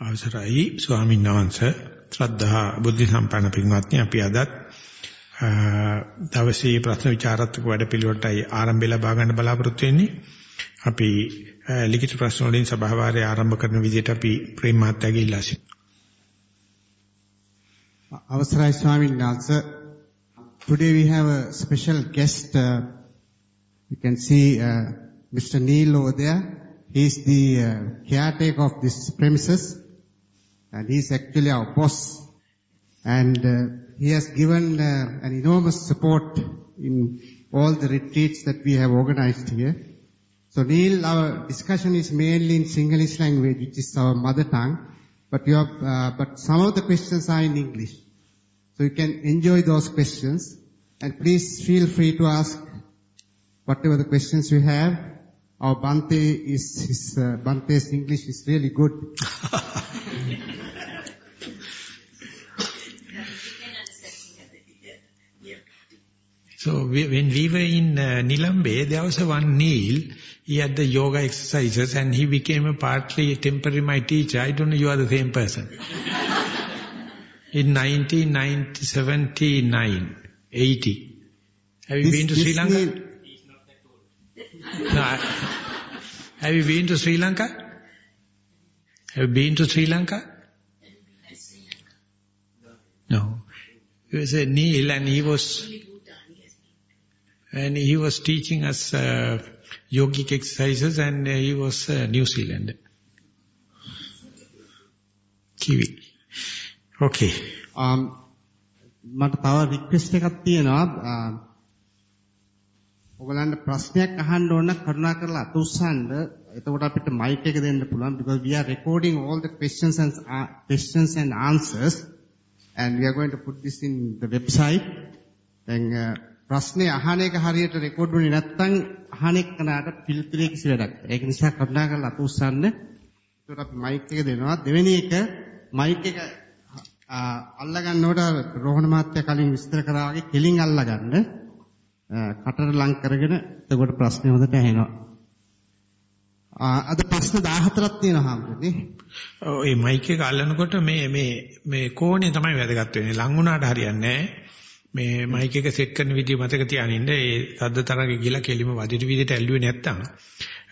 අවසරයි ස්වාමීන් වහන්සේ ශ්‍රද්ධා බුද්ධ සම්පන්න පින්වත්නි අපි අදත් දවසේ ප්‍රශ්න විචාරාත්මක වැඩපිළිවෙලටයි ආරම්භය ලබා ගන්න බලාපොරොත්තු වෙන්නේ. අපි ලිඛිත ප්‍රශ්න වලින් සභාවාරය ආරම්භ කරන විදිහට අපි ප්‍රේම මාත්‍යාගේ ඉල්ලා සිටිනවා. අවසරයි ස්වාමීන් වහන්සේ Today we have a special guest. Uh, you can see uh, Mr. Neil over there. He is the uh, caretaker of this premises and he is actually our boss. And uh, he has given uh, an enormous support in all the retreats that we have organized here. So Neil, our discussion is mainly in Sinhalese language, which is our mother tongue, but you have, uh, but some of the questions are in English. So you can enjoy those questions and please feel free to ask whatever the questions you have. Our Bante is, his, uh, Bante's English is really good. So we, when we were in uh, Nilambe, there was a one Neil. He had the yoga exercises and he became a partly temporary my teacher. I don't know you are the same person. in 1979, 80. Have you This- been to Sri Lanka? Neil- No, I- have you been to Sri Lanka? Have you been to Sri Lanka? No. He was a Neil and he was and he was teaching us uh, yogic exercises and uh, he was uh, New Zealand. Kiwi. Okay. um, මට තව request එකක් තියෙනවා. Uh, um, ඔයගලන්ට ප්‍රශ්නයක් අහන්න ඕන නම් කරුණා කරලා අත උස්සන්න. එතකොට අපිට මයික් එක දෙන්න පුළුවන් because we are recording all the questions and uh, questions and answers and we are going to put this in the website. දැන් uh, ප්‍රශ්නේ අහන එක හරියට රෙකෝඩ් වුණේ නැත්නම් අහන එක්කනට පිළිතුරේ කිසි වැඩක් නැහැ. ඒක නිසා කරුණා කරලා අත උස්සන්න. ඒකට අපි මයික් එක දෙනවා. දෙවෙනි එක මයික් එක ආ, අල්ලගන්නකොට රෝහණ මහත්තයා කලින් විස්තර කරා වගේ කෙලින් අල්ලගන්න. ආ, කටට ලං කරගෙන එතකොට ප්‍රශ්නේ හොඳට ඇහෙනවා. ආ, අද ප්‍රශ්න 14ක් තියෙනවා හැමෝටනේ. ඔව් මේ මයික් එක අල්ලනකොට මේ මේ මේ කෝණේ තමයි වැදගත් වෙන්නේ. ලං වුණාට හරියන්නේ නැහැ. මේ මයික් එක සෙට් කරන විදිය මතක තියානින්න ඒ සද්ද තරංගෙ ගිලා කෙලිම වදින විදියට ඇල්ලුවේ නැත්තම්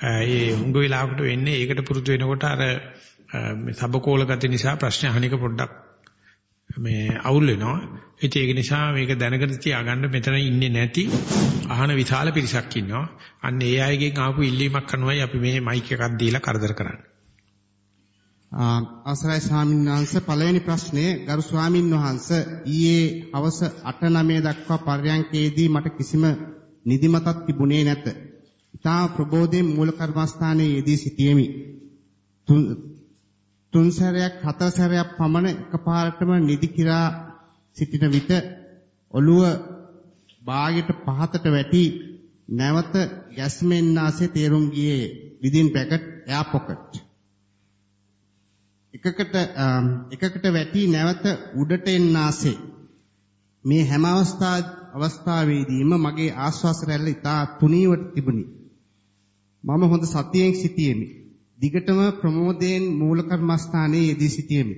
ඒ හුඟ වෙලාවකට වෙන්නේ ඒකට පුරුදු වෙනකොට අර මේ සබකෝල ගති නිසා ප්‍රශ්න අහන එක පොඩ්ඩක් මේ අවුල් වෙනවා. ඉතින් ඒක නිසා මේක දැනගෙන තියාගන්න මෙතන ඉන්නේ නැති අහන විශාල පිරිසක් ඉන්නවා. අන්න ඒ අයගෙන් ආපු ඉල්ලීමක් කරනවායි අපි මේ මයික් එකක් දීලා කරදර කරන්නේ. ආ, අවසරයි ස්වාමීන් වහන්සේ පළවෙනි ප්‍රශ්නේ ගරු ස්වාමින් වහන්සේ ඊයේ හවස 8:09 දක්වා පර්යංකයේදී මට කිසිම නිදිමතක් තිබුණේ නැත. ඊතා ප්‍රබෝධයෙන් මූල කර්මස්ථානයේ යෙදී සිටියෙමි. තුන් තුන් සැරයක් හතර සැරයක් පමණ එකපාරටම නිදි කිරා සිටින විට ඔළුව බාගෙට පහතට වැටි නැවත ගැස්මෙන් ආසේ තේරුම් ගියේ within bracket air pocket එකකට අම්, එකකට වැටි නැවත උඩට එන්න ආසේ මේ හැම අවස්ථා අවස්ථාවේදීම මගේ ආශ්වාස රැල්ල ඉතා තුනීවට තිබුණි. මම හොඳ සතියෙන් සිටියෙමි. දිගටම ප්‍රමෝදයෙන් මූල කර්මස්ථානයේ යෙදී සිටියෙමි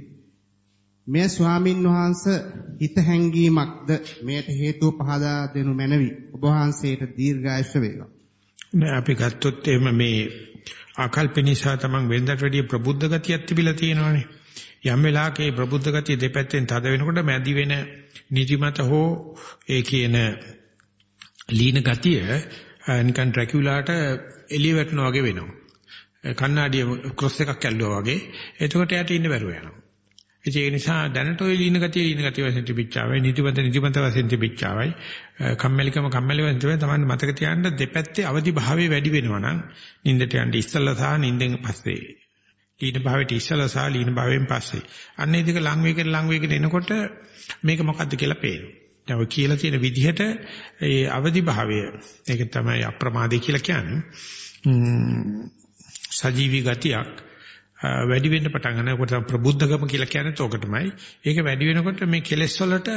මෙය ස්වාමින් වහන්සේ හිත හැංගීමක්ද මෙයට හේතුව පහදා දෙනු මැනවි ඔබ වහන්සේට දීර්ඝායුෂ වේවා නෑ අපි ගත්තොත් එහෙම මේ ආකල්ප නිසා තමන් වෙනදට වැඩිය ප්‍රබුද්ධ ගතියක් තිබිලා තියෙනවානේ. යම් වෙලාවක ඒ ප්‍රබුද්ධ ගතිය දෙපැත්තෙන් තද වෙනකොට මැදි වෙන නිදිමත හෝ ඒ කියන ලීන ගතිය අ, නිකන් ඩ්‍රැකියුලාට එළිය වැටෙනා වගේ වෙනවා. කන්නාඩිය ක්‍රොස් එකක් ඇල්ලුවා වගේ. එතකොට යට ඉන්න බැරුව යනවා. ඉතින් ඒ නිසා දැනට ඔය ලීන ගතිය ලීන ගතිය වශයෙන් තිබිච්චාවයි නිදිමත නිදිමත වශයෙන් තිබිච්චාවයි අ, කම්මැලිකම කම්මැලි වශයෙන් තිබෙන තමයි මතක තියාගන්න දෙපැත්තේ අවදි භාවයේ වැඩි වෙනවා නම් නින්දට යන්න ඉස්සල්ලා සහ නින්දෙන් පස්සේ ලීන භාවයට ඉස්සල්ලා සහ ලීන භාවයෙන් පස්සේ අන්න ඒ දෙක ලං වේගෙන ලං වේගෙන එනකොට මේක මොකද්ද කියලා පේනවා. දැන් ඔය කියලා තියෙන විදිහට ඒ අවදි භාවය ඒක තමයි අප්‍රමාදී කියලා කියන්නේ. ම්ම්, සජීවී ගතියක් අ, වැඩි වෙන්න පටන් ගන්නකොට තමයි ප්‍රබුද්ධකම කියලා කියන්නේ තෝකටමයි. ඒක වැඩි වෙනකොට මේ කෙලෙස් වලට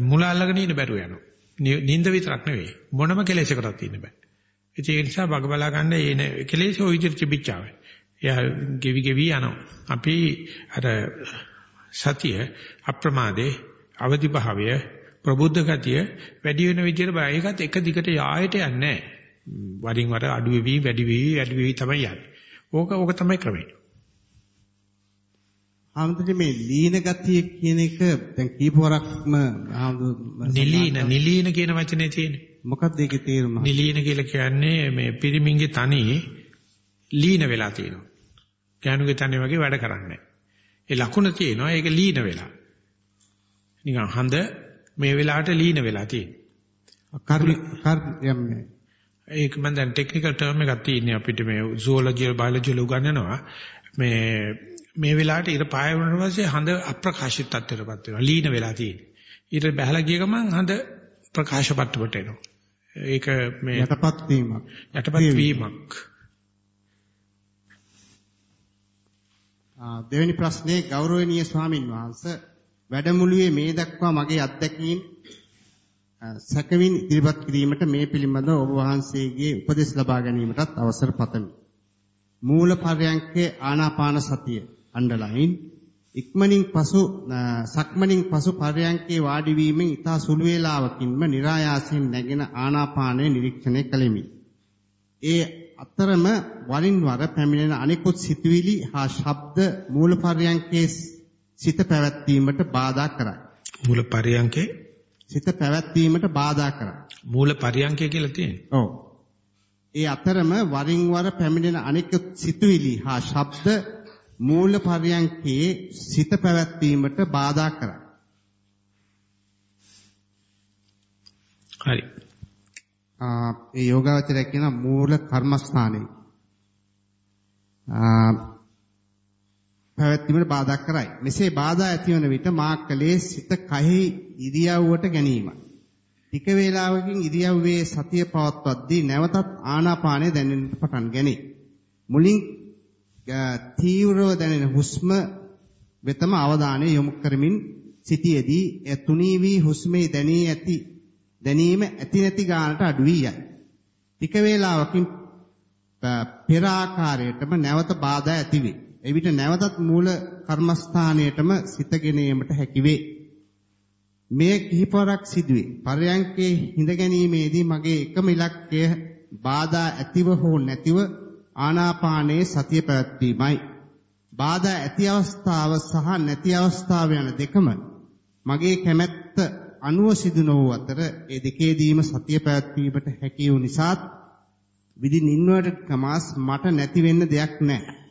මුල අල්ලගෙන ඉන්න බැරුව යනවා. නි- නිින්ද විතරක් නෙවෙයි මොනම කෙලෙසකටත් ඉන්න බෑ. ඒක නිසා බග බලා ගන්න එන කෙලෙස් ඔය විදිහට තිබිච්චාවයි. එයා ගෙවි ගෙවි යනවා. අපි අර සතිය අප්‍රමාදේ අවදි භාවය ප්‍රබුද්ධ ගතිය වැඩි වෙන විදිහට බය ඒකත් එක දිගට යායට යන්නේ නැහැ. වරින් වර අඩු වෙවි වැඩි වෙවි වැඩි වෙවි තමයි යන්නේ. ඕක ඕක තමයි ක්‍රමය. ආමතුනේ මේ ලීන ගතිය කියන එක දැන් කීප වරක්ම නිලීන නිලීන කියන වචනේ තියෙන්නේ. මොකක්ද ඒකේ තේරුම? නිලීන කියලා කියන්නේ මේ පිරිමින්ගේ තනි ලීන වෙලා තියෙනවා. ගෑනුගේ තනි වගේ වැඩ කරන්නේ ඒ ලකුණ තියෙනවා ඒක ලීන වෙලා. නිකන් හඳ මේ වෙලාවට ලීන වෙලා තියෙනවා. කර්ම කර්ම ඒක මම දැන් ටෙක්නිකල් ටර්ම් එකක් තියෙන්නේ අපිට මේ zoology biology වල උගන්වනවා. මේ මේ වෙලාවට ඉර පාය වුණාට පස්සේ හඳ අප්‍රකාශිත තත්ත්වයටපත් වෙනවා. ලීන වෙලා තියෙන්නේ. ඊට බහලා ගිය ගමන් හඳ ප්‍රකාශ පත්‍රයට එනවා. ඒක මේ යටපත් වීමක්. යටපත් වීමක්. දෙවෙනි ප්‍රශ්නේ ගෞරවනීය ස්වාමින් වහන්සේ වැඩමුළුවේ මේ දක්වා මගේ අත්දැකීම් සැකවින් ඉදිරිපත් කිරීමට මේ පිළිබඳව ඔබ වහන්සේගේ උපදෙස් ලබා ගැනීමටත් අවසර පතමි. මූල පර්යංකේ ආනාපාන සතිය අණ්ඩලයින් ඉක්මනින් පසු සක්මනින් පසු පර්යංකේ වාඩි වීමෙන් ඊතා සුළු වේලාවකින්ම નિરાයාසයෙන් නැගෙන ආනාපානය නිරීක්ෂණය කළෙමි. ඒ අතරම වරින් වර පැමිණෙන අනිකුත් සිතුවිලි හා ශබ්ද මූල පර්යංකේ සිත පැවැත්වීමට බාධා කරයි. මූල පර්යංකේ සිත පැවැත්වීමට බාධා කරයි. මූල පර්යංකය කියලා තියෙන්නේ. ඔව්. ඒ අතරම වරින් වර පැමිණෙන අනිකුත් සිතුවිලි හා ශබ්ද මූල පර්යංකේ සිත පැවැත්වීමට බාධා කරයි. හරි. ඒ යෝගාවචරය කියන මූල කර්මස්ථානයේ පැවැත්වීමට බාධා කරයි. මෙසේ බාධා ඇතිවන විට මා කලේ සිත කයෙහි ඉරියව්වට ගැනීමයි. ටික වේලාවකින් ඉරියව්වේ සතිය පවත්වද්දී නැවතත් ආනාපානය දැනෙන්නට පටන් ගනී. මුලින් තීව්‍රව දැනෙන හුස්ම වෙතම අවධානය යොමු කරමින් සිටියේදී එය තුනී වී හුස්මේ දැනී ඇති දැනීම ඇති නැති ගානට අඩු වී යයි. ටික වේලාවකින් පෙර ආකාරයටම නැවත බාධා ඇතිවේ. එවිට නැවතත් මූල කර්මස්ථානයටම සිතගෙන ඒමට හැකිවේ. මේ කිහිපවරක් සිදුවේ. පරයන්කේ හිඳ ගැනීමේදී මගේ එකම ඉලක්කය බාධා ඇතිව හෝ නැතිව ආනාපානයේ සතිය පැවැත්වීමයි. බාධා ඇති අවස්ථාව සහ නැති අවස්ථාව යන දෙකම මගේ කැමැත්ත අනුව සිදු නොවූ අතර ඒ දෙකේදීම සතිය පැවැත්වීමට හැකි වූ නිසාත් within inverted commas මට නැති වෙන්න දෙයක් නැහැ.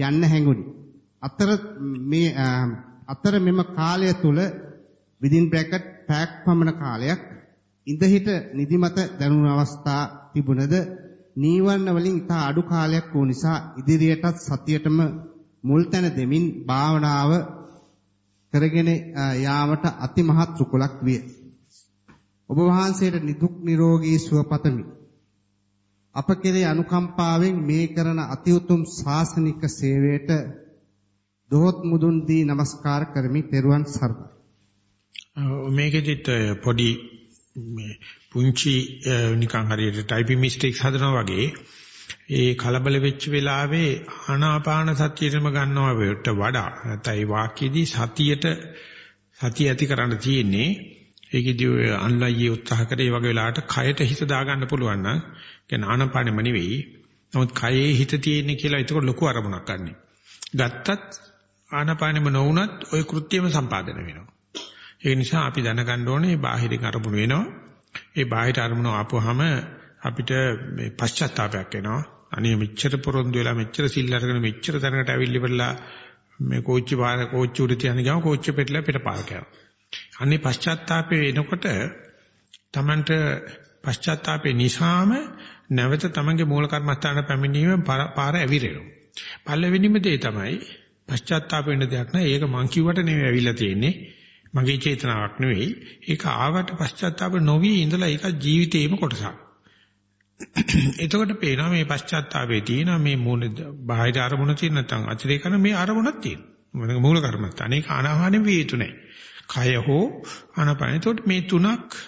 යන්න හැඟුනි. අතර මේ අතර මෙම කාලය තුල within bracket පැයක් පමණ කාලයක් ඉඳහිට නිදිමත දැනුණු අවස්ථා තිබුණද නීවරණ වලින් ඉතා අඩු කාලයක් වූ නිසා ඉදිරියටත් සතියටම මුල් තැන දෙමින් භාවනාව කරගෙන යාමට අතිමහත් සුකුලක් විය. ඔබ වහන්සේට නිදුක් නිරෝගී සුව පතමි. අප කෙරේ අනුකම්පාවෙන් මේ කරන අති උතුම් ශාසනික සේවයට දොහොත් මුදුන් දී নমස්කාර කරමි පෙරුවන් සරණයි. මේකෙදිත් පොඩි මේ පුංචි නිකන් හරියට ටයිපින් මිස්ටේක්ස් හදනවා වගේ ඒ කලබල වෙච්ච වෙලාවේ ආනාපාන සතියෙම ගන්නවට වඩා නැත්නම් ඒ වාක්‍යයේදී සතියට සතිය ඇති කරන්න තියෙන්නේ ඒකෙදී ඔය අන්ලයියේ උත්සාහ කරේ වගේ වෙලාවට කයට හිත දාගන්න පුළුවන් නම් කියන්නේ ආනාපානෙම නෙවෙයි නමුත් කයේ හිත තියෙන්නේ කියලා ඒක ලොකු අරමුණක් ගන්න. ගත්තත් ආනාපානෙම නොවුනත් ওই කෘත්‍යම සම්පාදනය වෙනවා. ඒ නිසා අපි දැනගන්න ඕනේ බාහිරින් අරමුණු වෙනවා. ඒ බාහිර අරමුණු ආපුවාම අපිට මේ පශ්චාත්තාවයක් එනවා. අනේ මෙච්චර පොරොන්දු වෙලා මෙච්චර සිල් අරගෙන මෙච්චර තැනකට ඇවිල්ලි වෙලා මේ කෝච්චි පාර කෝච්චි උඩ තියන ගම කෝච්චි පෙටලා පිට පාරක යනවා. අනේ පශ්චාත්තාපේ වෙනකොට Tamanට පශ්චාත්තාපේ නිසාම නැවත Tamanගේ මූල කර්මස්ථාන පැමිණීම පාර ඇවිරෙනවා. පළවෙනිම දේ තමයි පශ්චාත්තාප වෙන්න දෙයක් නෑ. ඒක මං කිව්වට නෙවෙයි ඇවිල්ලා තියෙන්නේ. මගේ චේතනාවක් නෙවෙයි. ඒක ආවට පශ්චාත්තාප නොවි ඉඳලා ඒක ජීවිතේම කොටසක්. එතකොට පේනවා මේ පශ්චාත්තාපයේ තියෙන මේ මූල බාහිර අරමුණ තියෙන නැත්නම් අතිරේක කරන මේ අරමුණක් තියෙනවා. මූල කර්මස්ථාන. ඒක අනාහානෙ විය යුතු නෑ. කය හෝ ආනපන. එතකොට මේ තුනක්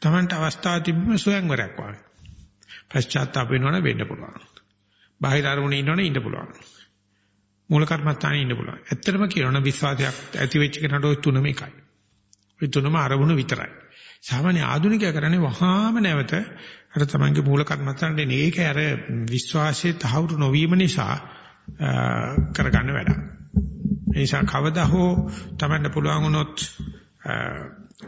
Tamanට අවස්ථාව තිබීම සොයන්වරයක් වගේ. පශ්චාත්තාප වෙනවනම් වෙන්න පුළුවන්. බාහිර අරමුණේ ඉන්නවනම් ඉන්න පුළුවන්. මූල කර්මස්ථානේ ඉන්න පුළුවන්. ඇත්තටම කියනවනම් විශ්වාසයක් ඇති වෙච්ච කෙනාට ওই තුනම එකයි. ওই තුනම අරමුණු විතරයි. සාමාන්‍ය ආධුනිකයා කරන්නේ වහාම නැවත අර තමන්ගේ මූල කර්මස්ථානට එන්නේ. ඒක අර විශ්වාසයේ තහවුරු නොවීම නිසා කරගන්න වැඩක්. ඒ නිසා කවදා හෝ තමන්ට පුළුවන් වුණොත්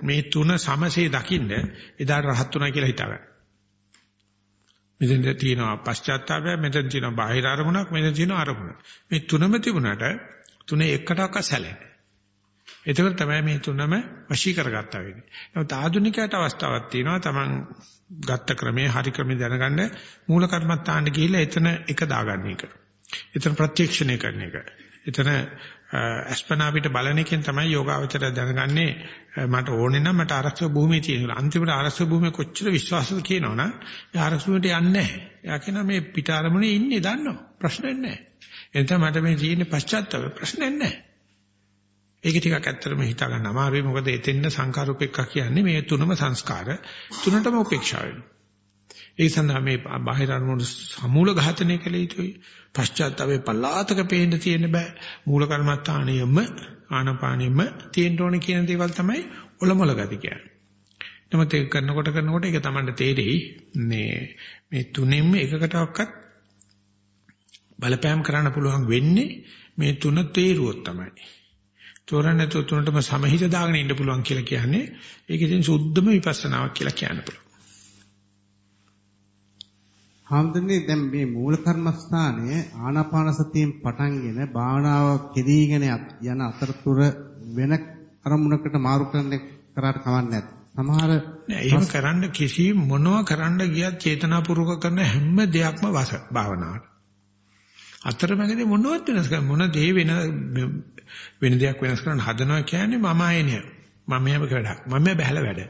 මේ තුන සමසේ දකින්න එදාට රහත් උනා කියලා හිතාගන්න. මෙතෙන් තියෙනවා පශ්චාත්තාපය, මෙතෙන් තියෙනවා බාහිර අරමුණක්, මෙතෙන් තියෙනවා අරමුණ. මේ තුනම තිබුණාට තුනේ එකටවත් සැලෙන්නේ. එතකොට තමයි මේ තුනම වශී කරගත්තා වෙන්නේ. නමුත් ආධුනිකයට අවස්ථාවක් තියෙනවා Taman ගත්ත ක්‍රමයේ හරි ක්‍රමයේ දැනගන්න මූල කර්මත්තාන්න ගිහිල්ලා එතන එක දාගන්න එක. එතන ප්‍රත්‍යක්ෂණය කරන එක. එතන අස්පනා පිට බලන එකෙන් තමයි යෝගාවචරය දැනගන්නේ මට ඕනේ නම් මට ආරක්ෂක භූමිය තියෙනවා. අන්තිමට ආරක්ෂක භූමිය කොච්චර විශ්වාසද කියනවනම් ඒ ආරක්ෂක භූමියට යන්නේ නැහැ. එයා කියනවා මේ පිට ආරමුණේ ඉන්නේ දන්නවා. ප්‍රශ්නයක් නැහැ. එතන මට මේ තියෙන්නේ පශ්චාත්තාප ප්‍රශ්නයක් නැහැ. ඒක ටිකක් ඇත්තටම හිතා ගන්න අමාරුයි මොකද එතෙන්න සංකාර උපේක්ඛා කියන්නේ මේ තුනම සංස්කාර තුනටම උපේක්ෂා වෙනවා. ඒ සඳහා මේ බාහිර අරමුණු සමූල ඝාතනය කළ යුතුයි. පශ්චාත්තාපේ පල්ලාතක පේන්න තියෙන බෑ. මූල කර්මස්ථානියම ආනපානෙම තියෙන්න ඕනේ කියන දේවල් තමයි ඔලොමල ගති කියන්නේ. නමුත් ඒක කරනකොට කරනකොට ඒක තමයි තේරෙයි මේ මේ තුනෙන්ම එකකටවත් බලපෑම් කරන්න පුළුවන් වෙන්නේ මේ තුන තේරුවොත් තමයි. තෝරන්නේ තුනටම සමහිත දාගෙන ඉන්න පුළුවන් කියලා කියන්නේ ඒක ඉතින් සුද්ධම විපස්සනාවක් කියලා කියන්න පුළුවන්. හාමුදුරනේ දැන් මේ මූල කර්මස්ථානය ආනාපාන සතියෙන් පටන්ගෙන භාවනාව කෙරීගෙන යන අතරතුර වෙන අරමුණකට මාරු කරන්න කරාට කවන්නේ නැත්. සමහර එහෙම කරන්න කිසි මොනවා කරන්න ගියත් චේතනාපූර්වක කරන හැම දෙයක්ම වස භාවනාවට. අතරමැදි මොනවත් වෙනස් කරන්න මොන දේ වෙන වෙන දෙයක් වෙනස් කරන්න හදනවා කියන්නේ මම ආයනිය. මම යම වැඩක්. මම බැහැලා වැඩ.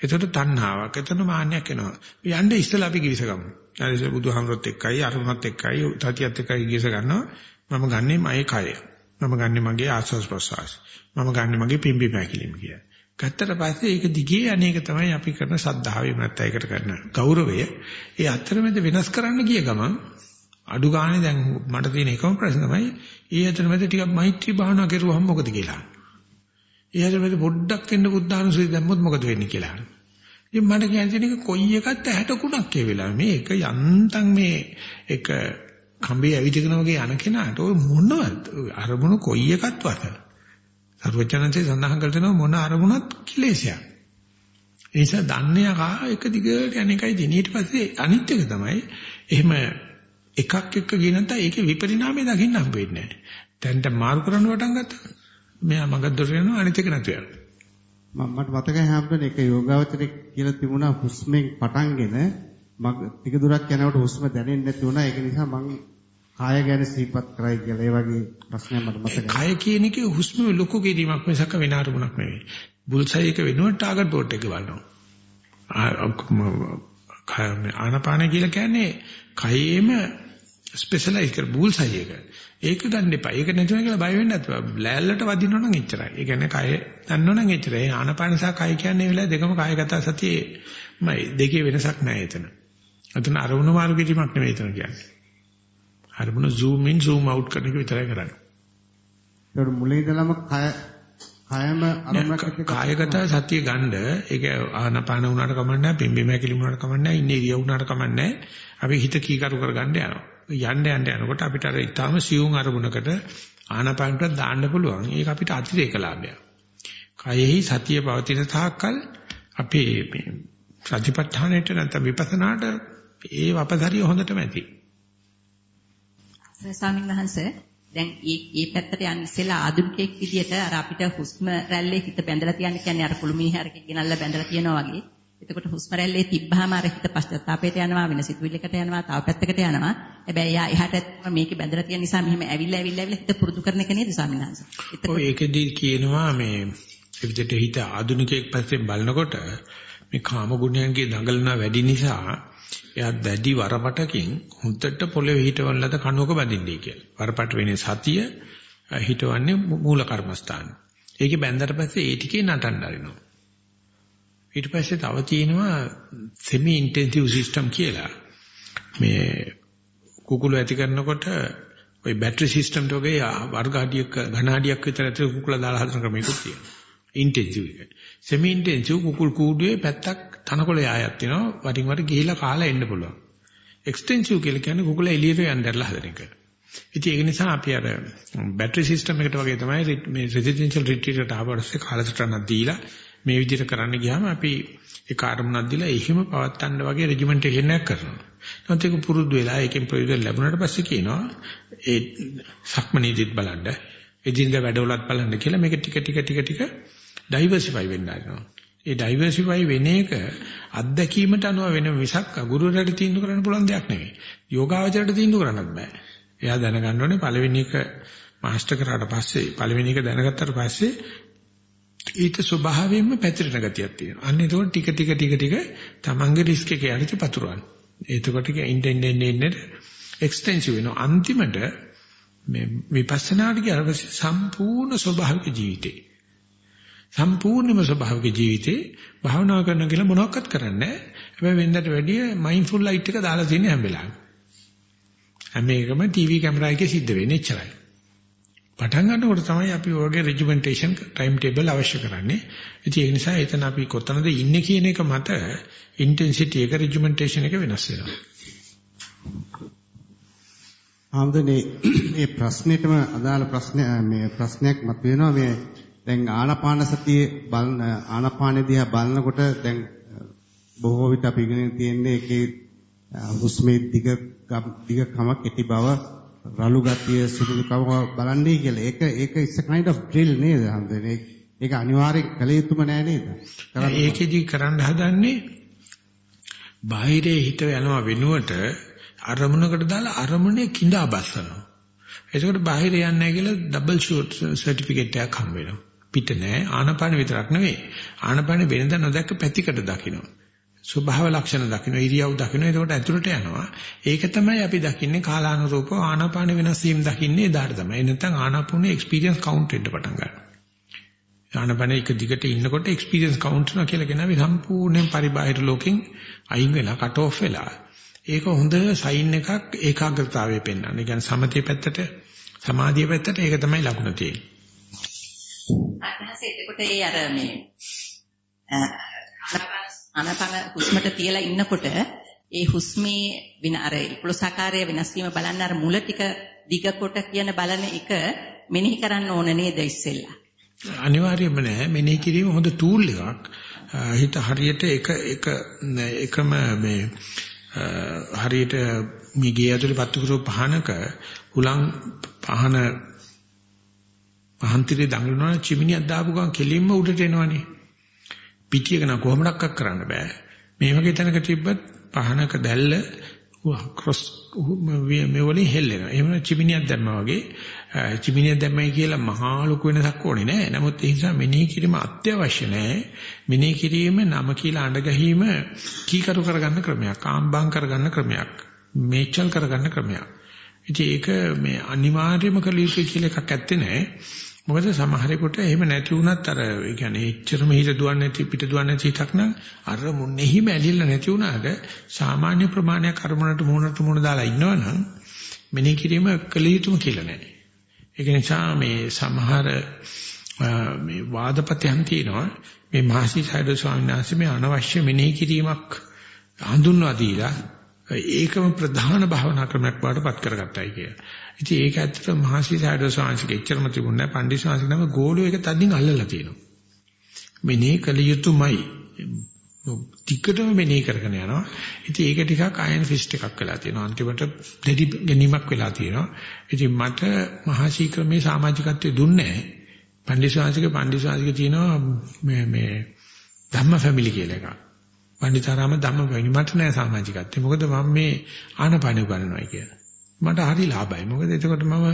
ඒකට තණ්හාවක්. එතන මාන්නයක් එනවා. යන්න ඉස්සලා අපි කිවිසගමු. ඊට බුදුහාමරොත් එක්කයි අරුණත් එක්කයි තතියත් එක්කයි ගියස ගන්නවා මම ගන්නෙ මගේ කය මම ගන්නෙ මගේ ආස්වාස් ප්‍රසවාස මම ගන්නෙ මගේ පිම්බි පැකිලිම කිය. ගත්තට පස්සේ ඒක දිගේ අනේක තමයි අපි කරන සද්ධාවේ නැත්නම් ඒකට කරන ගෞරවය. ඒ අතරමැද වෙනස් කරන්න ගිය ගමන් අඩු ගානේ දැන් මට තියෙන එකම ප්‍රශ්න තමයි ඒ අතරමැද ටිකක් මෛත්‍රී භාවනා කරුවහම මොකද කියලා. ඒ අතරමැද පොඩ්ඩක් එන්න බුද්ධානුසුති දැම්මොත් මොකද වෙන්නේ කියලා. ඉතින් මට කියන්නේ කොයි එකත් 60කුණක් ඒ වෙලාවේ. මේක යන්තම් මේ එක කම්බේ ඇවිදගෙන වගේ යන කෙනාට ඔය මොනවද අරමුණු කොයි එකත් වත සර්වඥාන්සේ සඳහන් කළ දෙනවා මොන අරමුණත් කිලේශයක් ඒ නිසා දන්නේ යකා එක දිගට යන එකයි දින ඊට පස්සේ අනිත් එක තමයි එහෙම එකක් එක්ක ගිය නැත්නම් ඒකේ විපරිණාමය දකින්න හම්බ වෙන්නේ නැහැ. දැන්ට මාරු කරන්න පටන් ගත්තා. මෙයා මග දොර යනවා අනිත් එක නැතු යනවා මට මතකයි හැමදෙන එක යෝගාවචරේ කියලා තිබුණා හුස්මෙන් පටන්ගෙන මග ටික දුරක් යනකොට හුස්ම දැනෙන්නේ නැති වුණා ඒක නිසා මං කාය ගැන සිහිපත් කරයි කියලා ඒ වගේ ප්‍රශ්නයක් මට මතකයි. කාය කියන එකේ හුස්ම ලොකු කිරීමක් මිසක වෙන අරමුණක් නෙවෙයි. බුල්සයි එක වෙනුවට ටාගට් බෝඩ් එක බලනවා. ආනපාන කියලා කියන්නේ කයෙම ස්පෙෂලායිස් කර බුල්සයි එක. ඒක ගන්න එපා. ඒක නැතුව කියලා බය වෙන්න නැතුව. ලෑල්ලට වදිනවා නම් එච්චරයි. ඒ කියන්නේ කය දන්නෝ නම් එච්චරයි. ආනපාන සහ කය කියන්නේ වෙලාව දෙකම කායගත සතියේමයි. දෙකේ වෙනසක් නැහැ එතන. එතන අරමුණු මාරු කිරීමක් නෙවෙයි එතන කියන්නේ. අරමුණ zoom in zoom out කරන එක විතරයි කරන්නේ. ඒකට මුලින් ඉඳලම කය කයම අරමුණක් කායගත සතිය ගන්න ඒක ආනපාන වුණාට කමන්නේ පිම්බි මැකිලි වුණාට කමන්නේ ඉන්නේ ඉරියව් වුණාට කමන්නේ අපි හිත කීකරු කරගන්න යනවා. යන්න යන්න යනකොට අපිට අර ඊටාම සියුම් අරමුණකට ආනපානට දාන්න පුළුවන්. ඒක අපිට අතිරේක ලාභයක්. කයෙහි සතිය පවතින තාක්කල් අපේ මේ සතිපට්ඨානෙට නැත්නම් විපස්සනාට ඒ වපසරිය හොඳටම ඇති. ස්වාමීන් වහන්සේ දැන් මේ මේ පැත්තට යන්න ඉස්සෙල්ලා ආධුනිකයෙක් විදියට අර අපිට හුස්ම රැල්ලේ හිත බැඳලා තියන්න කියන්නේ අර කුළුමිනිහරකෙක් ගෙනල්ලා බැඳලා තියනවා වගේ. එතකොට හුස්ම රැල්ලේ තිබ්බහම අර හිත පශ්චාත්තාපයට යනවා වෙන සිතුවිල්ලකට යනවා තව පැත්තකට යනවා. හැබැයි යා එහාට මේක බැඳලා තියෙන නිසා මෙහෙම ඇවිල්ලා ඇවිල්ලා ඇවිල්ලා හිත පුරුදු කරන එක නේද ස්වාමීන් වහන්සේ? ඔය ඒකෙදි කියනවා මේ විදිහට හිත ආධුනිකයෙක් පැත්තෙන් බලනකොට මේ කාම ගුණයන්ගේ දඟලන වැඩි නිසා එයා දැඩි වරපටකින් හුද්දට පොළවේ හිටවලද කණුවක බඳින්නේ කියලා. වරපට වෙන්නේ සතිය හිටවන්නේ මූල කර්මස්ථාන. ඒකේ බැඳලා පස්සේ ඒ ටිකේ නටන්න ආරිනවා. ඊට පස්සේ තව තියෙනවා semi intensive system කියලා. මේ කුකුළු ඇති කරනකොට ওই බැටරි සිස්ටම් එක වගේ වර්ග අඩියක් ඝන අඩියක් විතර ඇතුළේ කුකුල දාලා හදන ක්‍රමයකුත් තියෙනවා. ඉන්ටෙන්සිව් එක. සෙමි ඉන්ටෙන්සිව් කුකුල් කූඩුවේ පැත්තක් තනකොළ යායක් තියෙනවා. වරින් වර ගිහිලා කාලා එන්න පුළුවන්. එක්ස්ටෙන්සිව් කියලා කියන්නේ කුකුල එළියට යන්නදලා හදන එක. ඉතින් ඒක නිසා අපි අර බැටරි සිස්ටම් එකට වගේ තමයි මේ රෙසිඩෙන්ෂල් රිට්‍රීට් එකට ආවරස්සේ කාලසටහනක් දීලා මේ විදිහට කරන්න ගියාම අපි ඒ කාර්මුණක් දීලා එහෙම පවත්තන්න වගේ රෙජිමෙන්ටේෂන් එකක් කරනවා. නැත්නම් ඒක පුරුදු වෙලා ඒකෙන් ප්‍රයෝජන ලැබුණාට පස්සේ කියනවා ඒ සක්මනීදිත් බලන්න, එදිනදා වැඩවලත් බලන්න කියලා මේක ටික ටික ටික ටික ඩයිවර්සිෆයි වෙන්න ආරම්භ ඒ ඩයිවර්සිෆයි වෙන එක අත්දැකීමට අනුව වෙන මිසක් ගුරුවරයාට තීන්දුව කරන්න පුළුවන් දෙයක් නෙවෙයි. යෝගාවචරයට තීන්දුව කරන්නත් බෑ. එයා දැනගන්න ඕනේ පළවෙනි එක මාස්ටර් කරාට පස්සේ පළවෙනි එක දැනගත්තට පස්සේ ඊට ස්වභාවයෙන්ම පැතිරෙන ගතියක් තියෙනවා. අන්න ඒක ටික ටික ටික ටික තමන්ගේ රිස්ක් එක යටි පතුරවන්න. එතකොට ඉන්ටෙන්ඩ් එන්නේ එක්ස්ටෙන්සිව් වෙනවා. අන්තිමට මේ විපස්සනාට ගියාට සම්පූර්ණ ස්වභාවික ජීවිතේ. සම්පූර්ණම ස්වභාවික ජීවිතේ භාවනා කරන කියලා මොනවක්වත් කරන්නේ නැහැ. හැබැයි වෙනදට වැඩිය මයින්ඩ්ෆුල් ලයිට් එක දාලා තියෙන හැම වෙලාවෙම. හැම එකම ටීවී කැමරා එකේ සිද්ධ වෙන්නේ එච්චරයි. පටන් ගන්නකොට තමයි අපි ඔයගේ රෙජිමෙන්ටේෂන් ටයිම් ටේබල් අවශ්‍ය කරන්නේ. ඉතින් ඒ නිසා එතන අපි කොතනද ඉන්නේ කියන එක මත ඉන්ටෙන්සිටි එක රෙජිමෙන්ටේෂන් එක වෙනස් වෙනවා. ආම්දනේ මේ ප්‍රශ්නෙටම අදාළ ප්‍රශ්න මේ ප්‍රශ්නයක් මතුවෙනවා මේ දැන් ආනාපාන සතියේ බලන ආනාපාන දිහා බලනකොට දැන් බොහෝ විට අපි ඉගෙන තියෙන්නේ ඒකේ හුස්මේ දිග දිග කම කෙටි බව රළු ගතිය සුදුකම බලන්නේ කියලා. ඒක ඒක is a kind of drill නේද? හන්දනේ. ඒක අනිවාර්යෙන් කළ යුතුම නෑ නේද? ඒකෙදි කරන්න හදන්නේ බාහිරේ හිත යනවා වෙනුවට අරමුණකට දාලා අරමුණේ කිඳා බස්සනවා. එතකොට බාහිර යන්නේ නැහැ කියලා ඩබල් ෂූට් සර්ටිෆිකේට් එකක් හම්බ වෙනවා. පිට නෑ ආනපාන විතරක් නෙවෙයි. ආනපාන වෙනද නොදැක්ක පැතිකඩ දකින්න. ස්වභාව ලක්ෂණ දකින්න ඉරියව් දකින්න එතකොට ඇතුළට යනවා ඒක තමයි අපි දකින්නේ කාලානුරූපව ආනාපාන වෙනස් වීම දකින්නේ එදාට තමයි නැත්නම් ආනාපානේ එක්ස්පීරියන්ස් කවුන්ට් වෙන්න පටන් ගන්නවා ආනාපාන එක දිගට ඉන්නකොට එක්ස්පීරියන්ස් කවුන්ට් වෙනවා කියලා කියනවා සම්පූර්ණයෙන් පරිබාහිර ලෝකෙන් අයින් වෙලා කට් ඔෆ් වෙලා ඒක හොඳ සයින් එකක් ඒකාග්‍රතාවයේ පෙන්වන්නේ. ඒ කියන්නේ සමතේ පැත්තට සමාධිය පැත්තට ඒක තමයි ලකුණ තියෙන්නේ. අදහස එතකොට ඒ අර මේ ආනාපාන හුස්මට තියලා ඉන්නකොට ඒ හුස්මේ වින අර 11 ආකාරයේ වෙනස් වීම බලන්න අර මුල ටික දිග කොට කියන බලන එක මෙනෙහි කරන්න ඕන නේද ඉස්සෙල්ලා? අනිවාර්යයෙන්ම නෑ මෙනෙහි කිරීම හොඳ ටූල් එකක්. හිත හරියට එක එක එකම මේ හරියට මේ ගේ ඇතුලේ පත්තු කරපු පහනක උලන් පහන පහන්තිරේ දඟලනවා චිමිනියක් දාපු ගමන් කෙලින්ම උඩට එනවනේ. පිටියක නම් කොහොමඩක්වත් කරන්න බෑ. මේ වගේ තැනක තිබ්බත් පහනක දැල්ල ක්‍රොස් මේ වලින් හෙල්ලෙනවා. එහෙම චිමිනියක් දැම්මා වගේ චිමිනියක් දැම්මයි කියලා මහා ලොකු වෙනසක් ඕනේ නෑ. නමුත් ඒ නිසා මෙනෙහි කිරීම අත්‍යවශ්‍ය නෑ. මෙනෙහි කිරීම නම කියලා අඬ ගැහිම කීකරු කරගන්න ක්‍රමයක්. ආම්බම් කරගන්න ක්‍රමයක්. මේචල් කරගන්න ක්‍රමයක්. ඉතින් ඒක මේ අනිවාර්යම කළ යුතු කියලා එකක් ඇත්තේ නෑ. මොකද සමහරෙකුට එහෙම නැති වුණත් අර ඒ කියන්නේ එච්චරම හිත දුවන්නේ නැති පිට දුවන්නේ නැති හිතක් නම් අර මුන්නේහිම ඇලිලා නැති වුණාට සාමාන්‍ය ප්‍රමාණයක් අරමුණට මුහුණට මුහුණ දාලා ඉන්නවනම් මෙනෙහි කිරීම කළ යුතුම කියලා නෑ. ඒක නිසා මේ සමහර මේ වාදපතයන් තියෙනවා මේ මහසි සයිඩෝ ස්වාමීන් වහන්සේ මේ අනවශ්‍ය මෙනෙහි කිරීමක් හඳුන්වා දීලා ඒකම ප්‍රධාන භාවනා ක්‍රමයක් බවට පත් කරගත්තයි කිය. ඉතින් ඒක ඇත්තට මහසි සාරද සාංශික එච්චරම තිබුණේ නැහැ. පණ්ඩිත සාංශික නම ගෝලෝ එක තදින් අල්ලලා තියෙනවා. මෙනේ කල යුතුයමයි. ටිකටම මෙනේ කරගෙන යනවා. ඉතින් ඒක ටිකක් අයන් ෆිස්ට් එකක් වෙලා තියෙනවා. අන්තිමට දෙඩි ගැනීමක් වෙලා තියෙනවා. ඉතින් මට මහසි ක්‍රමේ සමාජිකත්වයේ දුන්නේ නැහැ. පණ්ඩිත සාංශික පණ්ඩිත සාංශික තියෙනවා මේ මේ ධම්ම ෆැමිලි කියලා එකක්. පණ්ඩිතාරාම ධම්ම වෙන්නේ මට නෑ සමාජිකත්වය. මොකද මම මේ ආනපන උගන්වනවා කියලා. මට හරි ලාභයි. මොකද එතකොට මම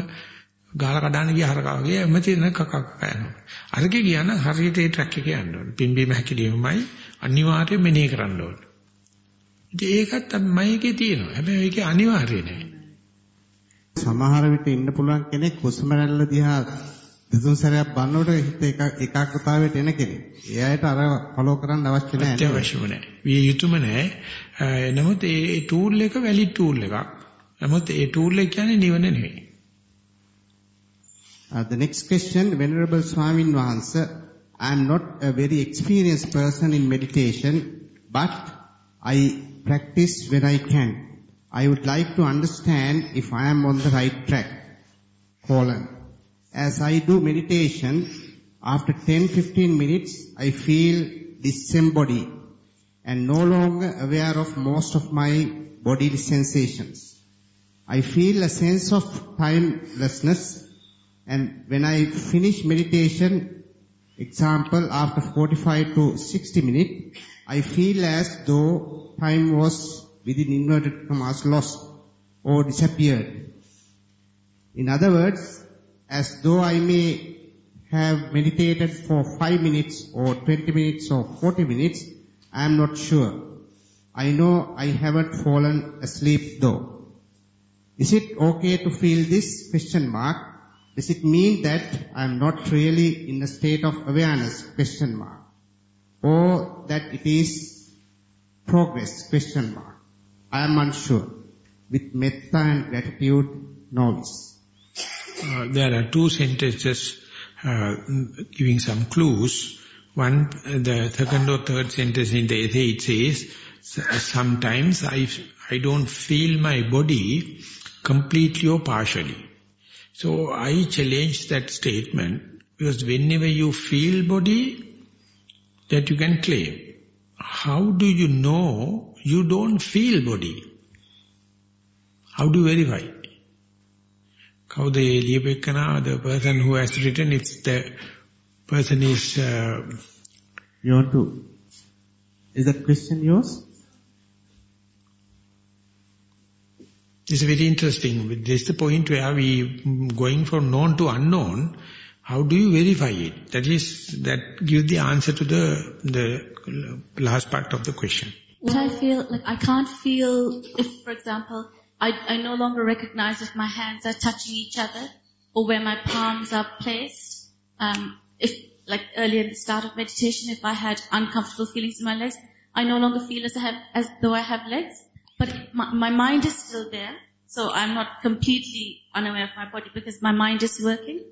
ගාල කඩාන ගිය හරකා වගේ එමෙතන කක කක යනවා. අරකේ ගියා නම් හරියට ඒ ට්‍රැක් එකේ යන්න ඕනේ. පිම්බීම හැකිලිමයි අනිවාර්යයෙන් මෙනෙහි කරන්න ඕනේ. ඉතින් ඒකත් මයිකේ තියෙනවා. හැබැයි ඒකේ අනිවාර්ය නෑ. සමහර විට ඉන්න පුළුවන් කෙනෙක් හුස්ම රැල්ල දිහා දෙතුන් සැරයක් බලනකොට හිත එක ඒකාග්‍රතාවයට එන කෙනෙක්. ඒ අයට අර ෆලෝ කරන්න අවශ්‍ය නැහැ. අත්‍යවශ්‍යම නැහැ. විය යුතුම නැහැ. නමුත් ඒ ටූල් එක වැලිඩ් ටූල් එකක්. නමුත් ඒ ටූල් එක කියන්නේ නිවන නෙවෙයි. Uh, the next question, Venerable Swamin Wahansa, I am not a very experienced person in meditation, but I practice when I can. I would like to understand if I am on the right track. Colon. As I do meditation, after 10-15 minutes, I feel disembodied and no longer aware of most of my bodily sensations. I feel a sense of timelessness and when I finish meditation, example after 45 to 60 minutes, I feel as though time was within inverted commas lost or disappeared. In other words, as though I may have meditated for 5 minutes or 20 minutes or 40 minutes, I am not sure. I know I haven't fallen asleep though. Is it okay to feel this question mark? Does it mean that I am not really in a state of awareness question mark? Or that it is progress question mark? I am unsure. With metta and gratitude, novice. Uh, there are two sentences uh, giving some clues. One, the second or third sentence in the essay, it says, sometimes I, I don't feel my body completely or partially. So I challenge that statement because whenever you feel body, that you can claim. How do you know you don't feel body? How do you verify? How the Liyapekana, the person who has written, if the person is... Uh, you want to... Is that question yours? This is very interesting. This is the point where we going from known to unknown. How do you verify it? That is, that gives the answer to the, the last part of the question. What I feel, like I can't feel if, for example, I, I no longer recognize if my hands are touching each other or where my palms are placed. Um, if, like earlier in the start of meditation, if I had uncomfortable feelings in my legs, I no longer feel as I have, as though I have legs. But my, my mind is still there. So I'm not completely unaware of my body because my mind is working.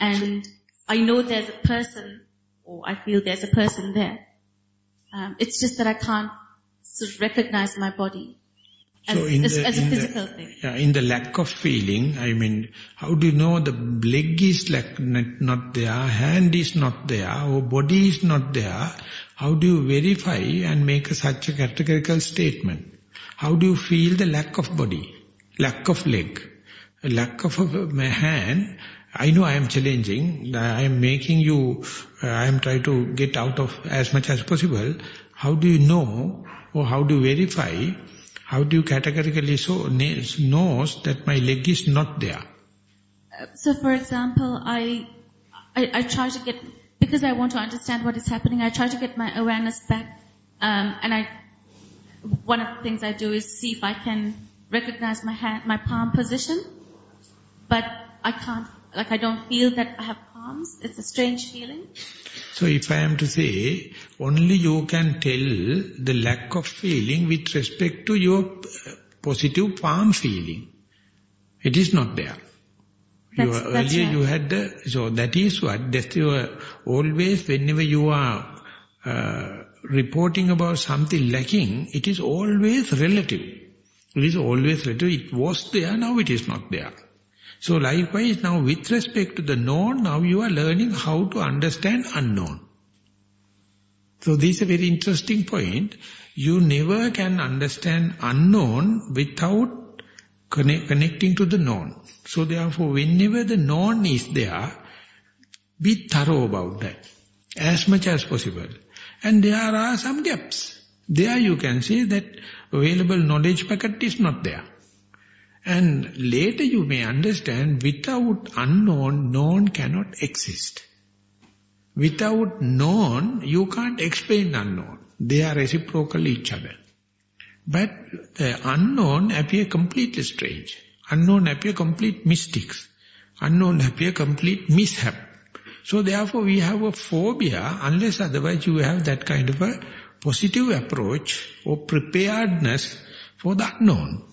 And I know there's a person or I feel there's a person there. Um, it's just that I can't sort of recognize my body as, So in as, the- as a in the- thing. Yeah, in the lack of feeling, I mean, how do you know the leg is like not, not there, hand is not there, or body is not there? How do you verify and make a, such a categorical statement? How do you feel the lack of body, lack of leg, lack of my hand? I know I am challenging, I am making you, uh, I am trying to get out of as much as possible. How do you know, or how do you verify how do you categorically so knows that my leg is not there? So for example, I, I, I try to get, because I want to understand what is happening, I try to get my awareness back. Um, and I, one of the things I do is see if I can recognize my hand, my palm position. But I can't, like I don't feel that I have palms. It's a strange feeling. So if I am to say, only you can tell the lack of feeling with respect to your uh, positive palm feeling. It is not there. You That's- are- that's earlier right. you had the, so that is what, that's your, always whenever you are uh, reporting about something lacking, it is always relative. It is always relative. It was there, now it is not there. So likewise, now with respect to the known, now you are learning how to understand unknown. So this is a very interesting point. You never can understand unknown without connect, connecting to the known. So therefore, whenever the known is there, be thorough about that as much as possible. And there are some gaps. There you can see that available knowledge packet is not there. And later you may understand without unknown, known cannot exist. Without known, you can't explain unknown. They are reciprocal each other. But the unknown appear completely strange. Unknown appear complete mystics. Unknown appear complete mishap. So therefore we have a phobia unless otherwise you have that kind of a positive approach or preparedness for the unknown.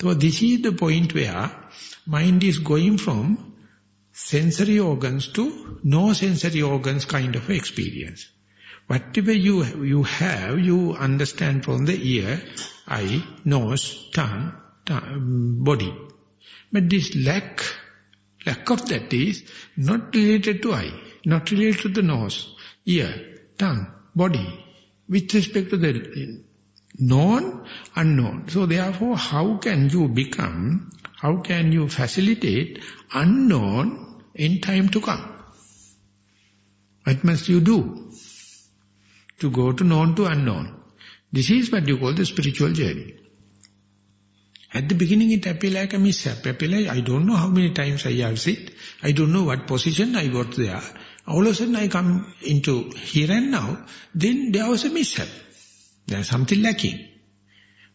So this is the point where mind is going from sensory organs to no sensory organs kind of experience. Whatever you, you have, you understand from the ear, eye, nose, tongue, tongue body. But this lack, lack of that is not related to eye, not related to the nose, ear, tongue, body, with respect to the uh, known, unknown. So therefore, how can you become, how can you facilitate unknown in time to come? What must you do? To go to known to unknown. This is what you call the spiritual journey. At the beginning it appeared like a mishap. Appeared like, I don't know how many times I have sit. I don't know what position I got there. All of a sudden I come into here and now. Then there was a mishap. There's something lacking.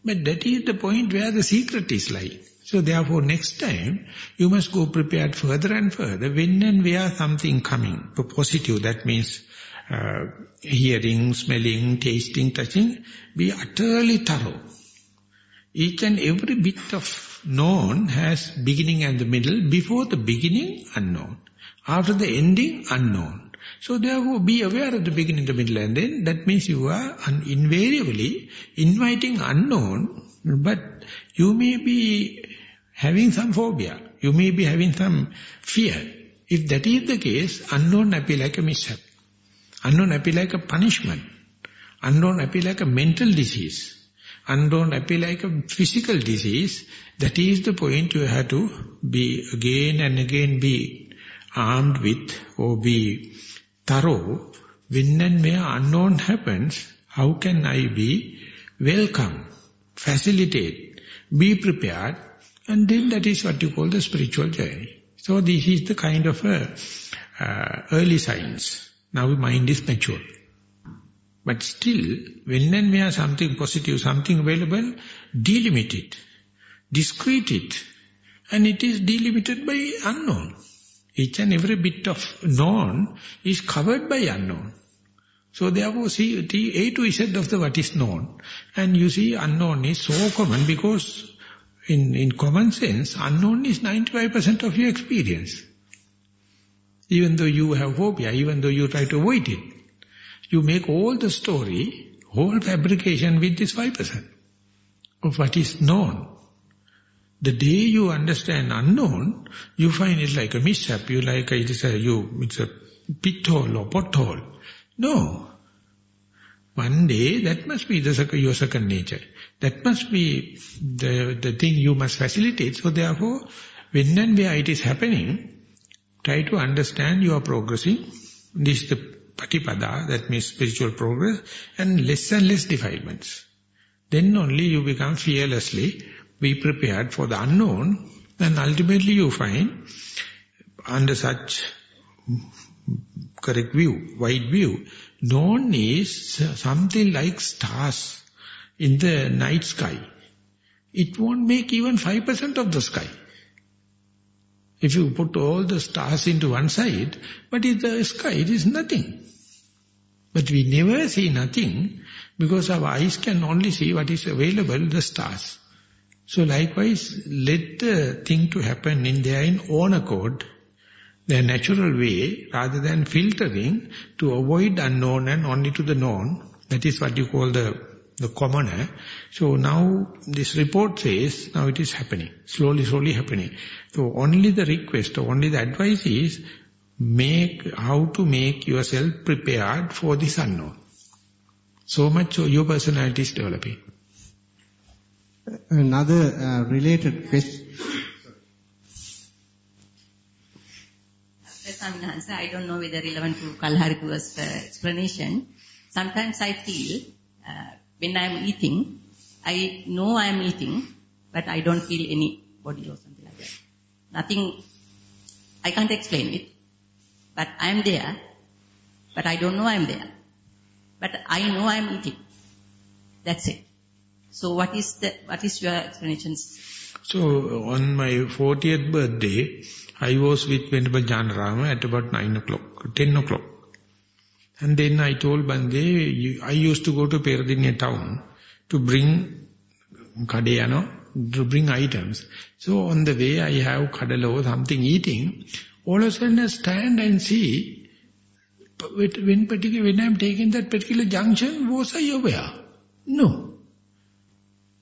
But that is the point where the secret is lying. So therefore next time you must go prepared further and further when and where something coming positive that means uh, hearing, smelling, tasting, touching be utterly thorough. Each and every bit of known has beginning and the middle. Before the beginning, unknown. After the ending, unknown. So therefore be aware of the beginning, the middle and end. That means you are invariably inviting unknown, but you may be having some phobia. You may be having some fear. If that is the case, unknown appear like a mishap. Unknown appear like a punishment. Unknown appear like a mental disease. Unknown appear like a physical disease. That is the point you have to be again and again be armed with or be thorough, when and where unknown happens, how can I be welcome, facilitate, be prepared, and then that is what you call the spiritual journey. So this is the kind of a, uh, early signs. Now mind is mature. But still, when and where something positive, something available, delimit it, discrete it, and it is delimited by unknown. Each and every bit of known is covered by unknown. So therefore see the A to Z of the what is known. And you see unknown is so common because in, in common sense, unknown is 95% of your experience. Even though you have phobia, even though you try to avoid it, you make all the story, whole fabrication with this 5% of what is known. The day you understand unknown, you find it like a mishap, you like it is a, you, it's a pit hole or pothole. No. One day, that must be the, your second nature. That must be the, the thing you must facilitate. So therefore, when and where it is happening, try to understand you are progressing. This is the patipada, that means spiritual progress, and less and less defilements. Then only you become fearlessly be prepared for the unknown, and ultimately you find, under such correct view, wide view, known is something like stars in the night sky. It won't make even 5% of the sky. If you put all the stars into one side, but in the sky it is nothing. But we never see nothing because our eyes can only see what is available, the stars. So likewise, let the thing to happen in their own accord, their natural way, rather than filtering to avoid unknown and only to the known. That is what you call the, the commoner. So now this report says, now it is happening, slowly, slowly happening. So only the request, or only the advice is, make, how to make yourself prepared for this unknown. So much so your personality is developing. Another uh, related question. I don't know whether relevant to Kalhariku's uh, explanation. Sometimes I feel uh, when I am eating, I know I am eating, but I don't feel any body or something like that. Nothing, I can't explain it, but I am there, but I don't know I am there. But I know I am eating. That's it. So what is the what is your explanation? So on my 40th birthday, I was with Venerable Janarama at about 9 o'clock, 10 o'clock. And then I told Bande, I used to go to Peradeniya town to bring kadeyano, to bring items. So on the way I have kadalo, something eating. All of a sudden I stand and see, when, particular, when I'm taking that particular junction, was I aware? No.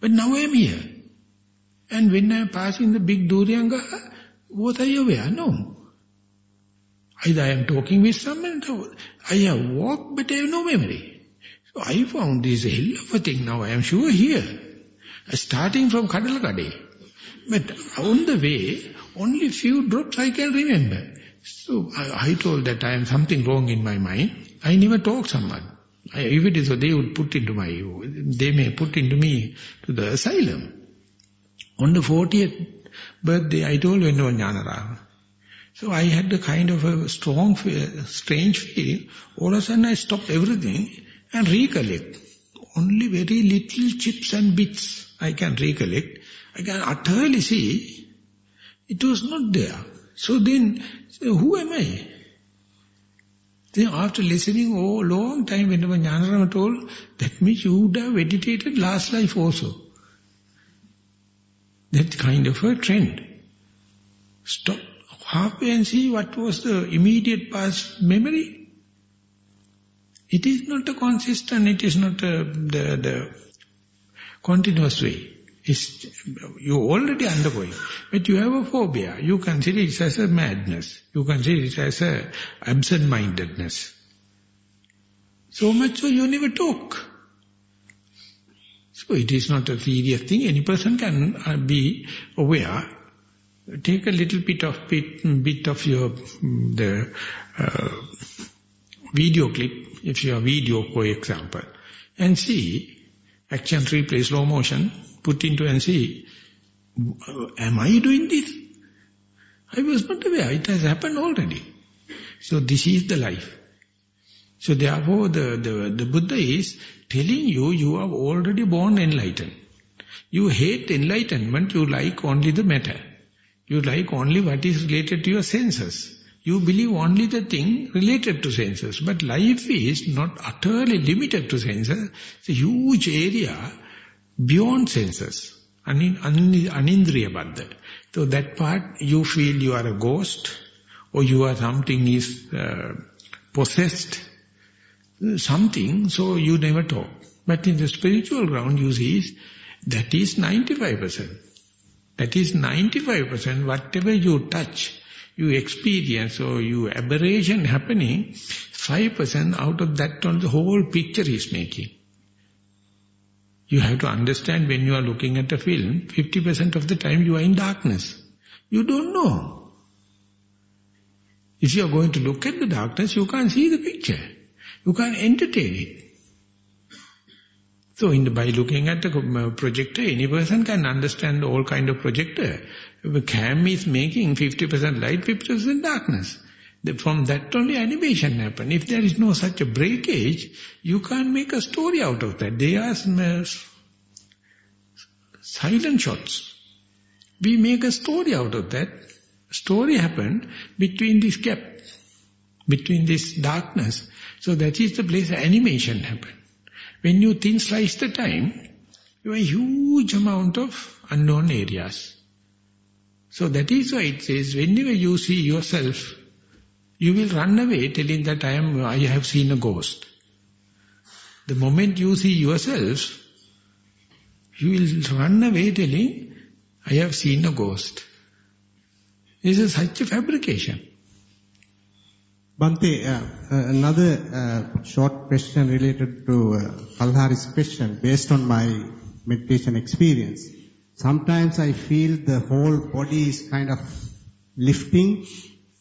But now I am here. And when I am passing the big Duryanga, was I aware? No. Either I am talking with someone, I have walked, but I have no memory. So I found this hell of a thing now, I am sure here. Starting from Kadalakade. But on the way, only few drops I can remember. So I, I told that I am something wrong in my mind. I never talk someone. I, if it is so, they would put into my, they may put into me to the asylum. On the 40th birthday, I told Venerable Jnanarama. So I had a kind of a strong, strange feeling. All of a sudden I stopped everything and recollect. Only very little chips and bits I can recollect. I can utterly see it was not there. So then, so who am I? Then after listening oh long time, when Jnanarama told, that means you would have meditated last life also. That kind of a trend. Stop halfway and see what was the immediate past memory. It is not a consistent, it is not a, the, the continuous way. It's, you already undergoing. But you have a phobia. You consider it as a madness. You consider it as a absent-mindedness. So much so you never talk. So it is not a serious thing. Any person can uh, be aware take a little bit of bit, bit of your the uh, video clip, if you have video, for example, and see action replay slow motion, put into and see, am I doing this? I was not aware, it has happened already. So this is the life. So therefore the, the, the Buddha is telling you, you are already born enlightened. You hate enlightenment, you like only the matter. You like only what is related to your senses. You believe only the thing related to senses. But life is not utterly limited to senses. It's a huge area beyond senses. Anindriya baddha. So that part you feel you are a ghost or you are something is uh, possessed. Something, so you never talk. But in the spiritual ground you see, that is 95%. That is 95%, whatever you touch, you experience or you aberration happening, 5% out of that on the whole picture is making. You have to understand when you are looking at a film, 50% of the time you are in darkness. You don't know. If you are going to look at the darkness, you can't see the picture. You can't entertain it. So in, by looking at the uh, projector, any person can understand all kind of projector. The Cam is making 50% light, 50% darkness. From that only animation happen. If there is no such a breakage, you can't make a story out of that. They are silent shots. We make a story out of that. Story happened between this gap, between this darkness. So that is the place animation happened. When you thin slice the time, you have a huge amount of unknown areas. So that is why it says, whenever you see yourself, you will run away telling that I am, I have seen a ghost. The moment you see yourself, you will run away telling, I have seen a ghost. This is such a fabrication. Bante, uh, uh, another uh, short question related to uh, question based on my meditation experience. Sometimes I feel the whole body is kind of lifting.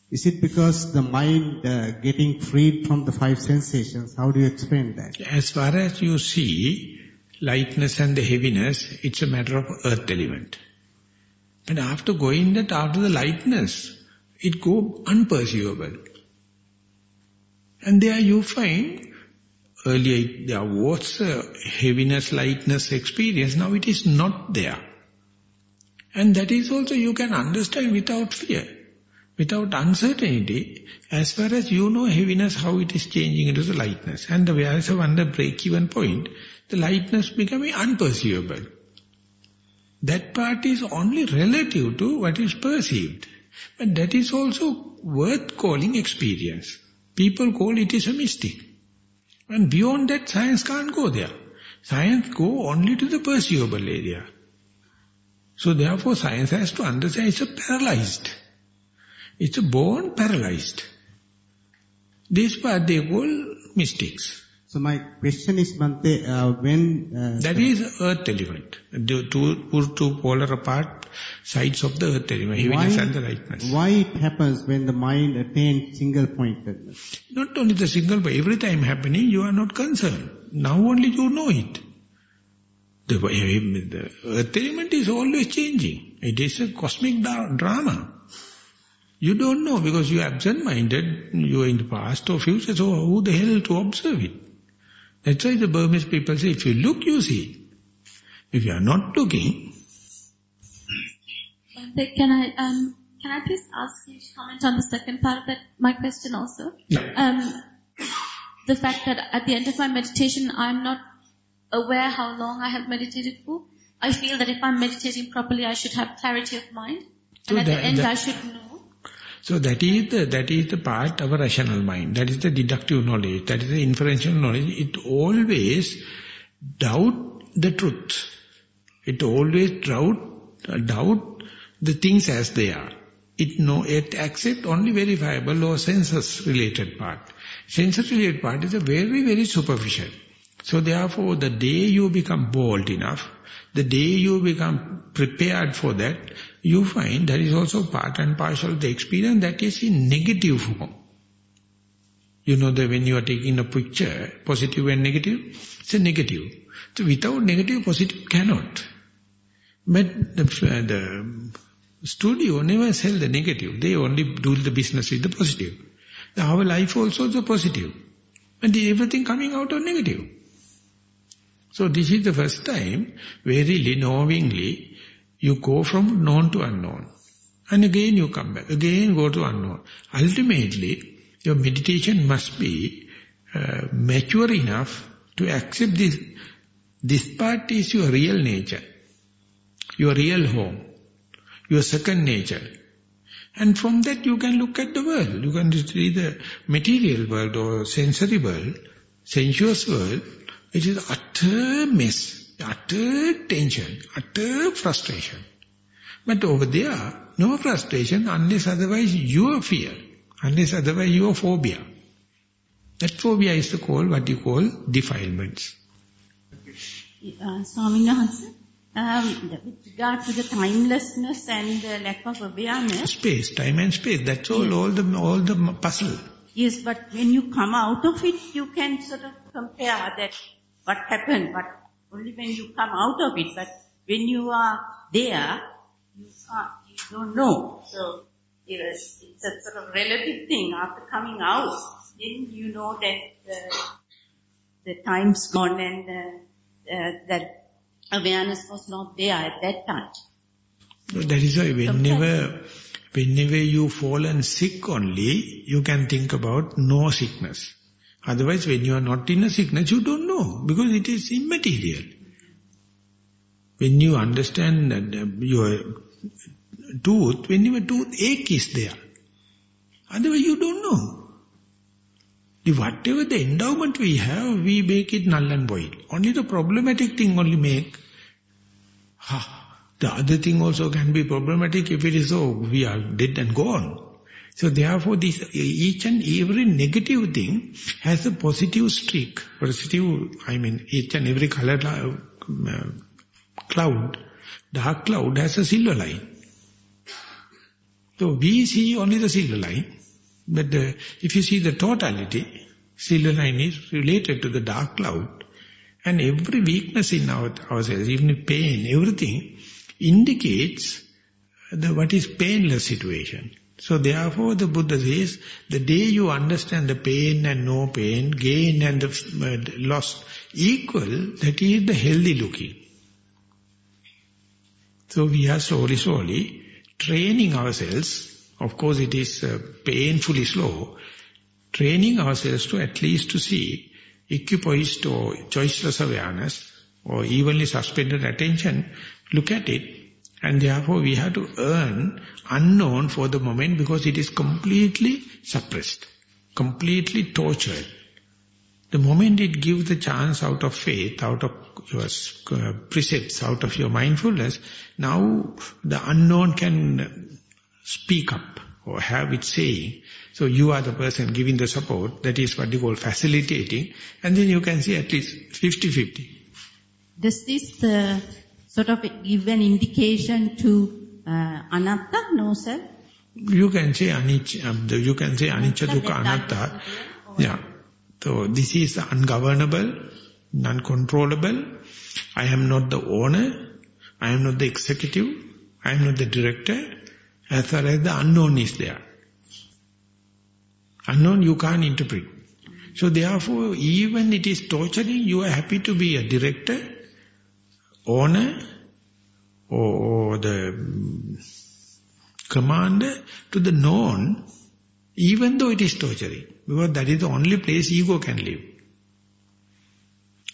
Is it because the mind uh, getting freed from the five sensations? How do you explain that? As far as you see lightness and the heaviness, it's a matter of earth element. And after going that, after the lightness, it go unperceivable. And there you find, earlier there was heaviness, lightness experience, now it is not there. And that is also you can understand without fear, without uncertainty, as far as you know heaviness, how it is changing into the lightness. And there is a one the break-even point, the lightness becoming unperceivable. That part is only relative to what is perceived. But that is also worth calling experience. People call it is a mystic. And beyond that, science can't go there. Science go only to the perceivable area. So therefore, science has to understand it's a paralyzed. It's a born paralyzed. This part they call mystics. So my question is, Bante, uh, when... Uh, that is earth element. The two, two polar apart sides of the earth element, heaviness and the lightness. Why it happens when the mind attains single pointedness? Not only the single, but every time happening, you are not concerned. Now only you know it. The, the earth element is always changing. It is a cosmic drama. You don't know because you are absent-minded, you are in the past or future, so who the hell to observe it? That's why the Burmese people say, if you look, you see. If you are not looking... Can I, um, can I please ask you to comment on the second part of that, my question also? Yeah. Um, the fact that at the end of my meditation, I'm not aware how long I have meditated for. I feel that if I'm meditating properly, I should have clarity of mind. So and at that, the end, that, I should know. So that is the that is the part of a rational mind. That is the deductive knowledge. That is the inferential knowledge. It always doubt the truth. It always doubt doubt the things as they are. It know it accept only verifiable or senses related part. Senses related part is a very very superficial. So therefore, the day you become bold enough, the day you become prepared for that, you find there is also part and parcel the experience that is in negative form. You know that when you are taking a picture, positive and negative, it's a negative. So without negative, positive cannot. But the, the studio never sell the negative. They only do the business with the positive. Our life also is a positive. And everything coming out of negative. So this is the first time, very knowingly, you go from known to unknown. And again you come back, again go to unknown. Ultimately, your meditation must be uh, mature enough to accept this. This part is your real nature, your real home, your second nature. And from that you can look at the world. You can see the material world or sensory world, sensuous world, it is utter mess, utter tension, utter frustration. But over there, no frustration unless otherwise your fear, unless otherwise your phobia. That phobia is to call what you call defilements. Uh, Swami um, with regard to the timelessness and the lack of awareness. Space, time and space, that's all, yes. all the all the puzzle. Yes, but when you come out of it, you can sort of compare that what happened, but only when you come out of it. But when you are there, you can't, you don't know. So it is, it's a sort of relative thing. After coming out, then you know that uh, the time's gone and uh, uh, that awareness was not there at that time. So that is why whenever, whenever you fall and sick only, you can think about no sickness. Otherwise, when you are not in a sickness, you don't know, because it is immaterial. When you understand that uh, your tooth, when your tooth ache is there, otherwise you don't know. Whatever the endowment we have, we make it null and void. Only the problematic thing only make. Ha, the other thing also can be problematic if it is so, we are dead and gone. So therefore, this each and every negative thing has a positive streak. Positive, I mean, each and every color uh, cloud, dark cloud has a silver line. So we see only the silver line. But the, if you see the totality, silver line is related to the dark cloud. And every weakness in our, ourselves, even pain, everything indicates the what is painless situation. So therefore the Buddha says, the day you understand the pain and no pain, gain and the uh, loss equal, that is the healthy looking. So we are slowly, slowly training ourselves, of course it is uh, painfully slow, training ourselves to at least to see equipoised or choiceless awareness or evenly suspended attention, look at it And therefore we have to earn unknown for the moment because it is completely suppressed, completely tortured. The moment it gives the chance out of faith, out of your uh, precepts, out of your mindfulness, now the unknown can speak up or have its saying. So you are the person giving the support, that is what you call facilitating, and then you can see at least 50-50. Does this uh, sort of give an indication to uh, anatta? No, sir. You can say anicca, um, you can say anicca dukkha anatta. Yeah. So this is ungovernable, non-controllable. I am not the owner. I am not the executive. I am not the director. As far as the unknown is there. Unknown you can't interpret. So therefore, even it is torturing, you are happy to be a director, owner, or, the commander to the known, even though it is torturing. Because that is the only place ego can live.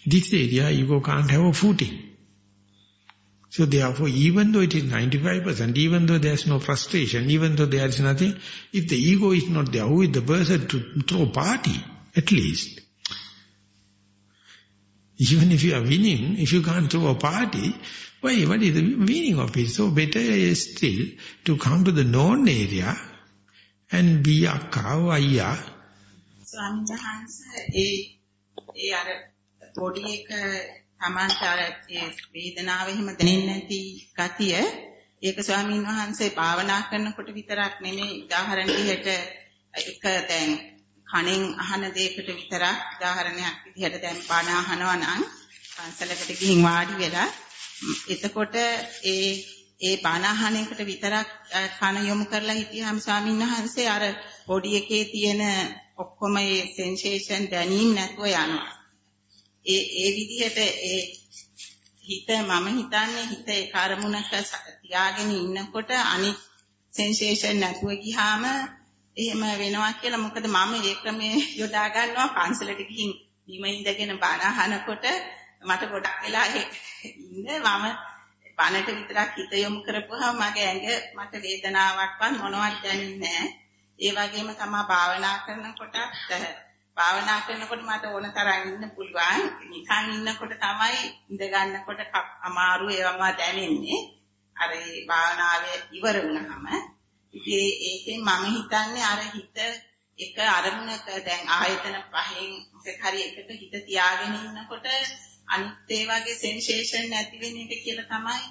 This area, ego can't have a footing. So therefore, even though it is 95%, even though there is no frustration, even though there is nothing, if the ego is not there, who is the person to throw party, at least? Even if you are winning, if you can't throw a party, why, what is the meaning of it? So better is still to come to the known area and be a cow, ayya, ස්වාමීන් වහන්සේ ඒ ඒ අර පොඩි එක Tamanta අර ඒ වේදනාව එහෙම දැනෙන්නේ නැති ගතිය ඒක ස්වාමීන් වහන්සේ භාවනා කරනකොට විතරක් නෙමෙයි උදාහරණ විදිහට එක දැන් කණෙන් අහන දෙයකට විතරක් උදාහරණයක් විදිහට දැන් බණ අහනවා නම් පන්සලකට ගිහින් වාඩි වෙලා එතකොට ඒ ඒ බණ අහන එකට විතරක් කන යොමු කරලා හිටියාම ස්වාමීන් වහන්සේ අර පොඩි එකේ තියෙන ඔක්කොම ඒ සෙන්සේෂන් දැනීම නැතුව යනවා. ඒ ඒ විදිහට ඒ හිත මම හිතන්නේ හිත ඒ කර්මුණක තියාගෙන ඉන්නකොට අනිත් සෙන්සේෂන් නැතුව ගියාම එහෙම වෙනවා කියලා මොකද මම ඒ ක්‍රමයේ යොදා ගන්නවා පන්සලට ගිහින් බිම ඉඳගෙන බණ අහනකොට මට ගොඩක් වෙලා ඉන්න මම බණට විතරක් හිත යොමු කරපුවාම මගේ ඇඟ මට වේදනාවක්වත් මොනවත් දැනෙන්නේ නැහැ ඒ වගේම තමයි භාවනා කරනකොට භාවනා කරනකොට මට ඕන තරම් ඉන්න පුළුවන්. නිකන් ඉන්නකොට තමයි ඉඳ ගන්නකොට අමාරු ඒවම දැනෙන්නේ. අර ඒ භාවනාවේ ඉවර වුණාම ඉතින් ඒකෙන් මම හිතන්නේ අර හිත එක අරමුණක දැන් ආයතන පහෙන් මොකක් හරි එකක හිත තියාගෙන ඉන්නකොට අනිත් ඒ වගේ සෙන්සේෂන් නැති වෙන එක කියලා තමයි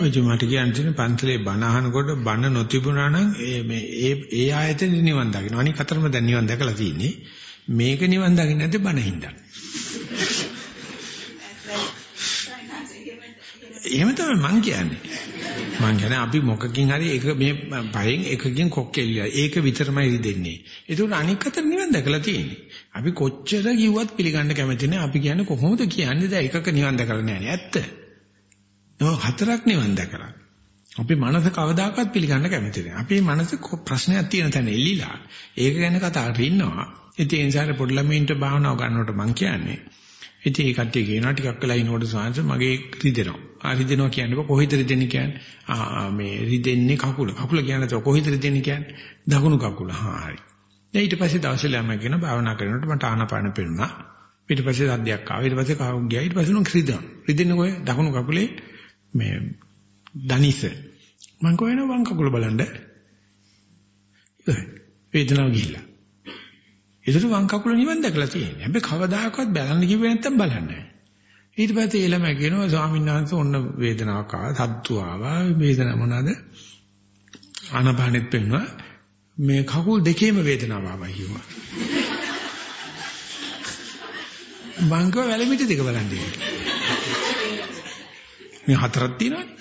ඔය මට කියන්නේ පන්සලේ බණ අහනකොට බණ නොතිබුණා නම් ඒ මේ ඒ ඒ ආයතනේ නිවන් දකින්න. අනික අතරම දැන් නිවන් දැකලා තියෙන්නේ. මේක නිවන් දකින්න නැද්ද බණ හින්දා. එහෙම තමයි මං කියන්නේ. මං කියන්නේ අපි මොකකින් හරි එක මේ පහෙන් එකකින් කොක්කෙල්ලිය. ඒක විතරමයි රිදෙන්නේ. ඒකට අනික් අතට නිවන් දැකලා තියෙන්නේ. අපි කොච්චර කිව්වත් පිළිගන්න කැමති නැහැ. අපි කියන්නේ කොහොමද කියන්නේ දැන් එකක නිවන් දැකලා නැහැ නේ. ඇත්ත. නෝ හතරක් නිවන් දැකලා. අපේ මනස කවදාකවත් පිළිගන්න කැමති නැහැ. අපේ මනස ප්‍රශ්නයක් තියෙන තැන එල්ලිලා ඒක ගැන කතා කරලා ඉන්නවා. ඉතින් ඒ නිසා පොඩි ළමයින්ට භාවනාව ගන්නකොට මම කියන්නේ. ඉතින් ඒ කට්ටිය කියනවා ටිකක් වෙලා ඉනකොට සාංශ මගේ රිදෙනවා. ආ රිදෙනවා කියන්නේ කොහෙද රිදෙන්නේ කියන්නේ? ආ මේ රිදෙන්නේ කකුල. කකුල කියන්නේ කොහෙද රිදෙන්නේ කියන්නේ? දකුණු කකුල. හා හරි. ඊට පස්සේ දවසේ ළමයි කියන භාවනා කරනකොට මට ආනාපාන පෙනුණා. ඊට පස්සේ සද්දයක් ආවා. ඊට පස්සේ කවුරු ගියා. ඊට පස්සේ නෝ රිදෙනවා. රිදෙන්නේ කොහෙද? දකුණු කකුලේ මේ දනිස මං කොහෙන වම් කකුල බලන්න වේදනාව ගිහිල්ලා ඒතර වම් කකුල නිවන් දැකලා තියෙන්නේ හැබැයි කවදාකවත් බලන්න කිව්වේ නැත්තම් බලන්නේ ඊට පස්සේ ඒ ළමයි කියනවා ස්වාමීන් වහන්සේ ඔන්න වේදනාවක් ආවා සද්දු ආවා වේදනාව මොනවාද ආනපානෙත් පෙන්නවා මේ කකුල් දෙකේම වේදනාව ආවා කිව්වා මං කව වැලමිටි දෙක බලන්නේ මේ හතරක් තියෙනවානේ.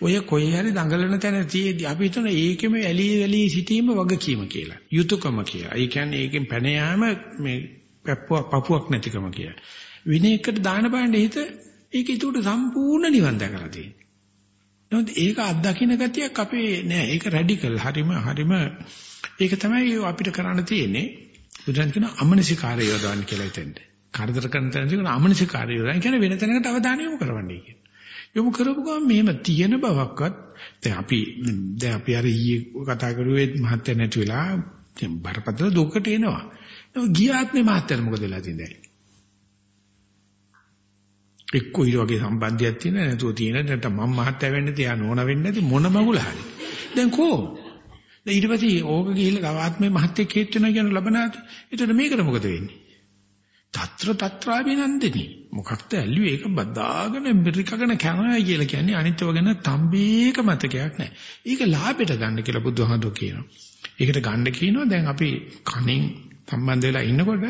ඔය කොයි හරි දඟලන තැන තියේදී අපි හිතන ඒකෙම ඇලී ඇලී සිටීම වගකීම කියලා. යුතුයකම කියලා. ඒ කියන්නේ ඒකෙන් පැන යාම මේ පපුවක් පපුවක් නැතිකම කියලා. විනයකට දාන බණ්ඩ හිත ඒක ඒකට සම්පූර්ණ නිවන් දැකලා තියෙනවා. නමුත් ඒක අත්දකින්න ගතියක් අපේ නෑ. ඒක රැඩිකල්. හරිම හරිම ඒක තමයි අපිට කරන්න තියෙන්නේ. බුදුන් කියන අමනසිකාරය යොදවන්න කියලා හිතෙන්ද. කරදර කරන තැනදී අමනසිකාරය යොදවන්න කියන්නේ වෙන තැනකට අවධානය යොමු කරවන්නේ කියන. යොමු කරපු ගමන් මෙහෙම තියෙන බවක්වත් දැන් අපි දැන් අපි අර ඊයේ කතා කරුවේ මහත්ය නැති වෙලා බරපතල දුකට එනවා. ගියාත්මේ මහත්යට මොකද වෙලා තියෙන්නේ? එක්ක ඊට වගේ සම්බන්ධයක් තියෙන නැතුව තියෙන නැත්නම් මම මහත්ය වෙන්න තියා නෝන වෙන්න නැති මොන මගුල හරි. දැන් කෝ? දැන් ඊට පස්සේ ඕක ගිහිල්ලා ගවාත්මේ මහත්ය කේත් වෙනවා කියන ලබනාට. ඒතර මේකට මොකද වෙන්නේ? తත්‍ර తත්‍රාභිනන්දිනී මොකක්ද ඇල්ලුවේ ඒක බදාගෙන මෙරිකගෙන කනවා කියලා කියන්නේ අනිත්ව ගැන තම්බේක මතකයක් නැහැ. ඒක ලාභයට ගන්න කියලා බුදුහාමුදුරු කියනවා. ඒකට ගන්න කියනවා දැන් අපි කණෙන් සම්බන්ධ වෙලා ඉන්නකොට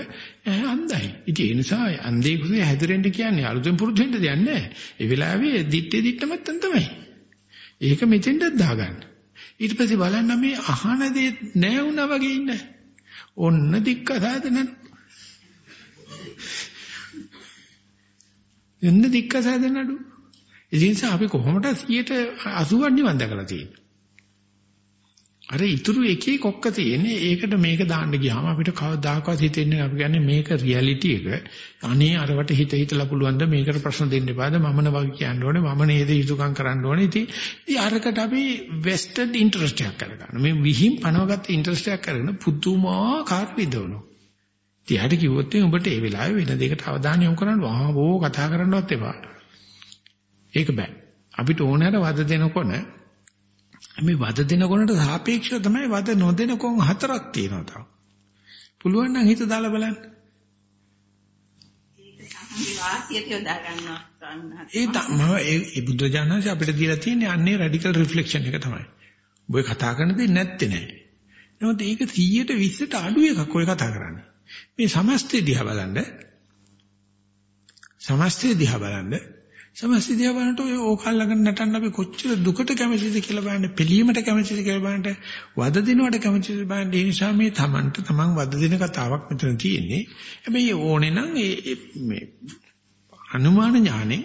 අන්ධයි. ඉතින් ඒ නිසා අන්ධේ කුසේ හැදිරෙන්න කියන්නේ අලුතෙන් පුරුදු වෙන්න දෙයක් නැහැ. ඒ වෙලාවේ දිත්තේ දිත්තමත්තන් තමයි. ඒක මෙතෙන්ට දාගන්න. ඊට පස්සේ බලන්න මේ අහන දේ නැහැ වුණා වගේ ඉන්න. ඔන්න දික්ක සාධනන එන්න දික්ක සැදෙන්නඩු. ඒ නිසා අපි කොහොමද 80 නිවන් දැකලා තියෙන්නේ. අර ඉතුරු එකේ කොක්ක තියෙන්නේ ඒකට මේක දාන්න ගියාම අපිට කවදාකවත් හිතෙන්නේ අපි කියන්නේ මේක රියැලිටි එක. අනේ අරවට හිත හිතලා පුළුවන් ද මේකට ප්‍රශ්න දෙන්න එපාද මමන වගේ කියන්න ඕනේ මම නේද යුතුයකම් කරන්න ඕනේ. ඉතින් ඉතින් අරකට අපි වෙස්ටඩ් ඉන්ටරෙස්ට් එකක් කරගන්න. මේ විහිම් පනවගත්ත ඉන්ටරෙස්ට් එකක් කරගෙන පුදුමාකාර විදවනවා. තියාට කිව්වොත් උඹට ඒ වෙලාවේ වෙන දෙයකට අවධානය යොමු කරන්න ආවෝ කතා කරන්නවත් එපා. ඒක බෑ. අපිට ඕනෑර වද දෙනකොන මේ වද දෙනකොනට සාපේක්ෂව තමයි වද නොදෙනකොන් හතරක් තියෙනවා තව. පුළුවන් නම් හිත දාලා බලන්න. ඒ තමයි ඒ බුද්ධ ඥානස අපිට දීලා තියෙන්නේ අන්නේ රැඩිකල් රිෆ්ලෙක්ෂන් එක තමයි. ඔබ කතා කරන දේ නැත්තේ නෑ. නමුත් ඒක 100ට 20ට අඩු එකක් ඔය කතා කරන්නේ. මේ සමස්තය දිහා බලන්න සමස්තය දිහා බලන්න සමස්තය දිහා බලනකොට ඔය ඕකල්ලාගෙන නටන්න අපි කොච්චර දුකට කැමතිද කියලා බලන්න පිළීමට කැමතිද කියලා බලන්න වද දිනවට කැමතිද බලන්න ඒ නිසා මේ Tamanට Taman වද දින කතාවක් මෙතන තියෙන්නේ හැබැයි ඕනේ නම් මේ අනුමාන ඥානෙ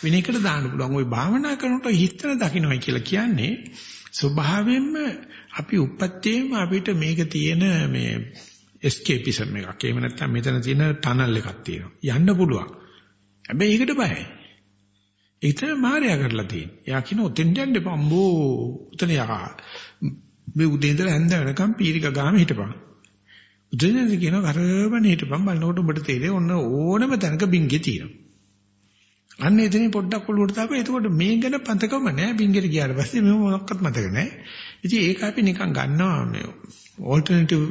වෙන එකට දාන්න පුළුවන් ওই භාවනා කරනකොට හිතන දකින්නයි කියලා කියන්නේ ස්වභාවයෙන්ම අපි උප්පත්තියේම අපිට මේක තියෙන මේ escapeism එකක්. එහෙම නැත්නම් මෙතන තියෙන ටනල් එකක් තියෙනවා. යන්න පුළුවන්. හැබැයි ඒකට බයයි. ඒක තමයි මායя කරලා තියෙන්නේ. එයා කියන ඔතෙන් යන්න එපා අම්බෝ. උතන යකා. මේ උදේ ඉඳලා හැන්ද වෙනකම් පීරික ගාම හිටපන්. උදේට කියන කරවන හිටපන් බලනකොට ඔබට තේරෙයි ඔන්න ඕනම තැනක බින්ගේ තියෙනවා. අන්න එතනින් පොඩ්ඩක් ඔලුවට දාපුවා. එතකොට මේ ගැන පතකම නැහැ. බින්ගෙට ගියාට පස්සේ මෙව මොනක්වත් මතක නැහැ. ඉතින් ඒක අපි නිකන් ගන්නවා මේ ඕල්ටර්නටිව්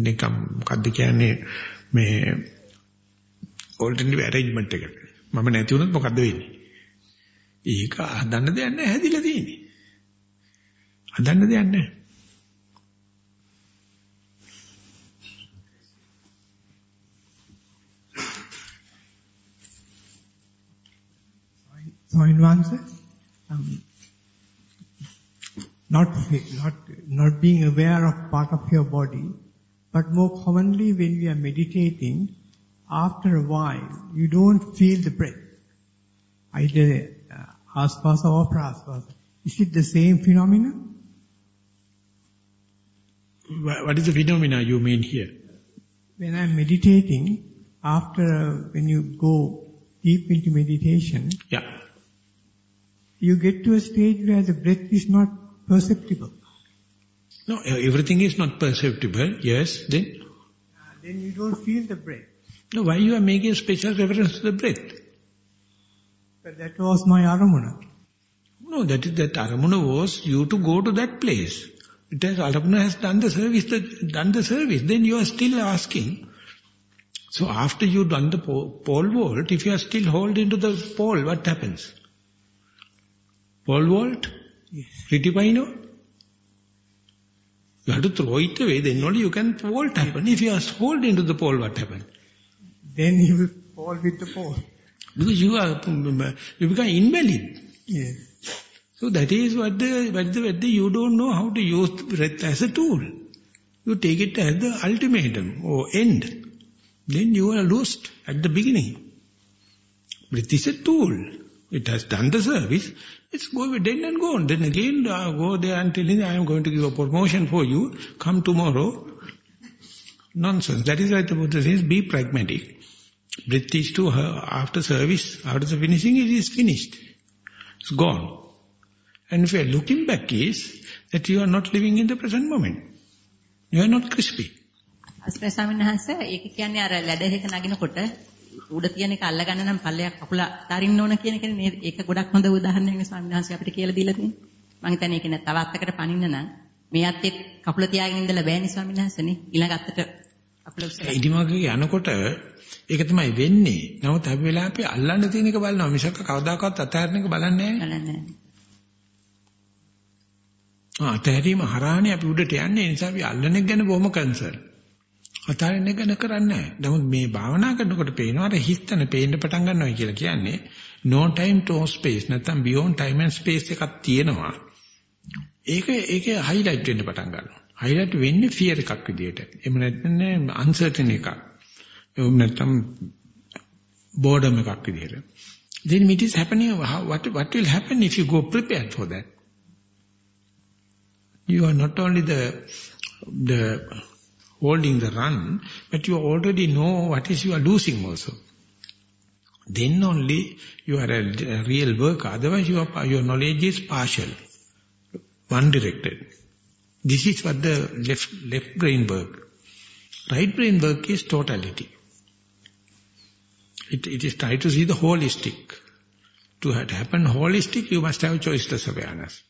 නිකම් මොකද්ද කියන්නේ මේ ඕල්ටර්නටිව් ඇරේන්ජ්මන්ට් එක. මම නැති වුණොත් මොකද්ද වෙන්නේ? ඒක හදන්න දෙයක් නැහැ හැදිලා තියෙන්නේ. හදන්න දෙයක් නැහැ. Swine answer. Um, not, not, not being aware of part of your body, but more commonly when we are meditating, after a while, you don't feel the breath. Either uh, aspasa or prasvasa. Is it the same phenomenon? What is the phenomena you mean here? When I'm meditating, after when you go deep into meditation, Yeah. you get to a stage where the breath is not perceptible. No, everything is not perceptible. Yes, then? Uh, then you don't feel the breath. No, why you are making special reference to the breath? But that was my aramuna. No, that is that aramuna was you to go to that place. It has aramuna has done the service, the, done the service. Then you are still asking. So after you done the po- pole vault, if you are still holding to the pole, what happens? Pole vault? Yes. Ritipino? You have to throw it away, then only you can vault happen. If you are holding to the pole, what happens? Then you will fall with the pole. Because you are, you become invalid. Yes. So that is what the, what the, what the, you don't know how to use breath as a tool. You take it as the ultimatum or end. Then you are lost at the beginning. Breath is a tool. It has done the service. It's go dead and gone. Then again uh, go there and tell him, I am going to give a promotion for you. Come tomorrow. Nonsense. That is why the Buddha says, be pragmatic. Breath is to her after service, after the finishing, it is finished. It's gone. And if you are looking back is that you are not living in the present moment. You are not crispy. අස්පේ ස්වාමීන් වහන්සේ ඒක කියන්නේ අර ලැඩරේක නගිනකොට උඩ තියෙන එක අල්ල ගන්න නම් පල්ලයක් කකුල අරින්න ඕන කියන එකනේ නේද? ඒක ගොඩක් හොඳ උදාහරණයක් ස්වාමීන් වහන්සේ අපිට කියලා දීලා තියෙන්නේ. මම හිතන්නේ ඒක නෑ තව අත්තකට පනින්න නම් මේ අත්තේ කකුල තියාගෙන ඉඳලා බෑනේ ස්වාමීන් වහන්සේනේ. ඊළඟ අත්තට කකුල උස්සලා. ඉදිමගේ යනකොට ඒක තමයි වෙන්නේ. නමුත් අපි වෙලාවෙ අපි අල්ලන්න තියෙන එක බලනවා මිසක කවදාකවත් අතහැරන එක බලන්නේ නැහැ. ආ අතහැරීම හරහානේ අපි උඩට යන්නේ. ඒ නිසා අපි අල්ලන එක ගැන බොහොම කන්සර්න්. අතහැරෙන එක ගැන කරන්නේ නැහැ. නමුත් මේ භාවනා කරනකොට පේනවා අර හිස්තන පේන්න පටන් ගන්නවා කියලා කියන්නේ no time to space නැත්නම් beyond time and space එකක් තියෙනවා. ඒක ඒක highlight වෙන්න පටන් ගන්නවා. highlight වෙන්නේ fear එකක් විදියට. එහෙම නැත්නම් uncertain එකක්. එහෙම නැත්නම් boredom එකක් විදියට. then it is happening how, what what will happen if you go prepared for that you are not only the the holding the run but you already know what is you are losing also then only you are a, a real worker otherwise you are, your knowledge is partial one directed this is what the left left brain work right brain work is totality it, it is try to see the holistic. To have happen holistic, you must have choiceless awareness.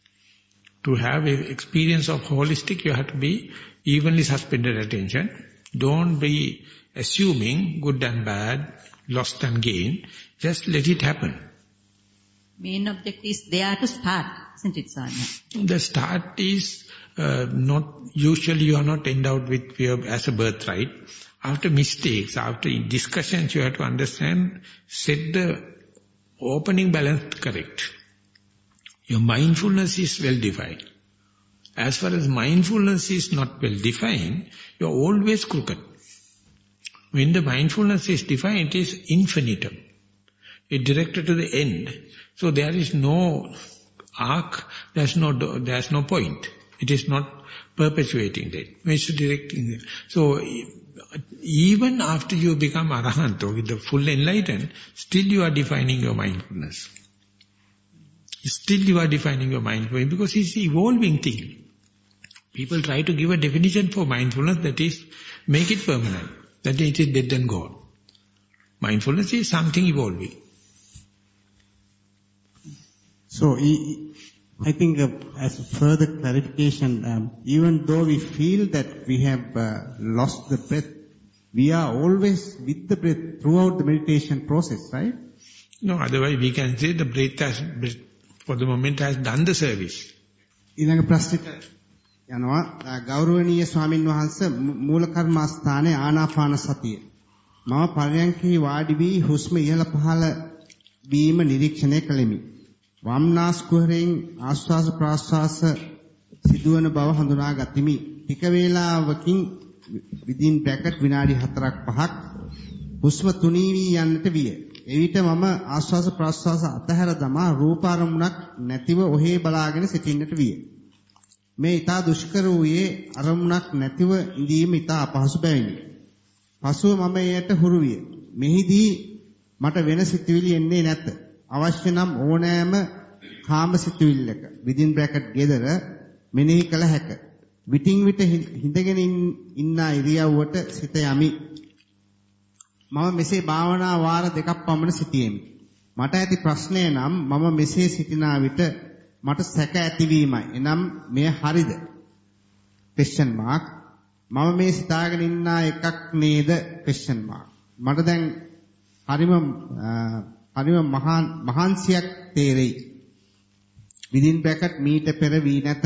To have a experience of holistic, you have to be evenly suspended attention. Don't be assuming good and bad, lost and gain. Just let it happen. Main object is there to start, isn't it, Swami? The start is uh, not, usually you are not endowed with fear as a birthright. After mistakes, after discussions, you have to understand, set the opening balance correct. Your mindfulness is well defined. As far as mindfulness is not well defined, you are always crooked. When the mindfulness is defined, it is infinitum. It directed to the end. So there is no arc, there's no, there's no point. It is not perpetuating that. It's directing. So even after you become arahant or with the full enlightened, still you are defining your mindfulness. Still you are defining your mindfulness because it's evolving thing. People try to give a definition for mindfulness that is, make it permanent. That it is dead and gone. Mindfulness is something evolving. So I think uh, as further clarification, um, even though we feel that we have uh, lost the breath, we are always with the breath throughout the meditation process, right? No, otherwise we can say the breath has, for the moment has done the service. ඊළඟ ප්‍රශ්නෙට යනවා ගෞරවනීය ස්වාමින් වහන්සේ මූල කර්මස්ථානයේ ආනාපාන සතිය. මම පරයන්කේ වාඩි වී හුස්ම ඉහළ පහළ වීම නිරීක්ෂණය කළෙමි. වම්නාස් කුහරයෙන් ආශ්වාස ප්‍රාශ්වාස සිදුවන බව හඳුනා ගතිමි. ටික වේලාවකින් within bracket විනාඩි 4ක් 5ක් හුස්ම තුනී වී යන්නට විය. එවිට මම ආශ්වාස ප්‍රාශ්වාස අතහැර දමා රූපාරමුණක් නැතිව ඔහේ බලාගෙන සිටින්නට විය. මේ ඊතා දුෂ්කර වූයේ අරමුණක් නැතිව ඉඳීම ඊතා අපහසු බැවිනි. පසුව මම එයට හුරු විය. මෙහිදී මට වෙන සිතුවිලි එන්නේ නැත. අවශ්‍ය නම් ඕනෑම කාම සිතුවිල්ලක within bracket gedara මෙනෙහි කළ හැක. විටින් විට හිඳගෙන ඉන්න ඉරියව්වට සිත යමි. මම මෙසේ භාවනා වාර දෙකක් පමණ සිටියෙමි. මට ඇති ප්‍රශ්නය නම් මම මෙසේ සිටිනා විට මට සැක ඇතිවීමයි. එනම් මෙය හරිද? question mark මම මේ සිතාගෙන ඉන්න එකක් නේද question mark මට දැන් හරිම හරිම මහන්සියක් තේරෙයි. within bracket මීට පෙර වී නැත.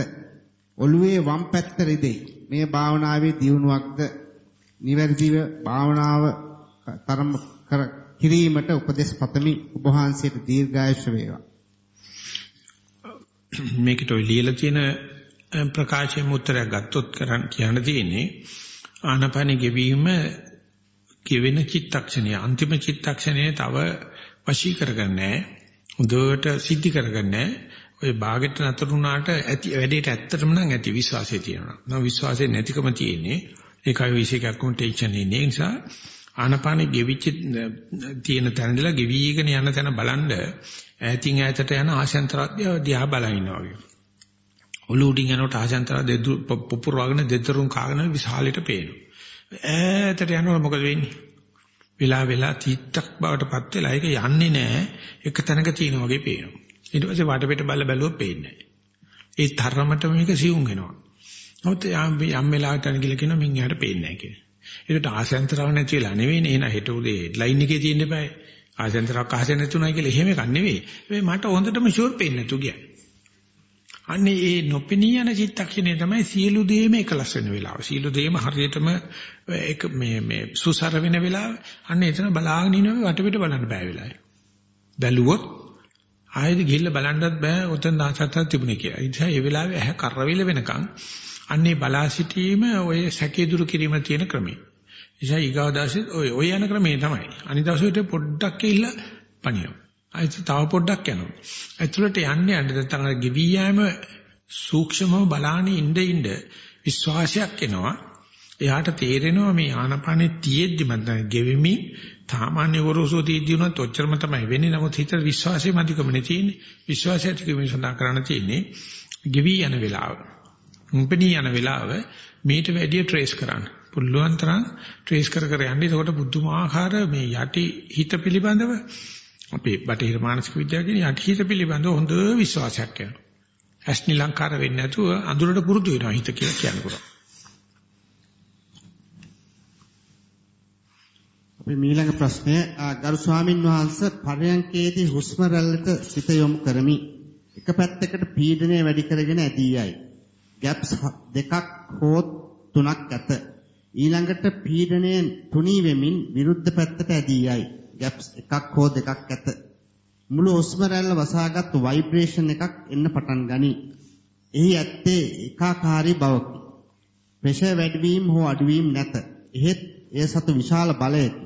ඔළුවේ වම් පැත්ත රිදෙයි. මේ භාවනාවේ දියුණුවක්ද නිවැරදිව භාවනාව තරම කර කිරීමට උපදෙස් පතමි ඔබ වහන්සේට දීර්ඝායුෂ වේවා. මේකට ඔය ලියලා තියෙන ප්‍රකාශයෙන් උත්තරයක් ගත්තොත් කරන් කියන්න තියෙන්නේ ආනපන ගෙවීම කෙවෙන චිත්තක්ෂණය අන්තිම චිත්තක්ෂණය තව වශී කරගන්නේ හොඳට සිද්ධි කරගන්නේ ඔය ਬਾගෙට නතර වුණාට ඇති වැඩේට ඇත්තටම නම් ඇති විශ්වාසය තියෙනවා. නෝ විශ්වාසය නැතිකම තියෙන්නේ ඒකයි විශේෂයක් කොන්ටෙන්ෂන් ඉන්නේ නිසා ආනපානෙ ගෙවිච්ච තියෙන තැනදලා ගෙවිගෙන යන තැන බලන්ඩ ඈතින් ඈතට යන ආශයන්තරය දිහා බලන ඉන්නවා වගේ. ඔලු උඩින් යනකොට ආශයන්තර දෙදු පුපුරවගෙන දෙතරුම් කාගෙන විශාලෙට පේනවා. ඈතට යනකොට මොකද වෙන්නේ? වෙලා වෙලා තීත්තක් බවට පත් වෙලා ඒක යන්නේ නැහැ. එක තැනක තියෙන වගේ පේනවා. ඊට පස්සේ වටපිට බල බැලුවොත් පේන්නේ ඒ තරමට මේක සියුම් වෙනවා. නමුත් යම් වෙලාවකට අනගිල කියනවා මින් එහාට පේන්නේ නැහැ කියලා. ඒකට ආසෙන්තරව නැති වෙලා නෙවෙයිනේ එන හෙට උදේ හෙඩ්ලයින් එකේ තියෙන්න eBay. ආසෙන්තරක් අහසේ නැතුණයි කියලා එහෙම එකක් නෙවෙයි. මේ මට හොඳටම ෂුවර් පේන්නේ නැතු කියන්නේ. අන්නේ ඒ නොපෙනී යන චිත්තක්ෂණය තමයි සියලු දේම එකලස් වෙන වෙලාව. සියලු දේම හරියටම එක මේ මේ සුසර වෙන වෙලාව. අන්නේ එතන බලාගෙන ඉනව වටපිට බලන්න බෑ වෙලාවයි. බැලුවොත් ආයෙත් ගිහිල්ලා බලන්නත් බෑ උතන් දාසත්තක් තිබුණේ කියලා. ඒ නිසා ඒ වෙලාවේ ඇහැ කරවිල වෙනකන් අන්නේ බලා සිටීම ඔය සැකේ දුරු කිරීම තියෙන ක්‍රමය. නිසා ඊගාව දාසේ ඔය ඔය යන ක්‍රමේ තමයි. අනිත් දවසේට පොඩ්ඩක් ගිහිල්ලා පණිනවා. ආයෙත් තව පොඩ්ඩක් යනවා. ඇතුළට යන්නේ අnder තන ගෙවි යෑම සූක්ෂමව බලාන ඉඳ ඉඳ විශ්වාසයක් එනවා. එයාට තේරෙනවා මේ ආනපානෙ තියෙද්දි මම ගෙවෙමි සාමාන්‍ය වරෝසෝ තියෙද්දි උනත් ඔච්චරම තමයි වෙන්නේ. නමුත් හිතේ විශ්වාසය මධිකමනේ තියෙන්නේ. විශ්වාසය ඇතිකම සඳහන් කරන්න තියෙන්නේ ගෙවි යන වෙලාව. උම්පණී යන වෙලාව මේට වැඩිය ට්‍රේස් කරන්න. පුළුවන් තරම් ට්‍රේස් කර කර යන්නේ. ඒකට බුද්ධමාහාර මේ යටි හිත පිළිබඳව අපේ බටහිර මානසික විද්‍යාව කියන යටි හිත පිළිබඳව හොඳ විශ්වාසයක් එනවා. ඇස්නි ලංකාර වෙන්නේ නැතුව අඳුරට පුරුදු වෙනවා හිත කියලා කියන්න අපි මීළඟ ප්‍රශ්නය ගරු ස්වාමින් වහන්සේ පරයන්කේදී හුස්ම රැල්ලට සිත යොමු කරමි. එක පැත්තකට පීඩනය වැඩි කරගෙන ඇදී යයි. ගැප්ස් දෙකක් හෝ තුනක් ඇත. ඊළඟට පීඩනය තුනී වෙමින් විරුද්ධ පැත්තට ඇදී යයි. ගැප්ස් එකක් හෝ දෙකක් ඇත. මුළු හුස්ම රැල්ල වසාගත් ভাইබ්‍රේෂන් එකක් එන්න පටන් ගනී. එහි ඇත්තේ ඒකාකාරී බවකි. ප්‍රෙෂර් වැඩිවීම හෝ අඩුවීම නැත. එහෙත් එය සතු විශාල බලයකි.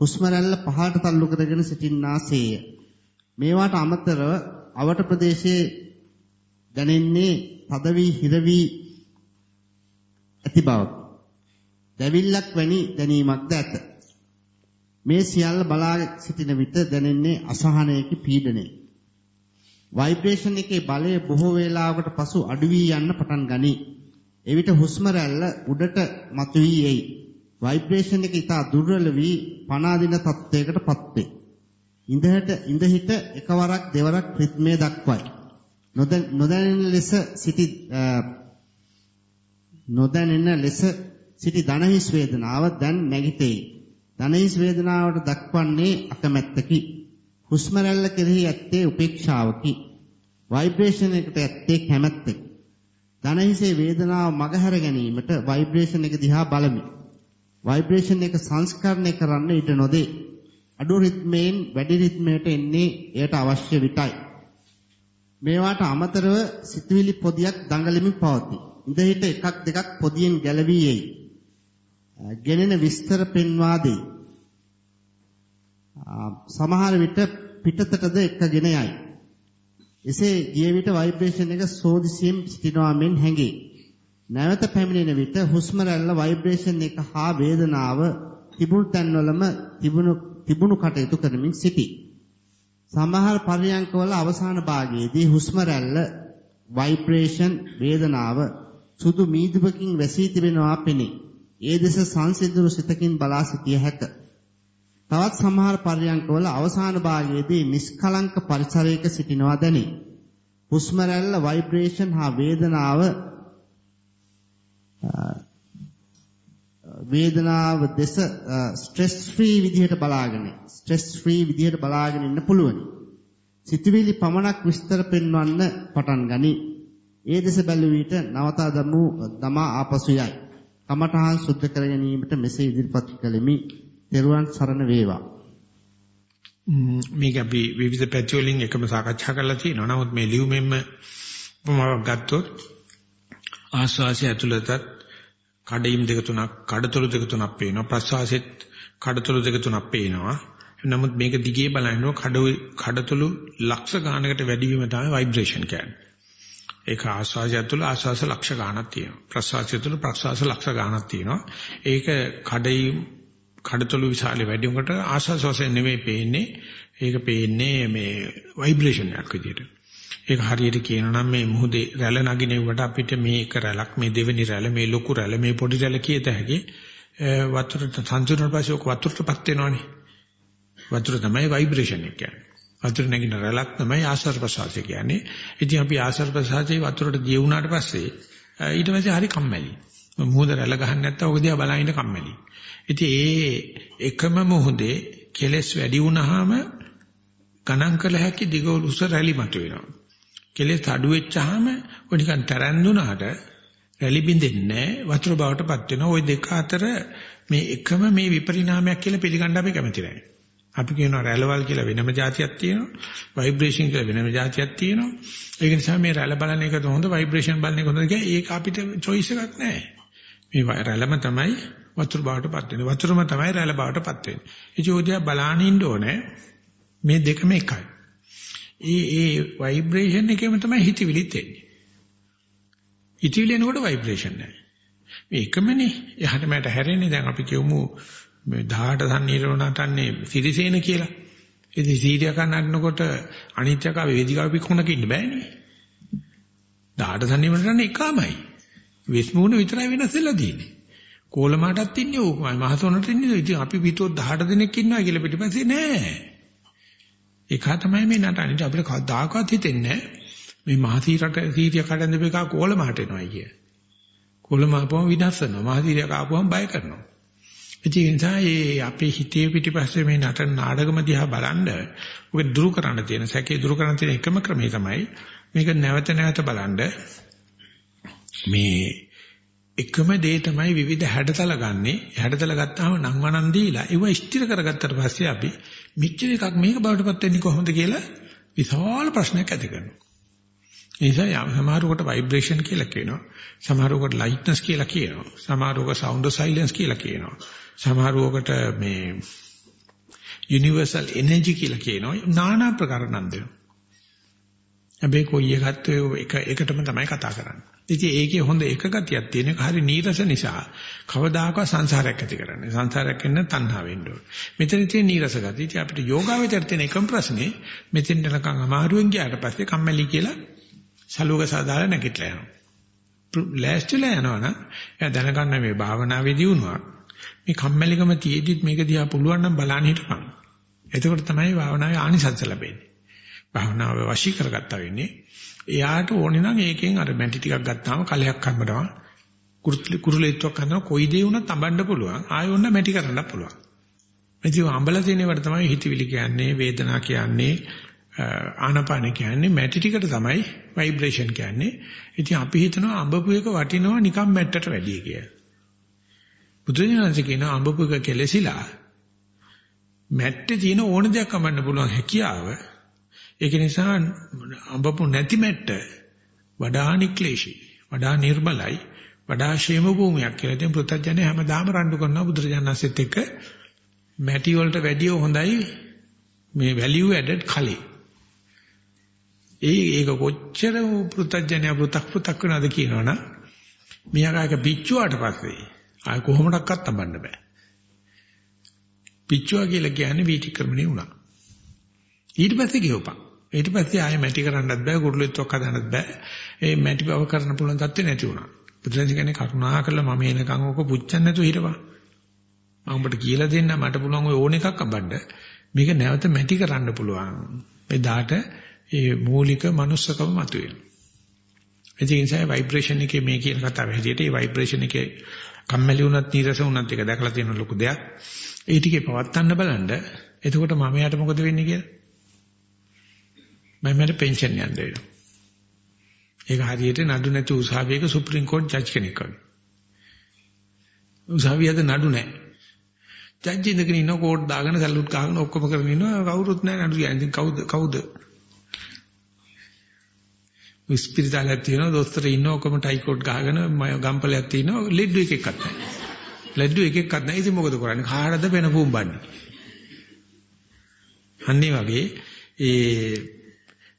හුස්ම රැල්ල පහළට තල්ලු කරගෙන සිටින්නාසේය. මේවාට අමතරව අවට ප්‍රදේශයේ දැනෙන්නේ තද වී හිර වී ඇති බවකි. දැවිල්ලක් වැනි දැනීමක්ද ඇත. මේ සියල්ල බලා සිටින විට දැනෙන්නේ අසහනයක පීඩනය. ভাইබ්‍රේෂන් එකේ බලය බොහෝ වේලාවකට පසු අඩු වී යන්න පටන් ගනී. එවිට හුස්ම රැල්ල උඩට මතුවී එයි. ভাইබ්‍රේෂන් එක ඉතා දුර්වල වී පනාදින තත්ත්වයකටපත් වේ. ඉඳහට ඉඳහිට එකවරක් දෙවරක් රිද්මේ දක්වයි. නොදැනෙන ලෙස සිටි නොදැනෙන ලෙස සිටි දනහිස් වේදනාව දැන් නැගිටේ. දනහිස් වේදනාවට දක්වන්නේ අකමැත්තකි. හුස්ම රැල්ල කෙරෙහි ඇත්තේ උපේක්ෂාවකි. ভাইබ්‍රේෂන් එකට ඇත්තේ කැමැත්තකි. දනහිසේ වේදනාව මගහැර ගැනීමට ভাইබ්‍රේෂන් එක දිහා බලමි. ভাইබ්‍රේෂන් එක සංස්කරණය කරන්න ඊට නොදේ. අඩු රිද්මයෙන් වැඩි රිද්මයට එන්නේ එයට අවශ්‍ය විටයි. මේවාට අමතරව සිතුවිලි පොදියක් දඟලමින් පවතී. ඉඳහිට එකක් දෙකක් පොදියෙන් ගැලවී යයි. ගෙනෙන විස්තර පෙන්වා දෙයි. සමහර විට පිටතටද එක්කගෙන යයි. එසේ ගිය විට ভাইබ්‍රේෂන් එක සෝදිසියෙන් සිටිනවා මෙන් හැඟේ. නැවත පැමිණෙන විට හුස්ම රැල්ල ভাইබ්‍රේෂන් එක හා වේදනාව තිබුණු තැන්වලම තිබුණු තිබුණු කටයුතු කරමින් සිටී. සමහර පරියන්කවල අවසාන භාගයේදී හුස්ම රැල්ල ভাইබ්‍රේෂන් වේදනාව සුදු මීදුපකින් වැසී තිබෙනවා පෙනේ. ඒ දෙස සංසිඳුරු සිතකින් බලා සිටිය හැක. තවත් සමහර පරියන්කවල අවසාන භාගයේදී නිෂ්කලංක පරිසරයක සිටිනවා දැනේ. හුස්ම රැල්ල ভাইබ්‍රේෂන් හා වේදනාව වේදනාව දෙස ස්ට්‍රෙස් ෆ්‍රී විදිහට බලාගෙන ස්ට්‍රෙස් ෆ්‍රී විදිහට බලාගෙන ඉන්න පුළුවන්. සිතුවිලි පමණක් විස්තර පෙන්වන්න පටන් ගනි. ඒ දෙස බැලුව විට නවතා දමු දමා ආපසු යයි. කමඨහන් සුද්ධ කර ගැනීමට මෙසේ ඉදිරිපත් කළෙමි. ත්වන් සරණ වේවා. මේක අපි විවිධ පැති වලින් එකම සාකච්ඡා කරලා තියෙනවා. නමුත් මේ ලියුමෙන්ම උපමාවක් ගත්තොත් ආශ්වාසය ඇතුළතත් කඩීම් දෙක තුනක්, කඩතොළු දෙක තුනක් පේනවා. ප්‍රශ්වාසෙත් කඩතොළු දෙක තුනක් පේනවා. නමුත් මේක දිගේ බලනකොට කඩ කඩතොළු ලක්ෂ ගානකට වැඩි වීම තමයි ভাইබ්‍රේෂන් කියන්නේ. ඒක ආශ්වාසය තුළ ආශ්වාස ලක්ෂ ගානක් තියෙනවා. ප්‍රශ්වාසය තුළ ප්‍රශ්වාස ලක්ෂ ගානක් තියෙනවා. ඒක කඩයි කඩතොළු විශාලේ වැඩි උකට ආශ්වාස වශයෙන් නෙමෙයි පේන්නේ. ඒක පේන්නේ මේ ভাইබ්‍රේෂන් එකක් විදියට. ඒක හරියට කියනවා නම් මේ මුහුදේ රැළ නගිනෙවට අපිට මේක රැළක් මේ දෙවෙනි රැළ මේ ලොකු රැළ මේ පොඩි රැළ කියත හැකි වතුරට සංසුරන පස්සේ ඔක වතුරටපත් වෙනවනේ. වතුර තමයි ভাইබ්‍රේෂන් එක කියන්නේ. වතුර නැගින රැළක් තමයි ආශ්වාස ප්‍රශ්වාසය කියන්නේ. ඉතින් අපි ආශ්වාස ප්‍රශ්වාසයේ වතුරට ගිය වුණාට පස්සේ ඊට පස්සේ හරි කම්මැලි. මුහුද රැළ ගහන්න නැත්තම් ඔක දිහා බලන් ඉන්න කම්මැලි. ඉතින් ඒ එකම මුහුදේ කෙලස් වැඩි වුණාම ගණන් කළ හැකි දිග උස රැලි මතුවෙනවා. කෙලෙස් අඩු වෙච්චාම ඔය නිකන් තරන්දුනාට රැලි බින්දෙන්නේ වතුර බවටපත් වෙනවා. ওই දෙක අතර මේ එකම මේ විපරිණාමයක් කියලා පිළිගන්න අපි කැමති නැහැ. අපි කියනවා රැළවල් කියලා වෙනම જાතියක් තියෙනවා. ভাইබ්‍රේෂන් කියලා වෙනම જાතියක් තියෙනවා. ඒක නිසා මේ රැළ බලන එක හොඳ ভাইබ්‍රේෂන් බලන එක හොඳ කියලා ඒක අපිට choice එකක් නැහැ. මේ රැළම තමයි වතුර බවටපත් වෙන්නේ. වතුරම තමයි රැළ බවටපත් වෙන්නේ. ඒ චෝදය බලානින්න ඕනේ. මේ දෙකම එකයි. ඒ ඒ ভাইබ්‍රේෂන් එකේම තමයි හිතවිලිත් එන්නේ. හිතවිලි එනකොට ভাইබ්‍රේෂන් නැහැ. මේ එකමනේ එහාට මට හැරෙන්නේ දැන් අපි කියමු මේ 18 සම්නිරෝණටන්නේ සිරිසේන කියලා. ඉතින් සීරිය කන්නනකොට අනිත්‍යක වේදිකාව පිකුණක ඉන්න බෑනේ. 18 සම්නිරෝණටන්නේ එකමයි. විස්මුණ විතරයි වෙනස් වෙලා තියෙන්නේ. කෝලමාටත් ඉන්නේ ඕකමයි මහසොනට ඉන්නේ. ඉතින් අපි පිටෝ 18 දෙනෙක් ඉන්නවා කියලා පිටිපස්සේ නෑ. ඒක තමයි මේ නටන්නේ. අපිට කවදාකවත් හිතෙන්නේ මේ මහසීරට සීරිය කඩන දෙපේක කෝලමාට එනවායි කිය. කෝලමාපුවම විනාශ වෙනවා. මහසීරිය කාපුවම බය කරනවා. ඒ නිසා මේ අපේ හිතේ පිටිපස්සේ මේ නටන නාටකම දිහා බලන්න ඔක දුරු කරන්න තියෙන සැකේ දුරු කරන්න තියෙන එකම ක්‍රමය තමයි මේක නැවත නැවත බලන්න මේ එකම දේ තමයි විවිධ හැඩතල ගන්නෙ හැඩතල ගත්තාම නම් වණන් දීලා ඒව ස්ථිර කරගත්තට පස්සේ අපි මිච්චර එකක් මේක බවටපත් වෙන්නේ කොහොමද කියලා විශාල ප්‍රශ්නයක් ඇති කරනවා. ඒ නිසා සමහරකට ভাইබ්‍රේෂන් කියලා කියනවා. සමහරකට ලයිට්නස් කියලා කියනවා. සමහරකට සවුන්ඩ් සයිලන්ස් කියලා කියනවා. සමහරකට මේ යුනිවර්සල් එනර්ජි කියලා කියනවා. নানা ප්‍රකාර නම් දෙනවා. හැබැයි කොයි එකත් එක එකටම තමයි කතා කරන්නේ. ඉතින් ඒකේ හොඳ එක ගතියක් තියෙන එක හරි නීරස නිසා කවදාකවත් සංසාරයක් ඇති කරන්නේ. සංසාරයක් වෙන්න තණ්හා වෙන්න ඕන. මෙතන තියෙන නීරස ගතිය. ඉතින් අපිට යෝගාවචර තියෙන එකම ප්‍රශ්නේ මෙතෙන් යනකම් අමාරුවෙන් ගියාට පස්සේ කම්මැලි කියලා සලුවක සාදාලා නැගිටලා යනවා. ලෑස්තිලා යනවනම් එයා දැනගන්න මේ භාවනාවේදී වුණා. මේ කම්මැලිකම තියේදිත් මේක දිහා පුළුවන් නම් බලන්න හිටපන්. එතකොට තමයි භාවනාවේ ආනිසංස ලැබෙන්නේ. භාවනාව වශී කරගත්තා වෙන්නේ. එයාට ඕනේ නම් ඒකෙන් අර මැටි ටිකක් ගත්තාම කලයක් කම්බනවා. කුරුලෙත්වක් කරනවා කොයි දේ වුණත් අඹන්න පුළුවන්. ආයෙ ඔන්න මැටි කරන්න පුළුවන්. ඉතින් අඹල තියෙනවට තමයි හිතවිලි කියන්නේ, වේදනා කියන්නේ, ආනපාන කියන්නේ මැටි ටිකට තමයි ভাইබ්‍රේෂන් කියන්නේ. ඉතින් අපි හිතනවා අඹපු එක වටිනවා නිකන් මැට්ටට වැඩිය කියලා. බුදුරජාණන්සේ කියන අඹපු එක කෙලසිලා මැට්ටේ තියෙන ඕන දෙයක් අඹන්න පුළුවන් හැකියාව. ඒක නිසා අඹපු නැති මැට්ට වඩා නික්ලේශී, වඩා නිර්මලයි, වඩා ශේම භූමියක් කියලා දැන් පුත්‍ත්ජනේ හැමදාම රණ්ඩු කරනවා බුදුරජාණන්සෙත් එක්ක මැටි වලට වැඩිය හොඳයි මේ වැලියු ඇඩඩ් කලේ. ඒ ඒක කොච්චර පුත්‍ත්ජනේ පුතක් පුතක් වෙනවද කියනවනම් මියාගාක පිච්චුවාට පස්සේ ආය කොහොමඩක්වත් තබන්න බෑ. පිච්චුවා කියලා කියන්නේ වීතික්‍රමණේ වුණා. ඊට පස්සේ ගිහපන්. ඊට පස්සේ ආයෙ මැටි කරන්නත් බෑ කුරුලෙත්වක් හදන්නත් බෑ. ඒ මැටි බව කරන්න පුළුවන් තත්ත්වෙ නැති වුණා. බුදුරජාණන් කියන්නේ කරුණා කරලා මම එනකන් ඕක පුච්චන්න නැතුව හිටපන්. මම ඔබට කියලා දෙන්න මට පුළුවන් ඔය ඕන එකක් අබඩ. මේක නැවත මැටි කරන්න පුළුවන්. එදාට ඒ මූලික manussකම මතුවේ. ඒ නිසා ভাইබ්‍රේෂන් එකේ මේ කියන කතාව හැටියට ඒ ভাইබ්‍රේෂන් එකේ කම්මැලි වුණත් නීරස වුණත් ඒක දැකලා තියෙන ලොකු දෙයක්. ඒ ටිකේ පවත් ගන්න බලන්න. එතකොට මම යාට මොකද වෙන්නේ කියලා? මම මට පෙන්ෂන් යන්න වෙනවා. ඒක හරියට නඩු නැති උසාවියක සුප්‍රීම කෝට් ජජ් කෙනෙක් වගේ. උසාවියද නඩු නැහැ. ජජ් ඉඳගෙන ඉන්න කෝට් දාගෙන සැලුට් ගහගෙන ඔක්කොම කරගෙන ඉන්නවා කවුරුත් නැහැ නඩු කියන්නේ කවුද කවුද ස්පිරිතාලයක් තියෙනවා දොස්තර ඉන්න ඔක්කොම ටයි කෝට් ගහගෙන ගම්පලයක් තියෙනවා ලෙඩ්ඩු එකෙක්වත් නැහැ. ලෙඩ්ඩු එකෙක්වත් නැහැ. ඉතින් මොකද කරන්නේ? කාටද වෙන පුම්බන්නේ? අන්නේ වගේ ඒ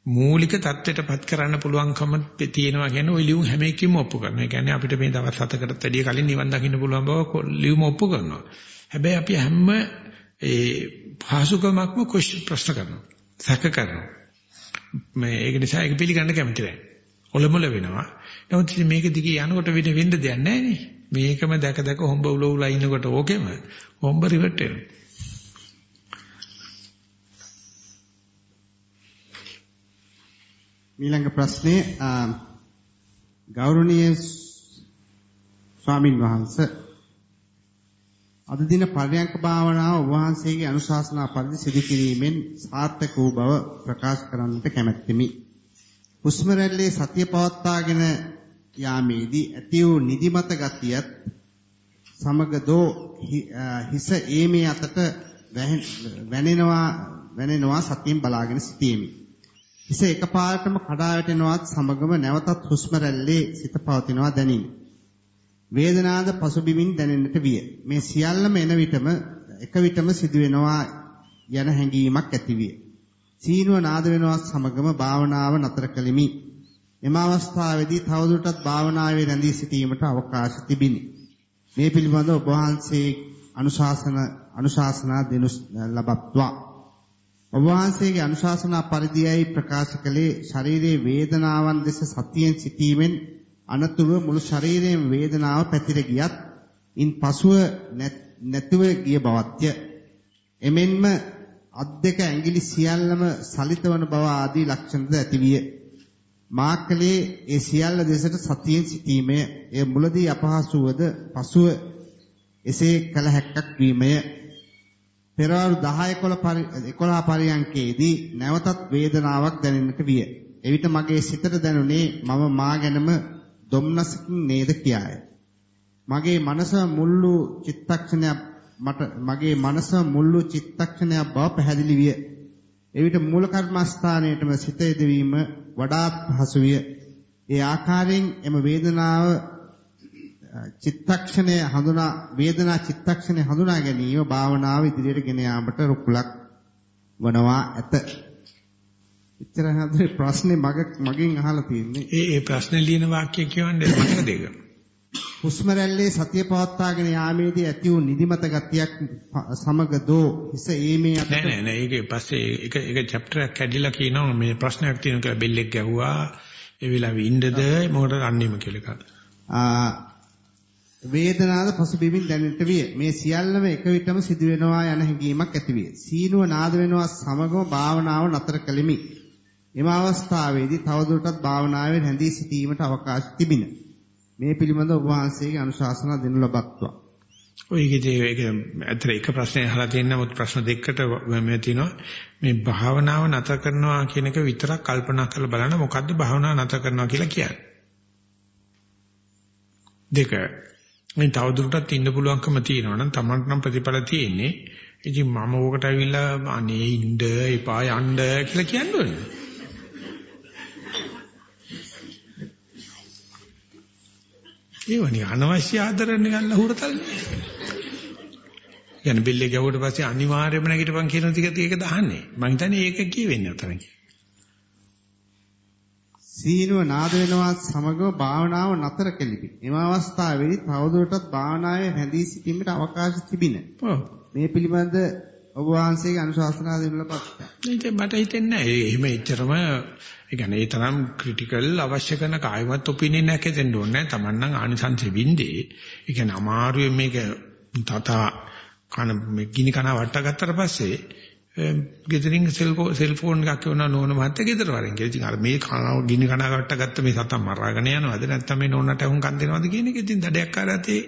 මූලික தත්ත්වයටපත් කරන්න පුළුවන්කම තියෙනවා කියන්නේ ওই ලියුම් හැම එකකින්ම ඔප්පු කරනවා. ඒ කියන්නේ අපිට මේ දවස් හතකටත් වැඩිය කලින් නිවන් දකින්න පුළුවන් බව ලියුම ඔප්පු කරනවා. හැබැයි අපි හැම ඒ පහසුකමක්ම ප්‍රශ්න කරනවා. සැක කරනවා. මේ ඒක නිසා ඒක පිළිගන්න කැමති නැහැ. ඔලොමල වෙනවා. නමුත් මේක දිගේ යනකොට වෙන වෙන්න දෙයක් නැහැ මේකම දැක දැක හොම්බ උලෝ උලා ඉන්නකොට ඕකෙම හොම්බ රිවර්ට් වෙනවා. ඊළඟ ප්‍රශ්නේ ගෞරවනීය ස්වාමින් වහන්සේ අද දින පරයන්ක භාවනාව ඔබ වහන්සේගේ අනුශාසනා පරිදි සිදු කිරීමෙන් සාර්ථක වූ බව ප්‍රකාශ කරන්නට කැමැත්තෙමි. හුස්ම රැල්ලේ සතිය පවත්වාගෙන යාමේදී ඇති වූ නිදිමත ගතියත් සමගදෝ හිස ඒමේ අතට වැනෙනවා වැනෙනවා සතියෙන් බලාගෙන සිටීමි. හිස එකපාරටම කඩා වැටෙනවත් සමගම නැවතත් හුස්ම රැල්ලේ සිත පවතිනවා දැනිනි. වේදනාද පසුබිමින් දැනෙන්නට විය. මේ සියල්ලම එන විටම එක විටම සිදුවෙනවා යන හැඟීමක් ඇති විය. සීනුව නාද වෙනවත් සමගම භාවනාව නතර කළෙමි. එම අවස්ථාවේදී තවදුරටත් භාවනාවේ රැඳී සිටීමට අවකාශ තිබිනි. මේ පිළිබඳව ඔබ වහන්සේ අනුශාසන අනුශාසනා දෙනු ලබත්වා. ඔබ වහන්සේගේ අනුශාසනා පරිදියයි ප්‍රකාශ කළේ ශරීරයේ වේදනාවන් දෙස සතියෙන් සිටීමෙන් අනතුරුව මුළු ශරීරයේම වේදනාව පැතිර ගියත් ඉන් පසුව නැතුව ගිය බවත්ය. එමෙන්ම අත් දෙක ඇඟිලි සියල්ලම සලිතවන බව ආදී ලක්ෂණද ඇතිවිය. මාකලේ ඒ සියල්ල දෙසට සතියෙන් සිටීමය. එය මුලදී අපහසුවද පසුව එසේ කළ හැක්කක් වීමය. පෙරවරු 10 11 11 පරියන්කේදී නැවතත් වේදනාවක් දැනෙන්නට විය. එවිට මගේ සිතට දැනුනේ මම මා ගැනම දුම්නසකින් නේද කියාය. මගේ මනස මුල්ලු චිත්තක්ෂණයක් මට මගේ මනස මුල්ලු චිත්තක්ෂණයක් බව පැහැදිලි විය. එවිට මූල කර්මස්ථානයේටම සිත යෙදවීම වඩාත් පහසු විය. ඒ ආකාරයෙන් එම වේදනාව චිත්තක්ෂණය හඳුනා වේදනා චිත්තක්ෂණය හඳුනා ගැනීම භාවනාව ඉදිරියට ගෙන යාමට රුකුලක් වනවා ඇත. එච්චර හදේ ප්‍රශ්නේ මග මගෙන් අහලා තියෙන්නේ. ඒ ඒ ප්‍රශ්නේ ලියන වාක්‍ය කියවන්නේ මතක දෙක. හුස්ම රැල්ලේ සතිය පවත්වාගෙන යාමේදී ඇති වූ නිදිමත ගතියක් සමග දෝ හිස ඒමේ අතට නෑ නෑ නෑ ඒකේ පස්සේ එක එක චැප්ටර් එකක් කැඩිලා කියනවා මේ ප්‍රශ්නයක් තියෙනවා කියලා බෙල්ලෙක් ගැහුවා ඒ වෙලාවෙ ඉන්නද මොකටද අන්නේම කියලා. ආ වේදනාද පසුබිමින් දැනෙන්නට විය. මේ සියල්ලම එක විටම සිදුවෙනවා යන හැඟීමක් ඇති විය. සීනුව නාද වෙනවා සමගම භාවනාව නතර කළෙමි. එම අවස්ථාවේදී තවදුරටත් භාවනාවේ රැඳී සිටීමට අවකාශ තිබින. මේ පිළිබඳව ඔබ වහන්සේගේ අනුශාසනා දෙනු ලබත්වා. ඔය ඉතින් ඒක ඇත්තට එක ප්‍රශ්නයක් අහලා තියෙන නමුත් ප්‍රශ්න දෙකකට මේ තියෙනවා මේ භාවනාව නැතර කරනවා කියන එක විතරක් කල්පනා කරලා බලන්න මොකද්ද භාවනාව නැතර කරනවා කියලා කියන්නේ. දෙක මේ තවදුරටත් ඉන්න පුළුවන්කම තියෙනවා නම් Tamanට නම් ප්‍රතිඵල තියෙන්නේ. ඉතින් මම ඕකට ඇවිල්ලා අනේ ඉන්න එපා යන්න කියලා කියන්නේ. ඒවනි අනවශ්‍ය ආදරණ ගන්න හුරතල්නේ. යන බිල්ලේ ගැවුවට පස්සේ අනිවාර්යයෙන්ම නැගිටපන් කියන ටික ඒක දහන්නේ. මං හිතන්නේ ඒක කියවෙන්නේ අතන. සීනුව නාද වෙනවා සමග භාවනාව නතර කෙලිපි. එම අවස්ථාවේදී තවදුරටත් භාවනාවේ රැඳී සිටීමට අවකාශ තිබින. මේ පිළිබඳ ඔබ වහන්සේගේ අනුශාසනා දෙන්න ලබත්තා. ඒක මට හිතෙන්නේ නැහැ. එහෙම එච්චරම ඒ කියන්නේ ඒ තරම් ක්‍රිටිකල් අවශ්‍ය කරන කායවත් ඔපිනියන් එකක් දෙන්න ඕනේ නැහැ. Taman නම් ආනිසංසෙ වින්දේ. ඒ කියන්නේ අමාරුවෙන් මේක තත කන මේ ගිනි කන වට ගත්තට පස්සේ ගෙදරින් සෙල්ෆෝන් එකක් වුණා නෝන මහත්තයා ගෙදර වරෙන් කියලා. ඉතින් අර මේ ගිනි කන වට ගත්ත මේ සතා මරාගෙන යනවද නැත්නම් මේ නෝනට වුන් කන් දෙනවද කියන එක ඉතින් දඩයක් කාරතේ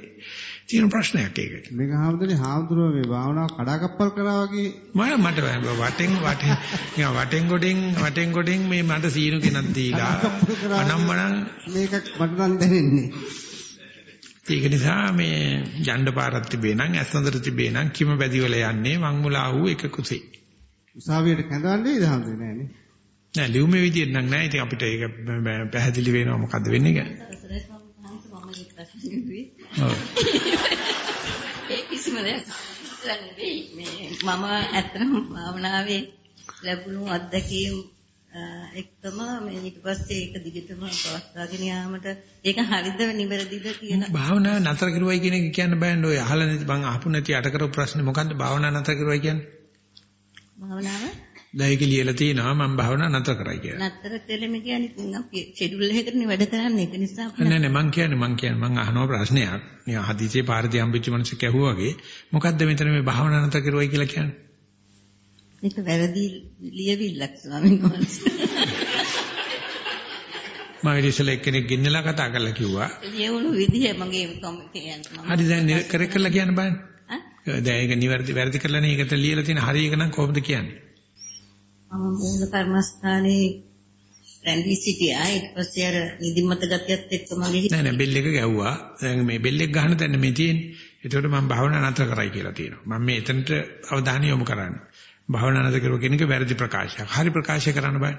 තියෙන ප්‍රශ්නයක් ඒක. මේක හාමුදුරනේ හාමුදුරුවෝ මේ භාවනාව කඩාකප්පල් කරා වගේ මම මට වටෙන් වටෙන් නිකන් වටෙන් ගොඩෙන් වටෙන් ගොඩෙන් මේ මට සීනු කෙනක් දීලා අනම්මනම් මේක මට නම් දැනෙන්නේ. ඒක නිසා මේ යන්න පාරක් තිබේ නම් ඇස්නතර තිබේ නම් කිම බැදිවල යන්නේ මං මුලා වූ එක කුසේ. උසාවියට කැඳවන්නේ ඉදහම්ද නෑනේ. නෑ ලියුමේ විදියට නම් නෑ. ඉතින් අපිට ඒක පැහැදිලි වෙනවා මොකද්ද වෙන්නේ කියලා. ඔව්. ඒ කිසිම දෙයක් නෙවෙයි මේ මම ඇත්තටම භාවනාවේ ලැබුණු අත්දැකීම් එක්කම මේ ඊට පස්සේ ඒක දිගටම පවත්වාගෙන යාමට ඒක හරිද නිවැරදිද කියන භාවනා නතර කරුවයි කියන එක කියන්න බෑනේ. ඔය අහලා නැති මං අහපු නැති අට කරපු ප්‍රශ්නේ මොකද්ද භාවනා නතර කරුවයි කියන්නේ? භාවනාව? දැන් ඒක ලියලා තියෙනවා මම භාවනා නතර කරයි කියලා. නතර කළෙම කියන්නේ අපි ෂෙඩියුල් එකකටනේ වැඩ කරන්නේ. ඒක නිසා නෑ නෑ මං කියන්නේ මං කියන්නේ මං අහනවා ප්‍රශ්නයක්. නිකන් හදිසියේ පාරදී හම්බෙච්ච මිනිස්සු කැහුවා වගේ. මොකද්ද මෙතන මේ භාවනා නතර කරුවයි කියලා කියන්නේ ඒක වැරදි ලියවිල්ලක් ස්වාමීන් වහන්සේ. මම ඉතින් එක්කෙනෙක් ගෙන්නලා කතා කරලා කිව්වා. ලියවුණු විදිහ මගේ කියන්නේ හරි දැන් කර කරලා කියන්න බෑනේ දැන් ඒක නිවැරදි වැරදි කරලා නේ ඒකට ලියලා තියෙන හරි එක නම් කොහොමද කියන්නේ? මම මූල කර්මස්ථානයේ රැඳී සිටියා. ඊට පස්සේ අර නිදිමත ගතියත් එක්ක මගේ නෑ නෑ බෙල් එක ගැව්වා. දැන් මේ බෙල් එක ගහන තැන මේ තියෙන්නේ. එතකොට මම භාවනා නතර කරයි කියලා තියෙනවා. මම මේ එතනට අවධානය යොමු කරන්නේ භාවනා නතර කරුවා කියන එක වැරදි ප්‍රකාශයක්. හරි ප්‍රකාශය කරන්න බෑ.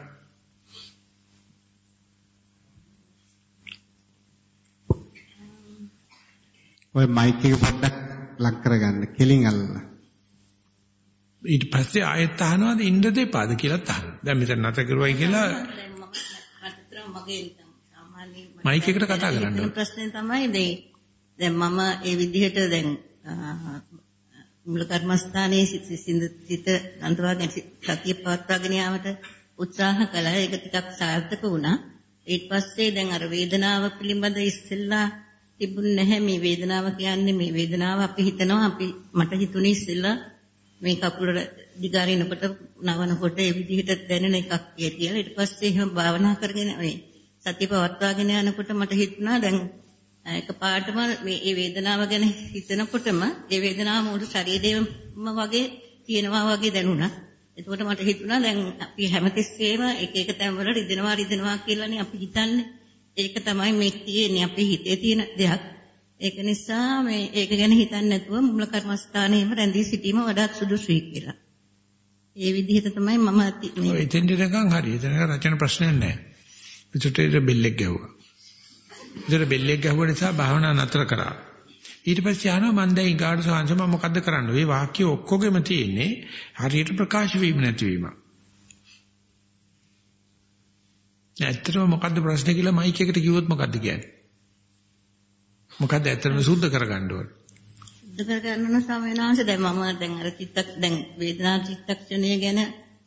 ඔය මයික් එක පොඩ්ඩක් ලක් කරගන්න. කෙලින් අල්ලලා. ඊට පස්සේ ආයෙත් අහනවාද? ඉන්න දෙපාද කියලාත් අහනවා. දැන් මෙතන නැත කරුවයි කියලා දැන් මම මට මගේ සාමාන්‍ය මයික් එකට කතා කරන්න ඕනේ. ප්‍රශ්නේ තමයි දැන් මම ඒ විදිහට දැන් මුල කර්මස්ථානයේ සිත සිත අන්තවාගෙන සතිය පවත්වාගෙන යාමට උත්සාහ කළා. ඒක ටිකක් සාර්ථක වුණා. ඊට පස්සේ දැන් අර වේදනාව පිළිබඳ ඉස්සෙල්ලා තිබුණ නැහැ මේ වේදනාව කියන්නේ මේ වේදනාව අපි හිතනවා අපි මට හිතුනේ ඉස්සෙල්ලා මේ කකුල දිගාරිනකොට නවනකොට ඒ විදිහට දැනෙන එකක් කියලා. ඊට පස්සේ එහෙම භාවනා කරගෙන මේ සතිය පවත්වාගෙන යනකොට මට හිතුණා දැන් එකපාරටම මේ මේ වේදනාව ගැන හිතනකොටම ඒ වේදනාව මුළු ශරීරෙම වගේ තියෙනවා වගේ දැනුණා. එතකොට මට හිතුණා දැන් අපි හැමතිස්සෙම එක එක තැන්වල රිදෙනවා රිදෙනවා කියලානේ අපි හිතන්නේ. ඒක තමයි මේ තියෙන්නේ අපේ හිතේ තියෙන දෙයක්. ඒක නිසා මේ ඒක ගැන හිතන්නේ නැතුව මුල කර්මස්ථානයේම රැඳී සිටීම වඩාත් සුදුසුයි කියලා. ඒ විදිහට තමයි මම ඔය එතෙන් දෙනකන් හරි. එතන රචන ප්‍රශ්නයක් නැහැ. පිටුටේ බෙල්ලෙක් ගැහුවා. ඉතින් බෙල්ලෙක් ගැහුව නිසා භාවනා නතර කරා. ඊට පස්සේ ආනවා මම දැන් ඊගාට සංසම මොකද්ද කරන්න? මේ වාක්‍ය ඔක්කොගෙම තියෙන්නේ හරියට ප්‍රකාශ වීම නැතිවීම. ඇත්තටම මොකද්ද ප්‍රශ්නේ කියලා මයික් එකට කිව්වොත් මොකද්ද කියන්නේ? මොකද්ද ඇත්තටම සුද්ධ කරගන්න ඕනේ? සුද්ධ කරගන්න ඕන සමයනාංශ දැන් මම දැන් අර චිත්තක් දැන් වේදනා චිත්තක්ෂණය ගැන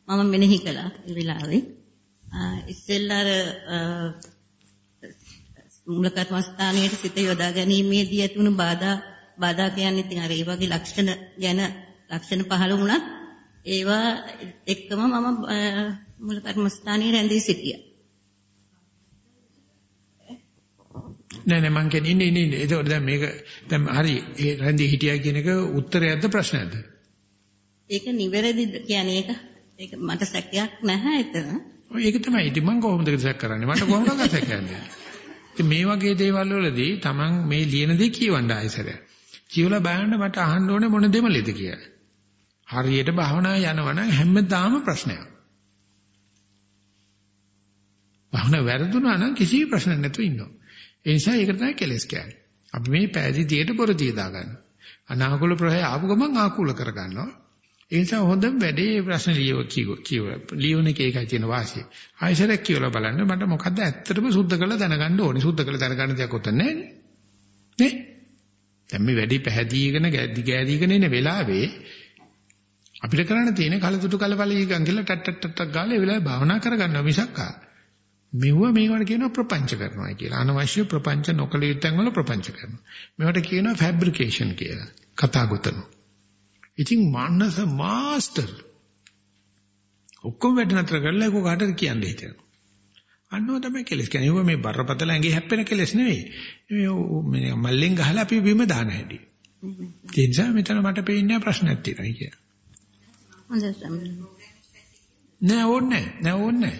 මම මෙනෙහි කළා ඒ වෙලාවේ. ඉස්සෙල්ලා අර මූල කර්මස්ථානයේ සිත යොදා ගැනීමේදී ඇතිවුණු බාධා බාධා කියන්නේ ඉතින් අර ඒ වගේ ලක්ෂණ ගැන ලක්ෂණ පහළ වුණත් ඒවා එක්කම මම මූල කර්මස්ථානයේ රැඳී සිටියා. නෑ නෑ මං කියන්නේ ඉන්නේ ඉන්නේ ඒකෝට දැන් මේක දැන් හරි ඒ රැඳී හිටියා කියන එක උත්තරයක්ද ප්‍රශ්නයක්ද? ඒක නිවැරදිද කියන්නේ ඒක ඒක මට සැකයක් නැහැ එතන. ඔය ඒක තමයි. ඉතින් මං කොහොමද සැක කරන්නේ? මට කොහොමද සැකයන්නේ? ඉතින් මේ වගේ දේවල් වලදී Taman මේ ලියන දේ කියවන්න ආයසරය. කියවලා බලන්න මට අහන්න ඕනේ මොන දෙමළේද කියලා. හරියට භාවනා යනවනම් හැමදාම ප්‍රශ්නයක්. භාවනා වැරදුනා නම් කිසි ප්‍රශ්නයක් නැතුව ඉන්නවා. ඒ නිසා ඒක තමයි කෙලස් කියන්නේ. අපි මේ පෑදීතියට පොරදී දාගන්න. අනාකූල ප්‍රහය ආපු ගමන් ආකූල කරගන්නවා. ඒ නිසා හොඳම වැඩේ ප්‍රශ්න ලියව කියව කියව ලියවන එක ඒකයි තියෙන වාසිය. ආයෙසරක් කියලා බලන්න මට මොකද්ද ඇත්තටම සුද්ධ කරලා දැනගන්න ඕනේ. සුද්ධ කරලා දැනගන්න දෙයක් ඔතන නැහැ නේ. දැන් මේ වැඩි පැහැදීගෙන ගැදි ගෑදීගෙන ඉන්න වෙලාවේ අපිට කරන්න තියෙන කලතුතු කලපලීගන් කියලා ටට් ටට් ටට් ගාලා ඒ වෙලාවේ භාවනා කරගන්න මිසක් ආ මෙව මේවට කියනවා ප්‍රපංච කරනවා කියලා. අනවශ්‍ය ප්‍රපංච නොකළ යුත්තන් වල ප්‍රපංච කරනවා. මේවට කියනවා ෆැබ්‍රිකේෂන් කියලා. කතා ගොතනවා. ඉතින් මානස මාස්ටර් ඔක්කොම වැඩ නතර කරලා ඒක කාටද කියන්නේ හිතනවා. අන්නෝ තමයි කෙලස් කියන්නේ. ඒව මේ බරපතල ඇඟේ හැප්පෙන කෙලස් නෙවෙයි. මේ මල්ලෙන් ගහලා අපි බිම දාන හැටි. ඒ නිසා මෙතන මට පේන්නේ ප්‍රශ්නයක් තියෙනවා කියලා. නෑ ඕනේ නෑ ඕනේ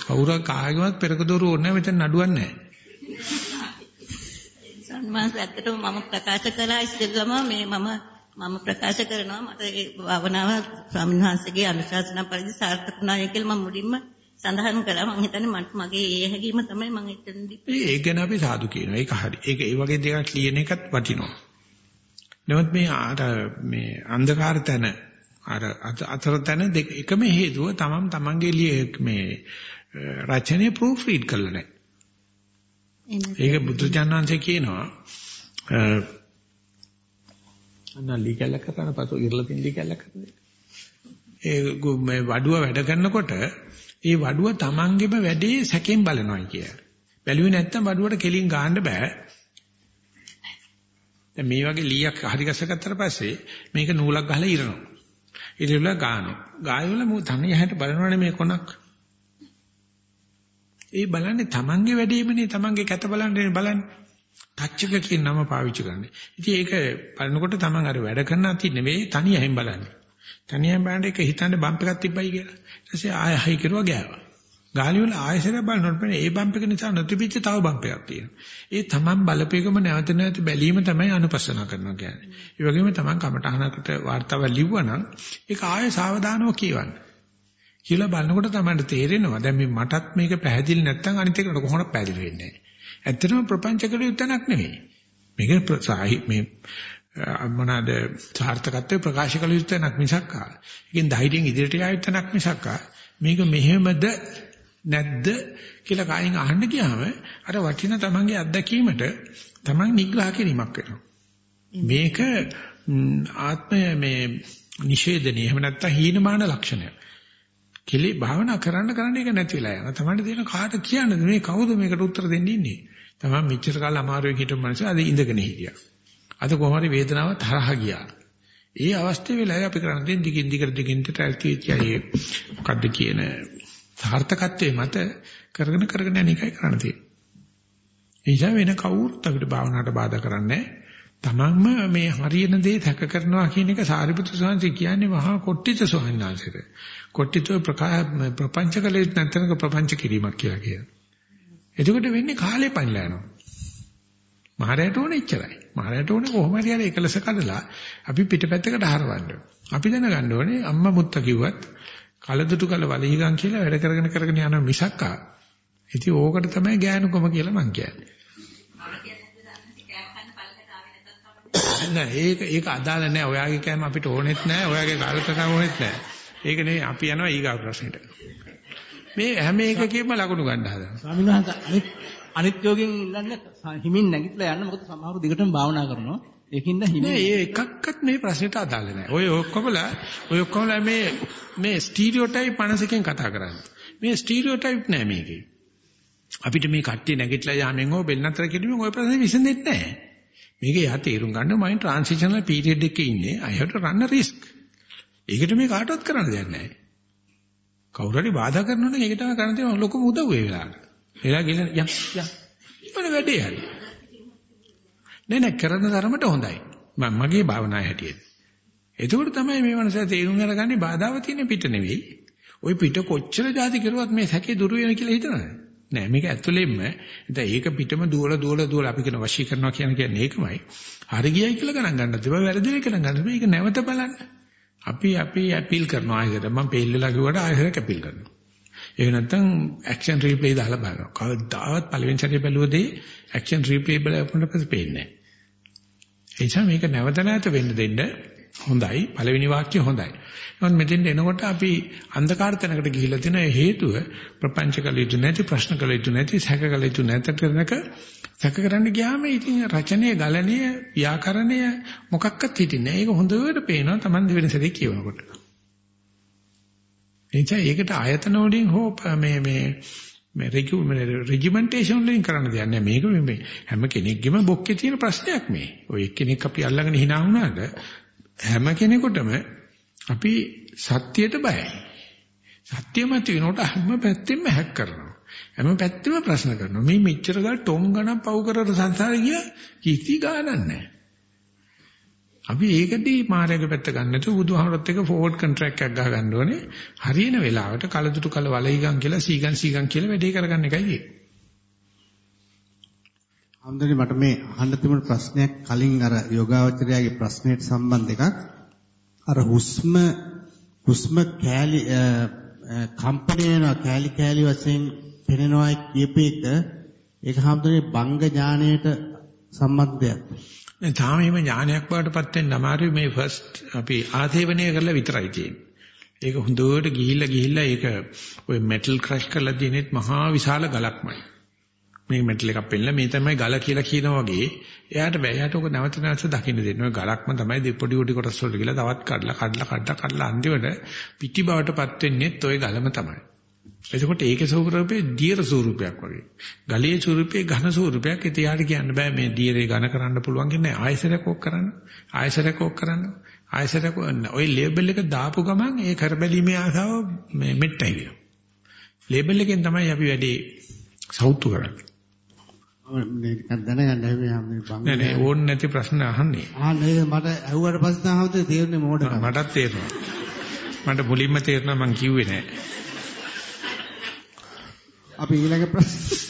කවුරු කාගේවත් පෙරක දොරු ඕනේ මෙතන නඩුවක් නෑ. සම්මාස ඇත්තටම මම ප්‍රකාශ කළා ඉස්සෙල්ලම මේ මම මම ප්‍රකාශ කරනවා. මට ඒ භාවනාව ස්වාමීන් වහන්සේගේ අනුශාසනා පරිදි සාර්ථක වුණාය කියලා මම මුලින්ම සඳහන් කළා. මම හිතන්නේ මට මගේ ඒ හැඟීම තමයි මම එතනදී ඒක ගැන අපි සාදු කියනවා. ඒක හරි. ඒක ඒ වගේ දේවල් ලියන එකත් වටිනවා. නමුත් මේ ආර මේ අන්ධකාර තැන අර අතර තැන දෙක එකම හේතුව තමන් තමන්ගේ මේ රචනයේ ප්‍රූෆ් රීඩ් කරලා නැහැ. ඒක බුදුජානනාංශය කියනවා අන්න ලී කැල්ල කරන පසු ඉරලා තින් ලී කැල්ල කරන ඒ මේ වඩුව වැඩ කරනකොට ඒ වඩුව තමන්ගේම වැඩේ සැකෙන් බලනවා කිය. බැලුවේ නැත්තම් වඩුවට කෙලින් ගහන්න බෑ. දැන් මේ වගේ ලීයක් හරි ගසගත්තට පස්සේ මේක නූලක් ගහලා ඉරනවා. ඉරලා ගානවා. ගායවල මු තනිය හැට බලනවනේ මේ කොනක්. ඒ බලන්නේ තමන්ගේ වැඩේමනේ තමන්ගේ කැත බලන්නේ බලන්නේ. තච්චක කියන නම පාවිච්චි කරන්නේ. ඉතින් ඒක බලනකොට Taman අර වැඩ කරන අති නෙවෙයි තනියෙන් බලන්නේ. තනියෙන් බලන එක හිතන්නේ බම්ප් එකක් තිබ්බයි කියලා. ඊට පස්සේ ආය හයි කරුවා ගෑවා. ගාලි වල ආයසර බලනකොට මේ ඒ බම්ප් එක නිසා නොතිබිච්ච තව බම්ප් එකක් තියෙනවා. ඒ Taman බලපෑකම නැවත නැවත බැලීම තමයි අනුපස්සන කරනවා කියන්නේ. ඒ වගේම Taman කමටහනකට වார்த்தාවක් ලිව්වනම් ඒක ආය සාවධානව කියවන්න. කියලා බලනකොට Tamanට තේරෙනවා දැන් මේ මටත් මේක පැහැදිලි නැත්නම් අනිත් එකට කොහොමද පැහැදිලි වෙන්නේ. ඇත්තටම ප්‍රපංච කළ යුත්තක් නෙවෙයි. මේක මේ මොනවාද සාර්ථකත්වයේ ප්‍රකාශ කළ යුත්තක් මිසක් ආ. ඒකෙන් ධෛර්යයෙන් ඉදිරියට යා යුත්තක් මිසක් ආ. මේක මෙහෙමද නැද්ද කියලා කයින් අහන්න ගියාම අර වටින තමන්ගේ අත්දැකීමට තමන් නිග්‍රහ කිරීමක් වෙනවා. මේක ආත්මය මේ නිෂේධනීය. එහෙම නැත්නම් හීනමාන ලක්ෂණයක් කෙලි භාවනා කරන්න කරන්න ඒක නැති වෙලා යනවා. තමන්ට දෙන කාට කියන්නද? මේ කවුද මේකට උත්තර දෙන්න ඉන්නේ? තමන් මෙච්චර කාල අමාරුවේ හිටපු මිනිස්සු අද ඉඳගෙන හිටියා. අද කොහොම හරි වේදනාව තරහ ගියා. ඒ අවස්ථාවේ වෙලාවයි අපි කරන්නේ දෙන් දිගින් දිගට දිගින් ටල්කියයි මොකද්ද කියන සාර්ථකත්වයේ මත කරගෙන කරගෙන යන එකයි කරන්න තියෙන්නේ. ඒ නිසා වෙන කවුරුත් අපිට භාවනාවට බාධා කරන්නේ තමන්ම මේ හරියන දේ තැක කරනවා කියන එක සාරිපුත්‍ර ස්වාමීන් කියන්නේ මහා කොට්ටිත ස්වාමීන් වහන්සේට. කොට්ටිතෝ ප්‍රපංච කලේ නැත්නම් ප්‍රපංච කිරීමක් කියලා කියනවා. එතකොට වෙන්නේ කාලේ පණිලා යනවා. මහරයට ඕනේ එච්චරයි. මහරයට ඕනේ කොහොම හරි අර එකලස කඩලා අපි පිටපැත්තකට හරවන්න. අපි දැනගන්න ඕනේ අම්මා මුත්තා කිව්වත් කලදුටු කල වලහිගම් කියලා වැඩ කරගෙන කරගෙන යන මිසක්කා. ඉතින් ඕකට තමයි ගෑනුකම කියලා මං කියන්නේ. නෑ ඒක ඒක අදාළ නෑ. ඔයාගේ කෑම අපිට ඕනෙත් නෑ. ඔයාගේ කාලකතාව ඕනෙත් නෑ. ඒක නෙවෙයි අපි යනවා ඊගා ප්‍රශ්නෙට. මේ හැම එකකෙම ලකුණු ගන්න හදනවා. ස්වාමීන් වහන්සේ අනිත් අනිත් යෝගෙන් ඉල්ලන්නේ හිමින් නැගිටලා යන්න මොකද සමහරව දිගටම භාවනා කරනවා. ඒකින්ද හිමින් නෑ ඒ එකක්වත් මේ ප්‍රශ්නෙට අදාළ නෑ. ඔය ඔක්කොමලා ඔය ඔක්කොමලා මේ මේ ස්ටීරියෝටයිප් මනසකින් කතා කරන්නේ. මේ ස්ටීරියෝටයිප් නෑ මේකේ. අපිට මේ කට්ටිය නැගිටලා යන්නේ ඕ බෙල්නතර කෙලිමින් ওই ප්‍රශ්නේ විසඳෙන්නේ නෑ. මේක යා තේරුම් ගන්න මම ට්‍රාන්සිෂනල් පීරියඩ් එකේ ඉන්නේ. I have to run a risk. ඒකට මේ කාටවත් කරන්න දෙයක් නැහැ. කවුරු හරි බාධා කරනවනම් ඒක තමයි කරන්න තියෙන ලොකුම උදව් ඒ වෙලාවට. එලා ගිහින් යම් යම් ඉපන වැඩේ හරි. නේ නේ කරන ධර්මයට හොඳයි. මම මගේ භාවනාවේ හැටියට. එතකොට තමයි මේ මනස තේරුම් අරගන්නේ බාධාව තියෙන පිට නෙවෙයි. ওই පිට කොච්චර જાති කරුවත් මේ සැකේ දුරු වෙන කියලා හිතනවද? නෑ මේක ඇතුළෙන්ම දැන් ඒක පිටම දුවලා දුවලා දුවලා අපි කියන වශී කරනවා කියන කියන්නේ ඒකමයි. හරි ගියයි කියලා ගණන් ගන්නත් එපා වැරදි කියලා ගණන් ගන්න. මේක නැවත බලන්න. අපි අපි ඇපීල් කරනවා ආයෙත් මම පේල් වෙලා කිව්වට ආයෙත් ඇපීල් කරනවා. ඒක නැත්තම් ඇක්ෂන් රීප්ලේ දාලා බලනවා. කවදාවත් පළවෙනි සැරේ බැලුවදී ඇක්ෂන් රීප්ලේ බලපුවට පස්සේ පේන්නේ නැහැ. ඒ නිසා මේක නැවත නැවත වෙන්න දෙන්න හොඳයි. පළවෙනි වාක්‍ය හොඳයි. නමුත් මෙතෙන් එනකොට අපි අන්ධකාර තැනකට ගිහිල්ලා තියෙන හේතුව ප්‍රපංච කළ යුතු නැති ප්‍රශ්න කළ යුතු නැති සැක කළ යුතු නැත කරනක සැක කරන්න ගියාම ඉතින් රචනයේ ගලණය ව්‍යාකරණය මොකක්වත් හිටින්නේ නැහැ. ඒක හොඳට පේනවා Taman දෙවෙනි සැරේ කියවනකොට. එනිසා ඒකට ආයතන වලින් හෝ මේ මේ මේ රෙජිමෙන්ටේෂන් වලින් කරන්න දෙයක් නැහැ. මේක මේ හැම කෙනෙක්ගේම බොක්කේ තියෙන ප්‍රශ්නයක් මේ. ඔය එක්කෙනෙක් අපි අල්ලගෙන hina වුණාට හැම කෙනෙකුටම අපි සත්‍යයට බයයි. සත්‍ය මත වෙනකොට හැම පැත්තෙම හැක් කරනවා. හැම පැත්තෙම ප්‍රශ්න කරනවා. මේ මෙච්චර ගාන ටොම් ගණන් පව් කරලා සංසාරේ ගියා කිසි ගානක් නැහැ. අපි ඒකදී මාර්ගය පැත්ත ගන්න නැතුව බුදුහමරත් එක්ක ෆෝවර්ඩ් කොන්ට්‍රැක්ට් එකක් ගහ ගන්න ඕනේ. හරියන වෙලාවට කලදුටු කල වලයිගම් කියලා සීගම් සීගම් කියලා වැඩේ කරගන්න එකයි තියෙන්නේ. අන්දරේ මට මේ අහන්න තිබුණ ප්‍රශ්නයක් කලින් අර යෝගාවචරයාගේ ප්‍රශ්නයට සම්බන්ධ එකක් අර හුස්ම හුස්ම කෑලි කම්පණය වෙනවා කෑලි කෑලි වශයෙන් පෙනෙනවා කියප එක ඒක හැමදේම බංග ඥාණයට සම්බන්ධයක්. දැන් තාම එහෙම ඥානයක් වඩටපත් වෙන්න අමාරුයි මේ ෆස්ට් අපි ආතේවණය කරලා විතරයි තියෙන්නේ. ඒක හොඳට ගිහිල්ලා ගිහිල්ලා ඒක ඔය මෙටල් ක්‍රෂ් කරලා දිනෙත් මහා විශාල ගලක්මයි. මේ මෙටල් එකක් පෙන්නලා මේ තමයි ගල කියලා කියනා වගේ එයාට බෑ. එයාට ඔක නැවත නැවත දකින්න දෙන්න. ඔය ගලක්ම තමයි දෙපොඩි පොඩි කොටස් වලට ගිහලා තවත් කඩලා කඩලා කඩලා කඩලා අන්තිමට පිටි බවටපත් වෙන්නේත් ওই ගලම තමයි. එතකොට ඒකේ ස්වරූපේ දියර ස්වරූපයක් වගේ. ගලේ ස්වරූපේ ඝන ස්වරූපයක්. ඒත් යාට කියන්න බෑ මේ දියරේ ඝන කරන්න පුළුවන් කියන්නේ ආයසරයක් ඕක කරන්න. ආයසරයක් ඕක කරන්න. ආයසරයක් ඔය ලේබල් එක දාපු ගමන් ඒ කරබැලීමේ ආසාව මේ මෙට්ටයි වෙනවා. ලේබල් එකෙන් තමයි අපි වැඩි සෞතු කරන්නේ. මේක දැනගන්න හැබැයි මේ බං නෑ නෑ ඕන නැති ප්‍රශ්න අහන්නේ. ආ නේද මට ඇහුවට පස්සේ තමයි තේරෙන්නේ මොඩකම. මටත් තේරෙනවා. මට මුලින්ම තේරෙනවා මං කිව්වේ නෑ. අපි ඊළඟ ප්‍රශ්න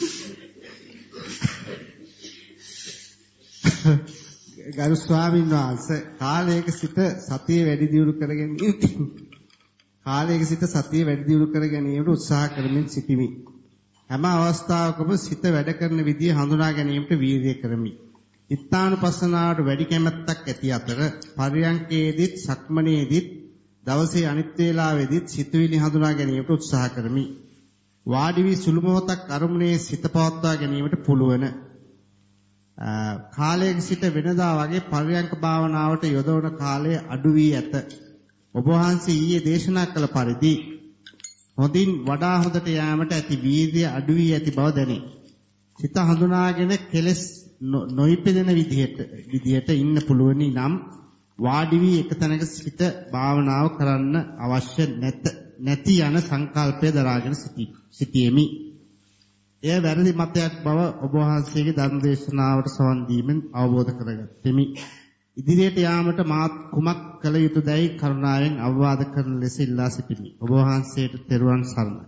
ගරු ස්වාමීන් වහන්සේ කාලයක සිට සතිය වැඩි දියුණු කර ගැනීම කාලයක සිට සතිය වැඩි දියුණු කර ගැනීමට උත්සාහ කරමින් සිටිමි. හැම අවස්ථාවකම සිත වැඩ කරන විදිය හඳුනා ගැනීමට වීර්යය කරමි. ඉත්තානුපස්සනාවට වැඩි කැමැත්තක් ඇති අතර පරියංකේදීත් සක්මනේදීත් දවසේ අනිත් වේලාවෙදීත් සිතුවිලි හඳුනා ගැනීමට උත්සාහ කරමි. වාඩි වී සුළු මොහොතක් අරමුණේ සිත පවත්වා ගැනීමට පුළුවන්. කාලයක සිට වෙනදා වගේ පරියංක භාවනාවට යොදවන කාලය අඩු වී ඇත. ඔබ වහන්සේ ඊයේ දේශනා කළ පරිදි හොඳින් වඩා හොඳට යාමට ඇති වීර්ය අඩු වී ඇති බව දැනේ. සිත හඳුනාගෙන කෙලස් නොයිපෙදෙන විදිහට විදිහට ඉන්න පුළුවනි නම් වාඩි වී එක තැනක සිට භාවනාව කරන්න අවශ්‍ය නැත නැති යන සංකල්පය දරාගෙන සිටියෙමි. එය වැරදි මතයක් බව ඔබ වහන්සේගේ ධර්ම දේශනාවට සවන් දීමෙන් අවබෝධ කරගත්තෙමි. ඉදිරියට යාමට මා කුමක් කළ යුතුදයි කරුණාවෙන් අවවාද කරන ලෙස ඉල්ලා සිටිමි. ඔබ වහන්සේට තෙරුවන් සරණයි.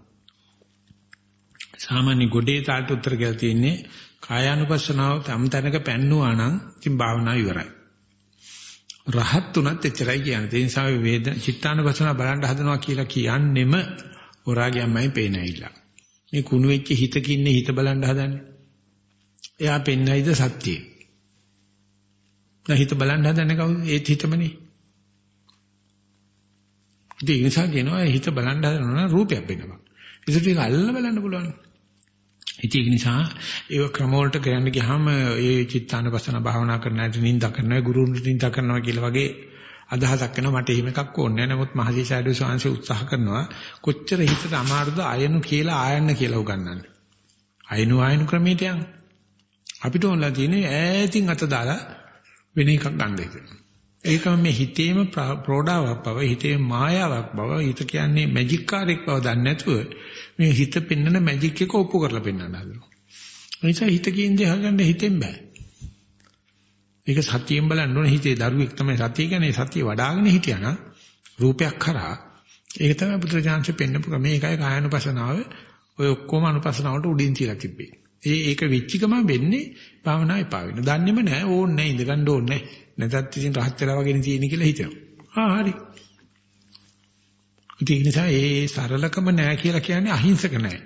සාමාන්‍ය ගොඩේ තාලට උත්තර කියලා තියෙන්නේ කායානුපස්සනාව තම තැනක පැන්නුවා නම් ඉතින් භාවනාව ඉවරයි. රහත් උනත් එච්චරයි කියන්නේ. ඒ නිසා වේද චිත්තානුපස්සනාව බලන්න හදනවා කියලා කියන්නෙම හොරාගියම්මයි පේනයිලා. මේ කුණු වෙච්ච හිතකින්නේ හිත බලන්න හදන්නේ. එයා පෙන්නයිද සත්‍යය. දැන් හිත බලන්න හදන්නේ කවුද? ඒත් හිතමනේ. ඒ නිසා කියනවා හිත බලන්න හදනවා රූපයක් වෙනවා. ඒක ටික අල්ල බලන්න පුළුවන්. ඒක නිසා ඒ ක්‍රම වලට ගයන්න ගියාම ඒ චිත්තානපසන භාවනා කරන ඇයි නින්දා කරනවා ගුරුන්ට නින්දා කරනවා කියලා වගේ අදහසක් වෙනවා මට එහෙම එකක් ඕනේ නැහැ. නමුත් මහසි ෂැඩෝ සාංශය උත්සාහ කරනවා කොච්චර හිතට අමාරුද අයනු කියලා ආයන්න කියලා උගන්වන්න. අයනු ආයනු ක්‍රමයට යන්න. අපිට ඕනලා තියෙන්නේ ඈතින් අත දාලා වෙන එකක් ගන්න එක. ඒක මේ හිතේම ප්‍රෝඩාවක් බව, හිතේ මායාවක් බව, හිත කියන්නේ මැජික් කාර්යයක් බව දන්නේ නැතුව මේ හිත පෙන්වන මැජික් එක ඔප්පු කරලා පෙන්වන්න හදනවා. ඒ නිසා හිත කියන දේ හංගන්න හිතෙන් බෑ. ඒක සතියෙන් බලන්න ඕනේ හිතේ දරුවෙක් තමයි සතිය කියන්නේ සතිය වඩාගෙන හිටියා නම් රූපයක් කරා ඒක තමයි බුදුරජාන්සේ පෙන්නපු මේකයි කායනුපසනාව ඔය ඔක්කොම අනුපසනාවට උඩින් තියලා තිබ්බේ. ඒ ඒක වෙච්ච ගමන් වෙන්නේ භාවනා එපා වෙන. දන්නේම නැහැ ඕන්නේ නැහැ ඉඳ ගන්න ඕනේ නැහැ. නැතත් ඉතින් රහත් වෙලා වගේ තියෙන කියලා හිතනවා. ආ හරි. ඒ නිසා ඒ සරලකම නැහැ කියලා කියන්නේ අහිංසක නැහැ.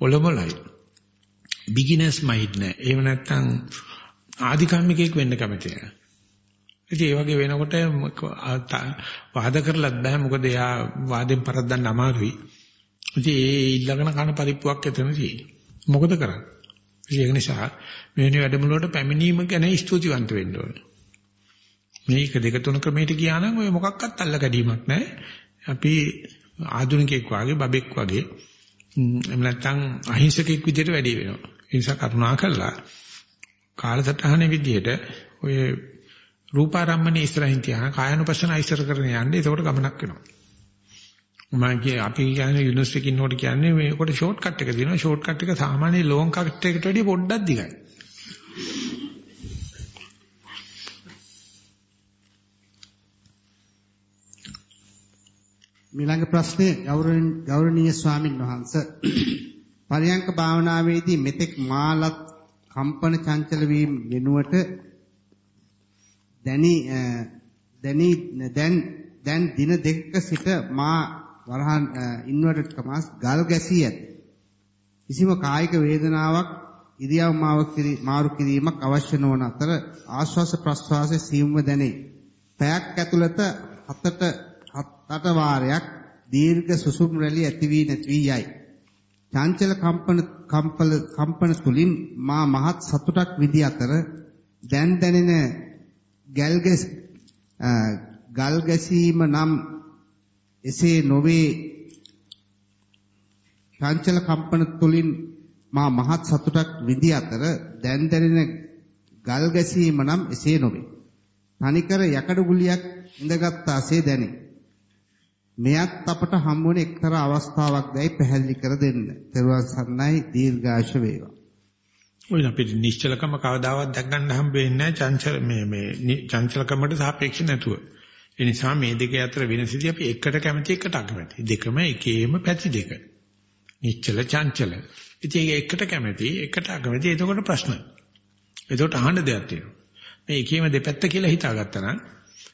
ඔලොමලයි. බිග්ිනර්ස් මයින්ඩ් නැහැ. එහෙම නැත්නම් ආධිකම්මිකයෙක් වෙන්න කැමති නැහැ. ඉතින් ඒ වගේ වෙනකොට වාද කරලත් බෑ මොකද එයා වාදෙන් පරද්දන්න අමාරුයි. ඉතින් ඒ ඊළඟන කන පරිප්පුවක් එතන තියෙනවා. මොකද කරන්නේ? ඒක නිසා මෙවැනි වැඩමුළුවට පැමිණීම ගැන ස්තුතිවන්ත වෙන්න ඕනේ. මේක දෙක තුන ක්‍රමයට ගියා නම් ඔය මොකක්වත් අල්ල ගැනීමක් නැහැ. අපි ආධුනිකෙක් වාගේ බබෙක් වගේ එහෙම නැත්නම් අහිංසකෙක් විදිහට වැඩි වෙනවා. ඒ නිසා කරුණා කළා කාලසටහනේ විදිහට ඔය රූපාරම්මනේ ඉස්සරහින් තියාන කායනුපස්සන ඉස්සර කරගෙන යන්නේ එතකොට ගමනක් වෙනවා. මම කිය අපි කියන්නේ යුනිවර්සිටි එකකින් නෝට කියන්නේ මේකට ෂෝට් කට් එක දෙනවා ෂෝට් කට් එක සාමාන්‍ය ලොං කට් එකකට වඩා පොඩ්ඩක් දිගයි. ඊළඟ ප්‍රශ්නේ ගෞරවනීය ස්වාමින් වහන්සේ පරියංක භාවනාවේදී මෙතෙක් මාලත් කම්පන චංචල වීම වෙනුවට දැනි දැනි දැන් දැන් දින දෙකක සිට මා වරහන් ඉන්වර්ටඩ් කමාස් ගල් ගැසී ඇත. කිසිම කායික වේදනාවක් ඉරියව් මාරු කිරීමක් අවශ්‍ය නොවන අතර ආශ්වාස ප්‍රශ්වාසයේ සීමුව දැනේ. පැයක් ඇතුළත හතට හතට වාරයක් දීර්ඝ සුසුම් රැලි ඇති වී නැති වී යයි. චංචල කම්පන කම්පල කම්පන තුලින් මා මහත් සතුටක් විදි අතර දැන් දැනෙන ගල්ගස් ගල් ගැසීම නම් එසේ නොවේ චංචල කම්පන තුලින් මා මහත් සතුටක් විදි අතර දැන් දැනෙන ගල් ගැසීම නම් එසේ නොවේ. තනිකර යකඩ ගුලියක් ඉඳගත් ආසේ දැනේ. මෙයත් අපට හම් වුණ එක්තරා අවස්ථාවක් දැයි පැහැදිලි කර දෙන්න. තෙරුවන් සරණයි දීර්ඝාෂ වේවා. ඔය අපිට නිශ්චලකම කවදාවත් දැක් ගන්න හම්බ වෙන්නේ නැහැ චංචල මේ මේ චංචලකමට සාපේක්ෂ නැතුව. ඒ නිසා මේ දෙක අතර වෙනසදී අපි එකට කැමති එකට අකමැති. දෙකම එකේම පැති දෙක. නිශ්චල චංචල. ඉතින් එකට කැමති එකට අකමැති එතකොට ප්‍රශ්න. එතකොට අහන්න දෙයක් තියෙනවා. මේ එකේම දෙපැත්ත කියලා හිතාගත්තා නම්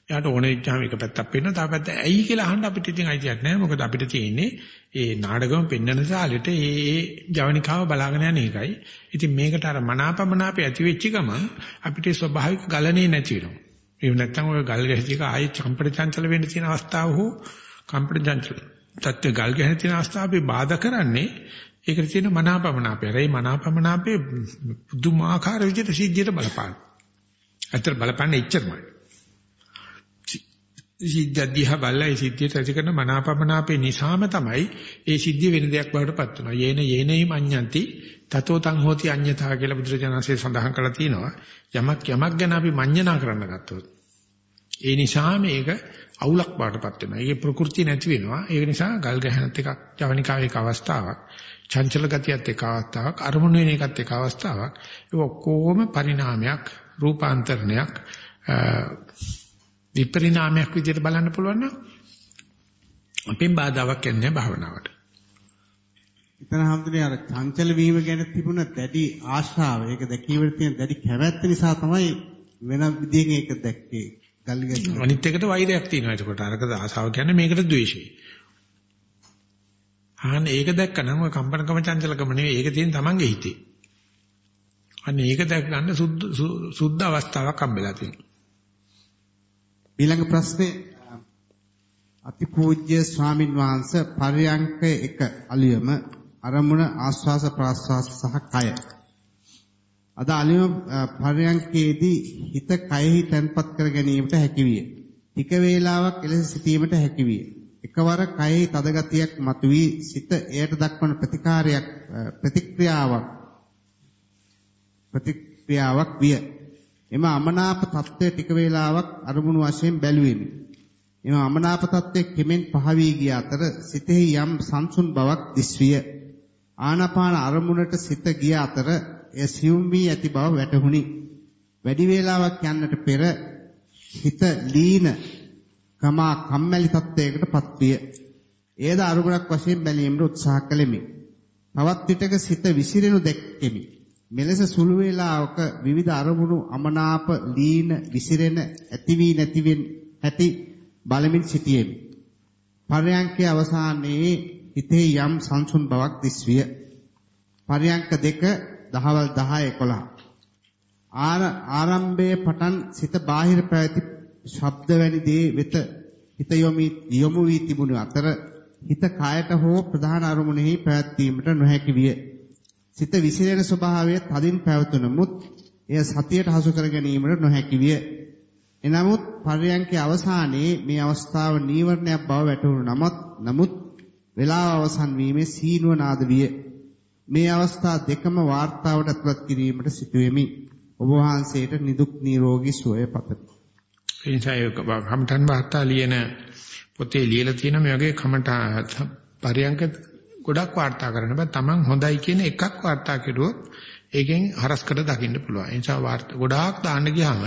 එයාට ඕන වෙච්චාම එක පැත්තක් පෙන්න තව පැත්ත ඇයි කියලා අහන්න අපිට ඉතින් අයිතියක් නැහැ. මොකද අපිට තියෙන්නේ ඒ නාඩගම පෙන්වන සාලෙට ඒ ඒ ජවනිකාව බලාගෙන යන එකයි. ඉතින් මේකට අර මනාපමනාපේ ඇති වෙච්ච ගමන් අපිට ස්වභාවික ගලණේ නැති වෙනවා. එහෙම නැත්නම් ඔය ගල් ගැහිච්ච එක ආයෙ කම්පට චංචල වෙන්න තියෙන අවස්ථාව හෝ කම්පට චංචල තත්ත්ව ගල් ගැහෙන තියෙන අවස්ථාව අපි බාධා කරන්නේ ඒකට තියෙන මනාපමනාපය. ඒ මනාපමනාපේ පුදුමාකාර විදිහට සිද්ධියට බලපාන. ඇත්තට බලපන්නේ එච්චරමයි. සිද්ධ දිහා බලලා ඒ සිද්ධියට ඇති කරන මනාපමනාපේ නිසාම තමයි ඒ සිද්ධිය වෙන දෙයක් බවට පත් වෙනවා. යේන යේනෙහි මඤ්ඤන්ති තතෝ තං හෝති අඤ්ඤතා කියලා බුදුරජාණන්සේ සඳහන් කරලා තියෙනවා. යමක් යමක් ගැන අපි මඤ්ඤණා කරන්න ගත්තොත් ඒ නිසා මේක අවුලක් බවටපත් වෙනවා. ඒකේ ප්‍රകൃති නැති වෙනවා. ඒක නිසා ගල් ගැහනත් එකක් ජවනිකාවේ එක අවස්ථාවක්. චංචල ගතියත් එක අවස්ථාවක්. අරමුණු වෙන එකත් එක අවස්ථාවක්. ඒක ඔක්කොම පරිණාමයක්, රූපාන්තරණයක්, විපරිණාමයක් විදිහට බලන්න පුළුවන් නම් අපෙන් බාධාවක් යන්නේ භාවනාවට. එතන හැමදේම අර චංචල වීම ගැන තිබුණ දැඩි ආශාව, ඒක දැකීමේ තියෙන දැඩි කැමැත්ත නිසා තමයි වෙන විදිහකින් ඒක දැක්කේ. ගල්ගැස්ම. අනිත් එකට වෛරයක් තියෙනවා. ඒකට අරක ආශාව කියන්නේ මේකට ද්වේෂය. අහන්න ඒක දැක්කනම් ඔය කම්පනකම චංචලකම නෙවෙයි. ඒක තියෙන තමන්ගේ හිතේ. අන්න ඒක දැක් ගන්න සුද්ධ සුද්ධ අවස්ථාවක් හම්බෙලා තියෙනවා. ඊළඟ ප්‍රශ්නේ අතිපූජ්‍ය ස්වාමින් වහන්සේ පර්යංක 1 අලියම අරමුණ ආස්වාස ප්‍රාස්වාස සහ කය. අද අලියම පර්යංකයේදී හිත කයෙහි තැන්පත් කර ගැනීමට හැකියිය. ටික වේලාවක් එලෙස සිටීමට හැකියිය. එකවර කයෙහි තද ගතියක් මතුවී සිත එයට දක්වන ප්‍රතිකාරයක් ප්‍රතික්‍රියාවක් ප්‍රතික්‍රියාවක් විය. එම අමනාප తත්වය ටික වේලාවක් අරමුණු වශයෙන් බැලුවෙමි. එම අමනාප తත්වයේ කෙමෙන් පහ වී ගිය අතර සිතෙහි යම් සංසුන් බවක් දිස්විය. ආනාපාන අරමුණට සිත ගිය අතර එය සියුම් වී ඇති බව වැටහුණි. වැඩි වේලාවක් යන්නට පෙර හිත ලීන කමා කම්මැලි තත්වයකටපත් විය. එයද අරුගණක් වශයෙන් බැලීමට උත්සාහ කළෙමි. තවත් විටක සිත විසිරෙනු දැක්කෙමි. මෙලෙස සුළු වේලාවක විවිධ අරමුණු අමනාප ලීන විසිරෙන ඇති වී නැති වෙන ඇති බලමින් සිටියෙමි. පරයන්කේ අවසානයේ හිතේ යම් සංසුන් බවක් දිස්විය. පරයන්ක දෙක දහවල් 10 11 ආරම්භයේ පටන් සිත බාහිර පැවති ශබ්ද වැනි දේ වෙත හිත යොමු වී තිබුණු අතර හිත කායට හෝ ප්‍රධාන අරමුණෙහි පැවැත්වීමට නොහැකි විය. සිත විසිරෙන ස්වභාවය තදින් පැවතුනමුත් එය සතියට හසු කර ගැනීමට නොහැකි විය. එනමුත් පර්යංකේ අවසානයේ මේ අවස්ථාව නීවරණයක් බව වැටහුණු නමුත් නමුත් වේලාව අවසන් වීමේ සීනුව නාද විය. මේ අවස්ථා දෙකම වාර්තාවට ඇතුළත් කිරීමට සිටුවෙමි. ඔබ වහන්සේට නිදුක් නිරෝගී සුවය පතමි. ඒ නිසා කමඨන් වාර්තා ලියන පොතේ ලියලා තියෙන මේ වගේ කමඨ පරියංක ගොඩක් වාර්තා කරන්න බෑ. Taman හොඳයි කියන එකක් වාර්තා කෙරුවොත් ඒකෙන් හරස්කට දකින්න පුළුවන්. ඒ නිසා වාර්තා ගොඩාක් දාන්න ගියාම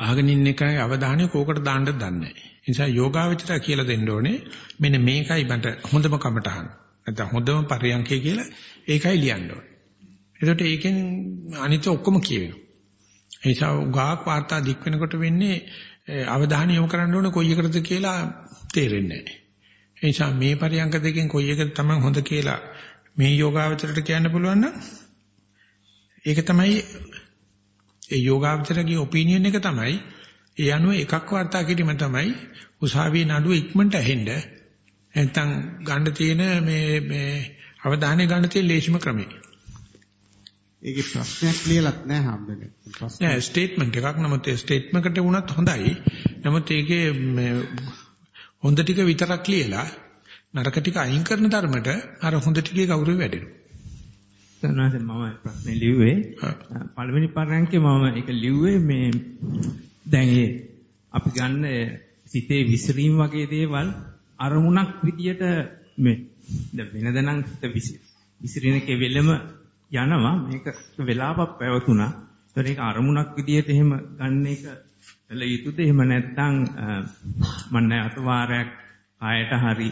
අහගෙන ඉන්න එකයි අවධානය කෝකට දාන්නද දන්නේ නැහැ. ඒ නිසා යෝගාවචරය කියලා දෙන්න ඕනේ මෙන්න මේකයි මට හොඳම කමටහන්. නැත්නම් හොඳම පරියන්කේ කියලා ඒකයි ලියන්න ඕනේ. එතකොට ඒකෙන් අනිත් ඔක්කොම කියවෙනවා. ඒ නිසා උගාක් වාර්තා දික් වෙනකොට වෙන්නේ අවධානය යොමු කරන්න ඕනේ කොයි එකටද කියලා තේරෙන්නේ නැහැ. ඒ නිසා මේ පරියන්ක දෙකෙන් කොයි එකද තමයි හොඳ කියලා මේ යෝගාවචරයට කියන්න පුළුවන් නම් ඒක තමයි ඒ යෝගාවචරගේ ඔපිනියන් එක තමයි ඒ අනුව එකක් වාර්තා කිරීම තමයි උසාවියේ නඩුව ඉක්මනට ඇහෙන්න නැත්නම් ගන්න තියෙන මේ මේ අවධානය ගන්න තියෙන ලේසිම ක්‍රමය. ඒකේ ප්‍රශ්නයක් ලියලත් නැහැ හම්බෙන්නේ. නෑ ස්ටේට්මන්ට් එකක් නමුත් ඒ ස්ටේට්මන්ට් එකට වුණත් හොඳයි. නමුත් ඒකේ හොඳ ටික විතරක් ලියලා නරක ටික අයින් කරන තරමට අර හොඳ ටිකේ ගෞරවය වැඩෙනවා. සර්නාසේ මම ප්‍රශ්නේ ලිව්වේ පළවෙනි පරයන්කේ මම ඒක ලිව්වේ මේ දැන් ඒ අපි ගන්න සිතේ විසිරීම වගේ දේවල් අරමුණක් විදියට මේ දැන් වෙනදනම් හිත විසිරින කෙවෙලම යනවා මේක වෙලාවක් පැවතුණා. ඒතර ඒක අරමුණක් විදියට එහෙම ගන්න එක කළ යුතුද එහෙම නැත්නම් මම නැවත වාරයක් ආයට හරි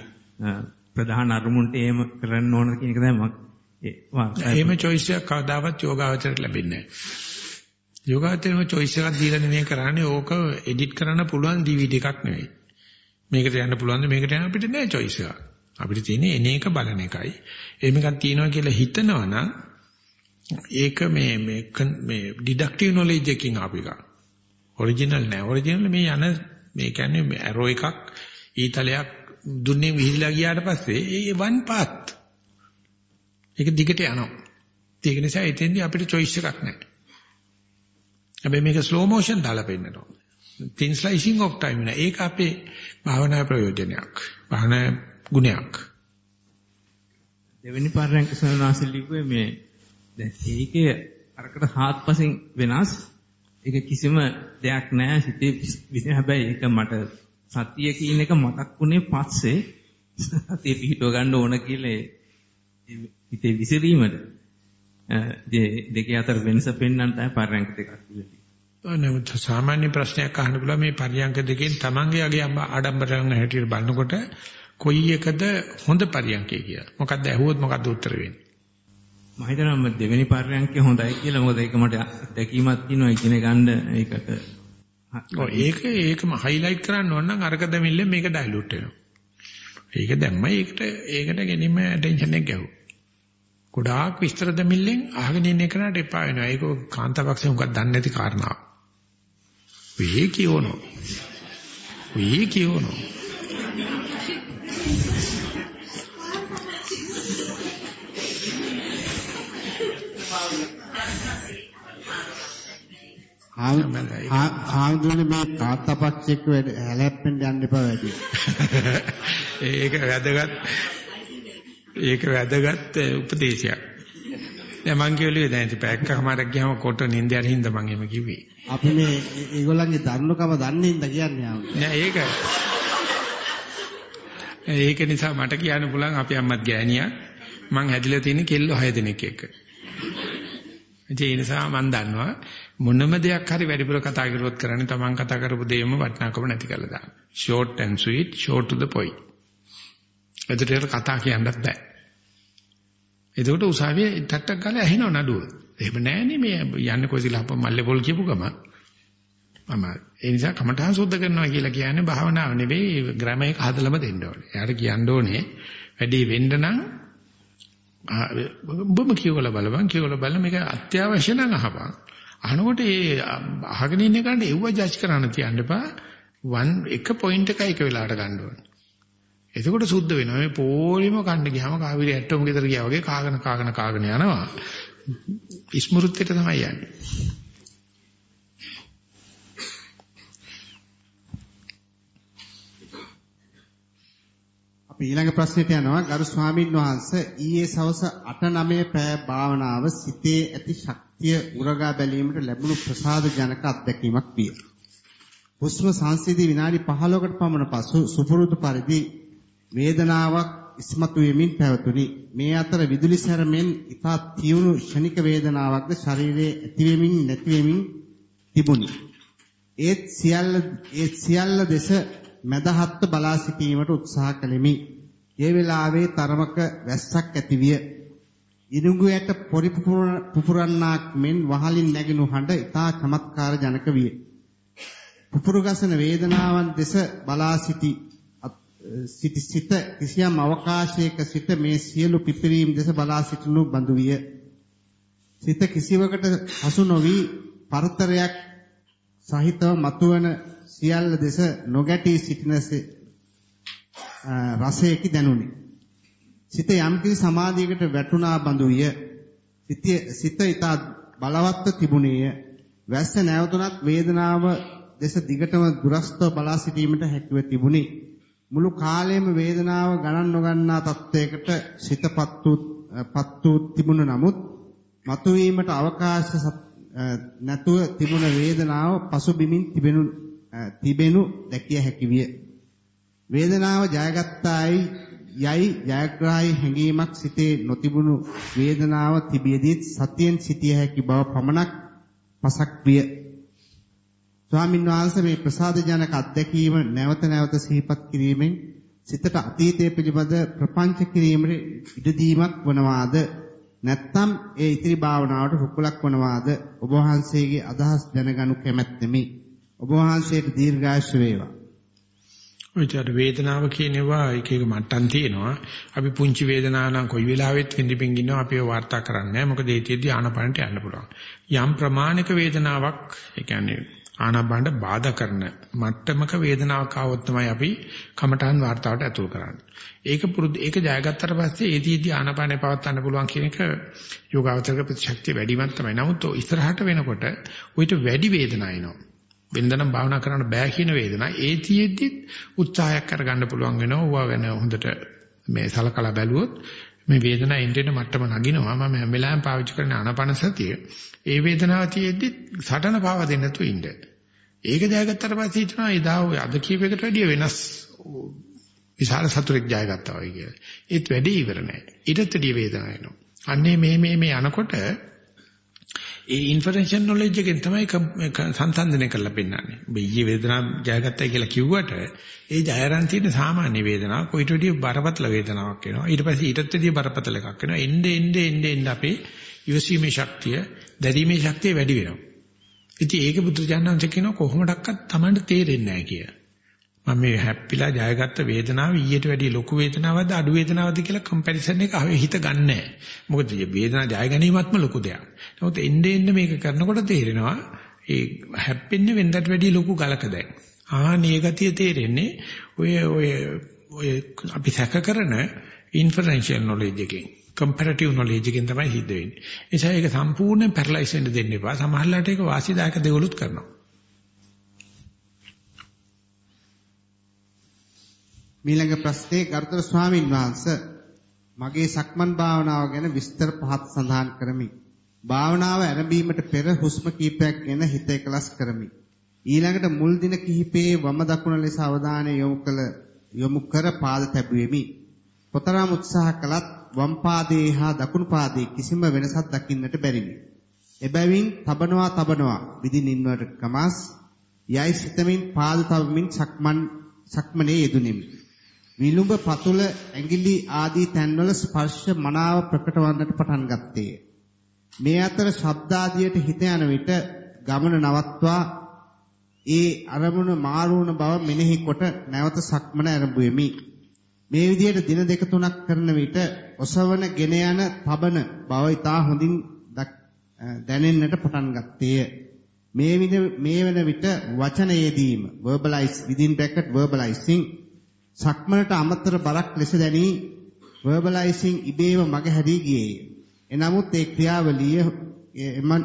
ප්‍රධාන අරමුණට එහෙම කරන්න ඕනද කියන එක තමයි මම ඒ වාර්තා. එහෙම choice එකක් කවදාවත් යෝගාවචරයට ලැබෙන්නේ නැහැ. යෝගාවචරෙම choice එකක් දීලා නෙමෙයි කරන්නේ ඕක edit කරන්න පුළුවන් DVD එකක් නෙවෙයි. මේකට යන්න පුළුවන්ද මේකට යන්න අපිට නෑ choice එකක්. අපිට තියෙන්නේ එන එක බලන එකයි. එහෙම එකක් තියෙනවා කියලා හිතනවා නම් ඒක මේ මේ මේ ඩිඩක්ටිව් නොලෙජ් එකකින් ආපු එකක්. ඔරිජිනල් නෑ. ඔරිජිනල් මේ යන මේ කියන්නේ ඇරෝ එකක් ඊතලයක් දුන්නේ විහිදලා ගියාට පස්සේ ඒ වන් පාත්. ඒක දිගට යනවා. ඒක නිසා එතෙන්දී අපිට choice එකක් නැහැ. හැබැයි මේක slow motion දාලා පෙන්නනවා. thin slicing of time නේ. ඒක අපේ භාවනා ප්‍රයෝජනයක්. භාවනා ගුණයක්. දෙවෙනි පරයන්ක සනාසෙ ලිව්වේ මේ දැන් ඒකේ අරකට හාත්පසින් වෙනස් ඒක කිසිම දෙයක් නැහැ හිතේ විසින හැබැයි ඒක මට සතිය කියන එක මතක් වුණේ පස්සේ සතිය පිහිටව ගන්න ඕන කියලා හිතේ විසිරීමද දෙකේ අතර වෙනස පෙන්වන්න තමයි පරයන්ක දෙකක් නමුත් සාමාන්‍ය ප්‍රශ්නයක් අහන්න පුළුවන් මේ පරියන්ක දෙකෙන් තමන්ගේ අගේ ආඩම්බරයන් හැටියට බලනකොට කොයි එකද හොඳ පරියන්කේ කියලා. මොකක්ද ඇහුවොත් මොකක්ද උත්තර වෙන්නේ? මම හිතනවා දෙවෙනි පරියන්කේ හොඳයි කියලා. මොකද ඒක මට දැකීමක් තියෙනවා ඉගෙන ගන්න ඒකට. ඔව් ඒක ඒකම highlight කරන්න ඕන නම් අරක දෙමිල්ලෙන් මේක dilute වෙනවා. ඒක දැම්මයි ඒකට ඒකට ගෙනින්ම attention එක ගැහුවා. ගොඩාක් විස්තර දෙමිල්ලෙන් අහගෙන ඉන්න එකනට එපා වෙනවා. ඒක කාන්තාවක්සේ උගක් දන්නේ නැති කාරණාවක්. වෙයි කියවනෝ. වෙයි කියවනෝ. ආන්දුනේ මේ කාත්තපක්ෂෙක් වැඩ හැලැප්පෙන් යන්න එපා වැඩි. ඒක වැදගත් ඒක වැදගත් උපදේශයක්. දැන් මං කියුවේ දැන් ඉතින් පැයකමාරක් ගියාම කොට නින්ද යන හින්දා මං එහෙම කිව්වේ. අපි මේ ඒගොල්ලන්ගේ දරුණුකම දන්නේ හින්දා කියන්නේ ආව. නෑ ඒක. ඒක නිසා මට කියන්න පුළුවන් අපි අම්මත් ගෑණියා මං හැදිලා තියෙන කෙල්ලෝ 6 දෙනෙක් එක්ක. ඒ නිසා මං දන්නවා මොනම දෙයක් හරි වැඩිපුර කතා කරුවොත් කරන්නේ Taman කතා කරපු දෙයම වටිනාකම නැති කරලා දාන්න. short and sweet, short to the point. එතකොට කතා කියන්නත් බෑ. එතකොට උසාවියේ ටට්ටක් ගාලා ඇහිනව නඩුව. එහෙම නෑනේ මේ යන්නේ කොයිසිලා අප මල්ලේ පොල් කියපු ගම. මම ඒ නිසා කමඨහං සුද්ධ කරනවා කියලා කියන්නේ භාවනාව නෙවෙයි ග්‍රැම එක හදලම දෙන්න ඕනේ. එයාට කියන්න ඕනේ වැඩි වෙන්න නම් ඔබම කියවලා බලපන් කියවලා බලලා මේක අත්‍යවශ්‍ය නම් අහපන්. අහනකොට ඒ අහගෙන ඉන්න කෙනාට එව්ව ජජ් කරන්න තියන්න එපා. වන් එක පොයින්ට් එකයි එක වෙලාවට ගන්න ඕනේ. එතකොට සුද්ධ වෙනවා. මේ පොලිම කන්න ගියාම කාවිරි ඇට්ටොම ගෙදර ගියා වගේ කාගෙන කාගෙන කාගෙන යනවා. ස්මෘතියට තමයි යන්නේ. අපි ඊළඟ ප්‍රශ්නෙට යනවා ගරු ස්වාමින් වහන්සේ ඊයේ සවස 8-9 පැය භාවනාව සිතේ ඇති ශක්තිය උරගා බැලීමට ලැබුණු ප්‍රසාද ජනක අත්දැකීමක් විය. හුස්ම සංසිඳී විනාඩි 15කට පමණ පසු සුපුරුදු පරිදි වේදනාවක් ඉස්මතු වෙමින් පැවතුණි. මේ අතර විදුලි සැරමෙන් ඉතා තීව්‍ර ක්ෂණික වේදනාවක්ද ශරීරයේ ඇති වෙමින් නැති වෙමින් තිබුණි. ඒත් සියල්ල ඒ සියල්ල දෙස මදහත්ව බලා සිටීමට උත්සාහ කළෙමි. ඒ වෙලාවේ තරමක වැස්සක් ඇතිවිය. ඉරුඟුයට පොරි පුපුරන්නාක් මෙන් වහලින් නැගිනු හඬ ඉතා චමත්කාර ජනක විය. පුපුරු ගසන වේදනාවන් දෙස බලා සිටි සිටි සිට කිසියම් අවකාශයක සිට මේ සියලු පිපිරීම් දෙස බලා සිටිනු බඳු විය. සිත කිසිවකට හසු නොවි පරතරයක් සහිතව මතුවන සියල්ල දෙස නොගැටී සිටිනසේ රසයකි දැනුනි. සිත යම්කිසි සමාධියකට වැටුණා බඳුය. සිත ඊට බලවත්ව තිබුණේය. වැස්ස නැවතුණත් වේදනාව දෙස දිගටම දුරස්තව බලා සිටීමට හැකිව තිබුණි. මුළු කාලයම වේදනාව ගණන් නොගන්නා තත්වයකට සිතපත් වූ පත් වූ තිබුණ නමුත් මතුවීමට අවකාශ නැතුව තිබුණ වේදනාව පසුබිමින් තිබෙනු තිබෙනු දැකිය හැකි විය. වේදනාව ජයගත්තායි යයි ජයග්‍රාහී හැඟීමක් සිතේ නොතිබුණු වේදනාව තිබියදී සතියෙන් සිටිය හැකි බව පමණක් පසක් විය. ස්වාමීන් වහන්සේ මේ ප්‍රසාද ජනක අත්දැකීම නැවත නැවත සිහිපත් කිරීමෙන් සිතට අතීතයේ පිළිබඳ ප්‍රපංච කිරීමේ ඉඩදීමක් වනවාද නැත්නම් ඒ ඉතිරි භාවනාවට රුකුලක් වනවාද ඔබ වහන්සේගේ අදහස් දැනගනු කැමැත්තෙමි. ඔබ වහන්සේට දීර්ඝායුෂ වේවා. ඔයිතර වේදනාව කියනවා එක එක මට්ටම් තියෙනවා. අපි පුංචි වේදනාව නම් කොයි වෙලාවෙත් විඳින්න ඉන්නවා අපි වාර්තා කරන්නේ නැහැ. මොකද ඒ තියදී ආනපනට යන්න පුළුවන්. යම් ප්‍රමාණික වේදනාවක් ඒ කියන්නේ ආනපනට බාධා කරන මට්ටමක වේදනාවක් ආවොත් තමයි අපි කමඨාන් වාර්තාවට ඇතුල් කරන්නේ. ඒක පුරුදු ඒක ජයගත්තට පස්සේ ඒ තියදී ආනපනේ පවත්වන්න පුළුවන් කියන එක යෝගාවචරක ප්‍රතිශක්තිය වැඩිමත් තමයි. නමුත් ඉස්සරහට වෙනකොට උවිත වැඩි වේදනාවක් එනවා. වෙනදනම් භාවනා කරන්න බෑ කියන වේදනාව ඒ තියෙද්දි උත්සාහයක් කරගන්න පුළුවන් වෙනවා. ඌවා ගැන හොඳට මේ සලකලා බැලුවොත් මේ වේදනාව එන්නෙන මට්ටම නගිනවා. මම හැම වෙලාවෙම පාවිච්චි කරන ආනපන සතිය. ඒ වේදනාව තියෙද්දි සටන පාවා දෙන්න තු ඉන්න. ඒක ජයගත්තට පස්සේ හිතනවා එදා ඔය අද කියප එකට වැඩිය වෙනස් විශාල සතුරෙක් ජයගත්තා වගේ කියලා. ඒත් වැඩි ඉවර නෑ. ඊටත් වැඩිය වේදනාවක් එනවා. අන්නේ මේ මේ මේ යනකොට ඒ ඉන්ෆර්මේෂන් නොලෙජ් එකෙන් තමයි සංසන්දනය කරලා පෙන්නන්නේ. ඔබ ඊයේ වේදනාව ජයගත්තයි කියලා කිව්වට ඒ ජයරන් තියෙන සාමාන්‍ය වේදනාව කොයිට වැඩිය බරපතල වේදනාවක් වෙනවා. ඊට පස්සේ ඊටත් වැඩිය බරපතල එකක් වෙනවා. එnde ende ende ende අපේ ඉවසීමේ ශක්තිය, දැරීමේ ශක්තිය වැඩි වෙනවා. ඉතින් ඒක බුදුජානනාංශ කියන කොහොමඩක්වත් Tamanට තේරෙන්නේ නැහැ කියලා. මම මේ හැප්පිලා ජයගත්ත වේදනාව ඊට වැඩිය ලොකු වේදනාවක්ද අඩු වේදනාවක්ද කියලා කම්පැරිසන් එක ආවේ හිත ගන්නෑ. මොකද වේදනාව ජය ගැනීමත්ම ලොකු දෙයක්. නමුත් එnde end මේක කරනකොට තේරෙනවා ඒ හැප්පෙන්නේ වෙනදට වැඩිය ලොකු ගලක දැන්. ආනේ ගතිය තේරෙන්නේ ඔය ඔය ඔය අපි සැක කරන ඉන්ෆරෙන්ෂියල් නොලෙජ් එකෙන් කම්පැරටිව් නොලෙජ් එකෙන් තමයි සිද්ධ වෙන්නේ. ඒ නිසා ඒක සම්පූර්ණයෙන් පැරලයිස් වෙන්න දෙන්න එපා. සමහරවිට ඒක වාසිදායක දේවලුත් කරනවා. මීළඟ ප්‍රශ්නේ ගරුතර ස්වාමින් වහන්සේ මගේ සක්මන් භාවනාව ගැන විස්තර පහත් සඳහන් කරමි. භාවනාව ආරම්භීමට පෙර හුස්ම කීපයක් ගැන හිත එකලස් කරමි. ඊළඟට මුල් දින කිහිපයේ වම දකුණ ලෙස අවධානය යොමු කළ යොමු කර පාද තැබුවෙමි. කොතරම් උත්සාහ කළත් වම් පාදයේ හා දකුණු පාදයේ කිසිම වෙනසක් දකින්නට බැරිනි. එබැවින් තබනවා තබනවා within inverted commas යයි සිතමින් පාද තබමින් සක්මන් සක්මනේ යෙදුණෙමි. විලුඹ පතුල ඇඟිලි ආදී තැන්වල ස්පර්ශ මනාව ප්‍රකට වන්නට පටන් ගත්තේ. මේ අතර ශබ්ද ආදියට හිත යන විට ගමන නවත්වා ඒ අරමුණ මාරුණ බව මෙනෙහි කොට නැවත සක්මන ආරම්භුවෙමි. මේ විදිහට දින දෙක තුනක් කරන විට ඔසවන ගෙන යන තබන බව ඉතා හොඳින් දැනෙන්නට පටන් ගත්තේය. මේ මේ වෙන විට වචනයේදීම verbalize within bracket verbalizing සක්මනට අමතර බරක් ලෙස දැනී verbalizing ඉබේම මග හැදී ගියේය. එනමුත් ඒ ක්‍රියාවලිය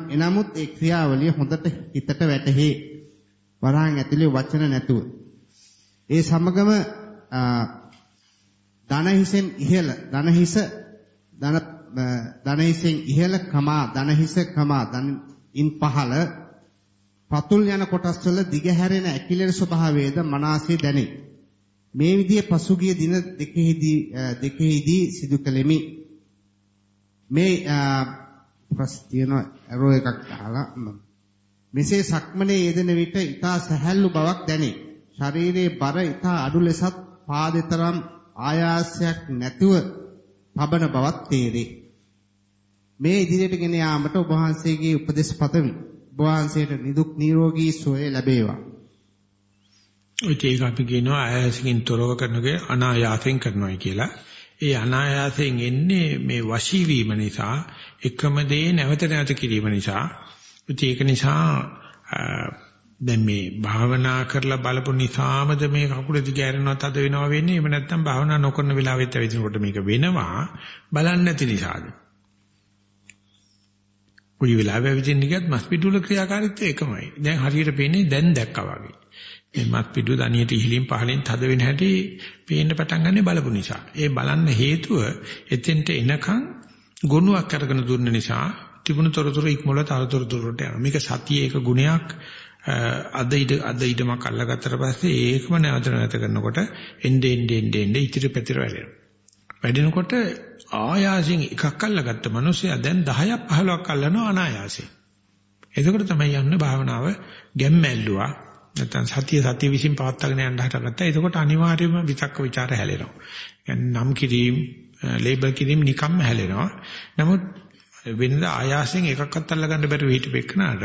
එනමුත් ඒ ක්‍රියාවලිය හොඳට හිතට වැටහි. වරහන් ඇතුලේ වචන නැතුව. ඒ සමගම ධන හිසෙන් ඉහළ ධන හිස ධන ධන හිසෙන් ඉහළ කමා ධන හිස කමා ධන ඉන් පහළ පතුල් යන කොටස් වල දිගහැරෙන ඇකිලෙන ස්වභාවයේද මනසේ දැනේ. මේ විදිහේ පසුගිය දින දෙකෙහිදී දෙකෙහිදී සිදු කළෙමි. මේ ප්‍රශ්න තියෙන ඇරෝ එකක් අහලා මෙසේ සක්මනේ යෙදෙන විට ඊතා සැහැල්ලු බවක් දැනේ. ශරීරයේ බර ඊතා අඩු ලෙසත් පාදෙතරම් ආයාසයක් නැතුව පබන බවක් තේරේ. මේ ඉදිරියට ගෙන යාමට ඔබ වහන්සේගේ උපදෙස් පතමි. ඔබ වහන්සේට නිදුක් නිරෝගී සුවය ලැබේවා. ඔය ඒක අපි කියනවා ආයාසකින් තොරව කරනකේ අනායාසයෙන් කරනවායි කියලා. ඒ අනායාසයෙන් එන්නේ මේ වශී වීම නිසා එකම දේ නැවත නැවත කිරීම නිසා. ඒක නිසා දැන් මේ භාවනා කරලා බලපු නිසාමද මේ කකුල දිග ඇරෙනවත් අද වෙනවා වෙන්නේ? එහෙම නැත්නම් භාවනා නොකරන වෙලාවෙත් ඇවිදිනකොට මේක වෙනවා බලන්නේ නැති නිසාද? කොයි වෙලාවෙ ඇවිදින්න ගියත් මස් පිටුල ක්‍රියාකාරීත්වය එකමයි. දැන් හරියට පේන්නේ දැන් දැක්කා වගේ. මේ මස් පිටු දණියට ඉහිලින් පහලින් තද වෙන හැටි පේන්න පටන් ගන්න බලපු නිසා. ඒ බලන්න හේතුව එතෙන්ට එනකන් ගොනුවක් අරගෙන දුන්න නිසා තිබුණු තොරතුරු ඉක්මවල තවතොර දුරට යනවා. මේක සතියේ එක ගුණයක්. අද ඉද අද ඉදමක් අල්ලගත්තට පස්සේ ඒකම නැවත නැවත කරනකොට එnde end end end ඉතිරි පැතිර වැඩෙනවා. වැඩෙනකොට ආයාසයෙන් එකක් අල්ලගත්ත මිනිස්සයා දැන් 10ක් 15ක් අල්ලනවා අනායාසයෙන්. එතකොට තමයි යන්න භාවනාව ගැම්මැල්ලුවා. නැත්තම් සතිය සතිය විසින් පවත්වාගෙන යන්න හටගත්තා. එතකොට අනිවාර්යයෙන්ම විතක්ක ਵਿਚාර හැලෙනවා. කියන්නේ නම් කිරීම, ලේබල් කිරීම නිකම්ම හැලෙනවා. නමුත් වෙනද ආයාසයෙන් එකක් අල්ලගන්න බැරුව හිටපෙන්නාට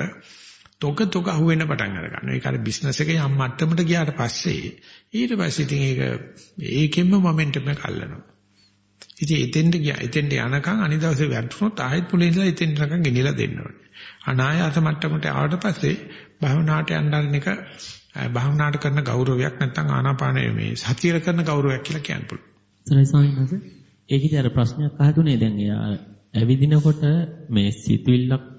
තොක තොක අහුවෙන්න පටන් අර ගන්නවා. ඒක අර බිස්නස් එකේ යම් මට්ටමට ගියාට පස්සේ ඊට පස්සේ ඉතින් ඒක ඒකෙන්ම මොමන්ටම් එක අල්ලනවා. ඉතින් එතෙන්ට ගියා එතෙන්ට යනකම් අනිත් දවසේ වැටුනොත් ආයෙත් පුලේ ඉඳලා එතෙන්ට යනකම් ගෙනිලා දෙන්න ඕනේ. අනායාස මට්ටමට ආවට පස්සේ භවනාට යන්න එක භවනාට කරන ගෞරවයක් නැත්නම් ආනාපානයේ මේ සතිය කරන ගෞරවයක් කියලා කියන්න පුළුවන්. සරයි ස්වාමීන් වහන්සේ ඒකේ අර ප්‍රශ්නයක් අහතුනේ දැන් එයා ඇවිදිනකොට මේ සිතුවිල්ලක්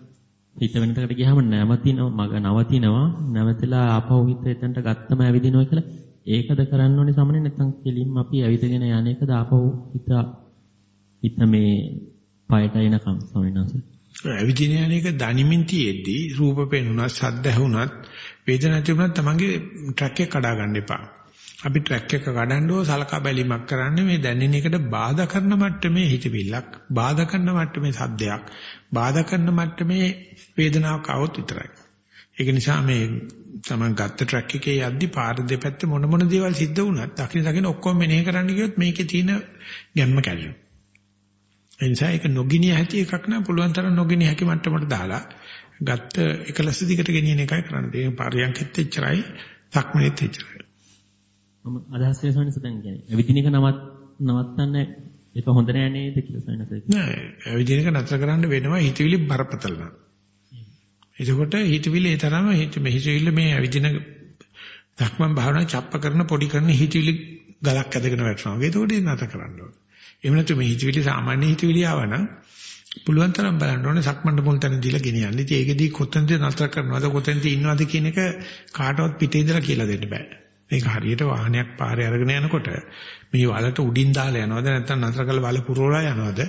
හිත වෙන තැනකට ගියාම නැවතිනවා මග නවතිනවා නැවතලා ආපහු හිත එතනට ගත්තම ඇවිදිනවා කියලා ඒකද කරන්න ඕනේ සමනේ? නැත්නම් කෙලින්ම අපි ඇවිදගෙන යන එකද ආපහු හිත හිත මේ පයට එනකම් ස්වාමීන් වහන්සේ? ඇවිදින යන එක දනිමින් තියෙද්දි රූප පේනුණා සද්ද ඇහුණත් වේදනාවක් තිබුණත් තමන්ගේ ට්‍රැක් එක කඩා ගන්න එපා. අපි ට්‍රැක් එක කඩන්නව සලකා බැලීමක් කරන්නේ මේ දැනෙන එකට බාධා කරන මට්ටමේ හිතවිල්ලක් බාධා කරන මට්ටමේ සද්දයක් බාධා කරන මට්ටමේ වේදනාවක් આવොත් විතරයි. ඒක නිසා මේ තමන් ගත්ත ට්‍රැක් එකේ යද්දි පාර දෙපැත්තේ මොන මොන දේවල් සිද්ධ වුණත් දකින්න දකින්න ඔක්කොම මෙනෙහි කරන්න ගියොත් මේකේ තියෙන ගැම්ම කැඩෙනවා. ඒ නිසා ඒක නොගිනිය හැටි එකක් නෑ පුළුවන් තරම් නොගිනිය හැකි මට්ටමට දාලා ගත්ත එකලස් දිගට ගෙනියන එකයි කරන්න. ඒ පාරියන්කෙත් එච්චරයි, සක්මනේත් එච්චරයි. මම අදහස් කරන සෝනිස දැන් කියන්නේ ඇවිදින එක නවත් නවත්තන්න ඒක හොඳ නෑ නේද කියලා සෝනිස. නෑ ඇවිදින එක නතර කරන්න වෙනවා හිතවිලි බරපතල නම්. එතකොට හිතවිලි ඒ තරම හිතවිලි මේ ඇවිදින ධක්මන් භාවනා චප්ප කරන පොඩි කරන හිතවිලි ගලක් ඇදගෙන වැටෙනවා. ඒකෝට නතර කරන්න ඕනේ. එහෙම නැත්නම් මේ හිතවිලි සාමාන්‍ය හිතවිලි ආවනම් පුළුවන් තරම් බලන්න ඕනේ සක්මන්ඩ මුල් තැන දීලා ගෙනියන්න. ඉතින් ඒකෙදී කොතනද නතර කරනවද කොතනද ඉන්නවද කියන එක කාටවත් පිටේ ඉඳලා කියලා දෙන්න බෑ. මේක හරියට වාහනයක් පාරේ අරගෙන යනකොට මේ වලට උඩින් දාලා යනවද නැත්නම් නතර කරලා වල පුරවලා යනවද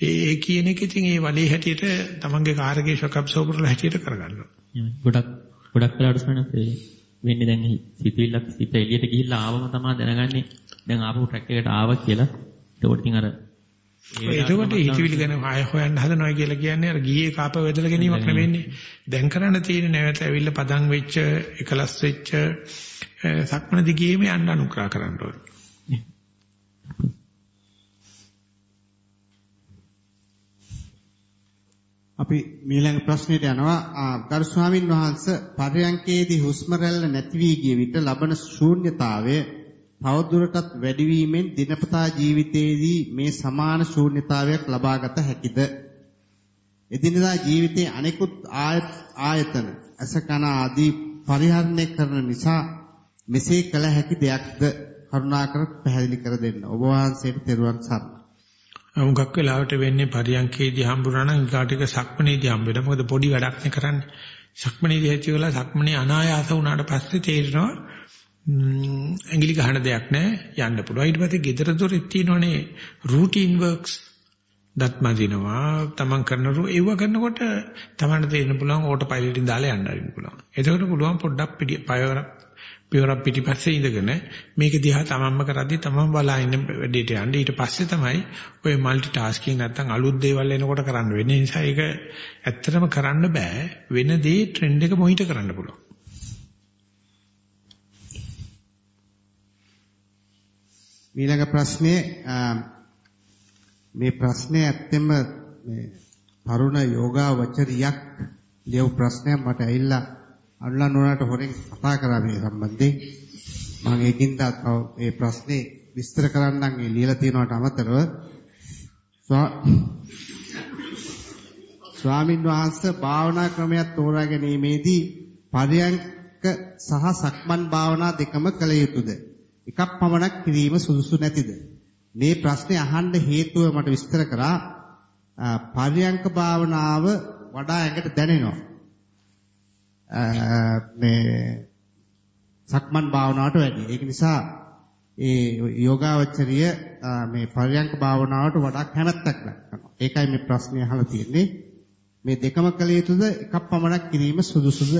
ඒ කියන එක ඉතින් ඒ වලේ හැටියට තමන්ගේ කාර් එකේ ෂොක් අබ්සෝබර් හැටියට කරගන්නවා. ගොඩක් ගොඩක් වෙලාවට සමනත් වෙන්නේ දැන් සිතුවිල්ලක් සිත එළියට ගිහිල්ලා ආවම තමයි දැනගන්නේ දැන් ආපහු ට්‍රැක් එකට ආවා කියලා. ඒකට ඉතින් අර ඒකට හිතවිලි ගැන ආය හොයන්න හදනවා කියලා කියන්නේ අර ගියේ කාප වෙදලා ගැනීමක් නෙවෙන්නේ. දැන් කරන්න තියෙන්නේ නැවත ඇවිල්ලා පදන් වෙච්ච එකලස් වෙච්ච සක්මන දිගේම යන්න අනුග්‍රහ කරන්න ඕනේ. අපි ඊළඟ ප්‍රශ්නෙට යනවා ගරු ස්වාමින් වහන්සේ පරයන්කේදී හුස්ම රැල්ල නැති වී ගිය විට ලබන ශූන්‍යතාවය තවදුරටත් වැඩි වීමෙන් දිනපතා ජීවිතයේදී මේ සමාන ශූන්‍යතාවයක් ලබාගත හැකිද? එදිනදා ජීවිතයේ අනෙකුත් ආයතන අස කන ආදී පරිහරණය කරන නිසා මෙසේ කළ හැකි දෙයක්ද කරුණාකර පැහැදිලි කර දෙන්න. ඔබ වහන්සේට තෙරුවන් සරණයි. හුඟක් වෙලාවට වෙන්නේ පරියන්කේදී හම්බුනා නම් ඊට සක්මනේදී හම්බ වෙනවා. මොකද පොඩි වැඩක් නේ කරන්නේ. සක්මනේදී ඇති වෙලා සක්මනේ අනායාස වුණාට පස්සේ තේරෙනවා ඇඟිලි ගහන දෙයක් නැහැ යන්න පුළුවන්. ඊට පස්සේ gedara dore තියෙනවනේ routine works දත් මදිනවා තමන් කරන රු ඒව කරනකොට තමන්ට තේරෙන්න පුළුවන් ඕටෝ පයිලට් එකෙන් දාලා යන්න හරින්න පුළුවන්. එතකොට පුළුවන් පොඩ්ඩක් පිටි පයවර පියවරක් පිටිපස්සේ ඉඳගෙන මේක දිහා තමන්ම කරද්දි තමන් බලා ඉන්න වැඩේට යන්න ඊට පස්සේ තමයි ඔය মালටි ටාස්කින් නැත්තම් අලුත් දේවල් එනකොට කරන්න වෙන්නේ. නිසා ඒක ඇත්තටම කරන්න බෑ. වෙන දේ ට්‍රෙන්ඩ් එක මොහිට කරන්න පුළුවන්. ඊළඟ ප්‍රශ්නේ මේ ප්‍රශ්නේ ඇත්තෙම මේ තරුණ යෝගාවචරියක් ලියව ප්‍රශ්නයක් මට ඇවිල්ලා අනුලා නෝනාට හොරෙන් කතා කරා මේ සම්බන්ධයෙන් මම ඒකින්ද මේ ප්‍රශ්නේ විස්තර කරන්නම් ඒ ලියලා තියෙනවට අමතරව ස්වාමින් වහන්සේ භාවනා ක්‍රමයක් තෝරා ගැනීමේදී පරයන්ක සහ සක්මන් භාවනා දෙකම කළ යුතුයද? එකක් පමණක් කිරීම සුදුසු නැතිද? මේ ප්‍රශ්නේ අහන්න හේතුව මට විස්තර කරා පරයන්ක භාවනාව වඩා ඇඟට දැනෙනවා. මේ සක්මන් භාවනාවට වැඩි. ඒක නිසා ඒ යෝගාවචරිය මේ පරයන්ක භාවනාවට වඩා කැමැත්තක් දක්වනවා. ඒකයි මේ ප්‍රශ්නේ අහලා තියෙන්නේ. මේ දෙකම කළ යුතුද එකක් පමණක් කිරීම සුදුසුද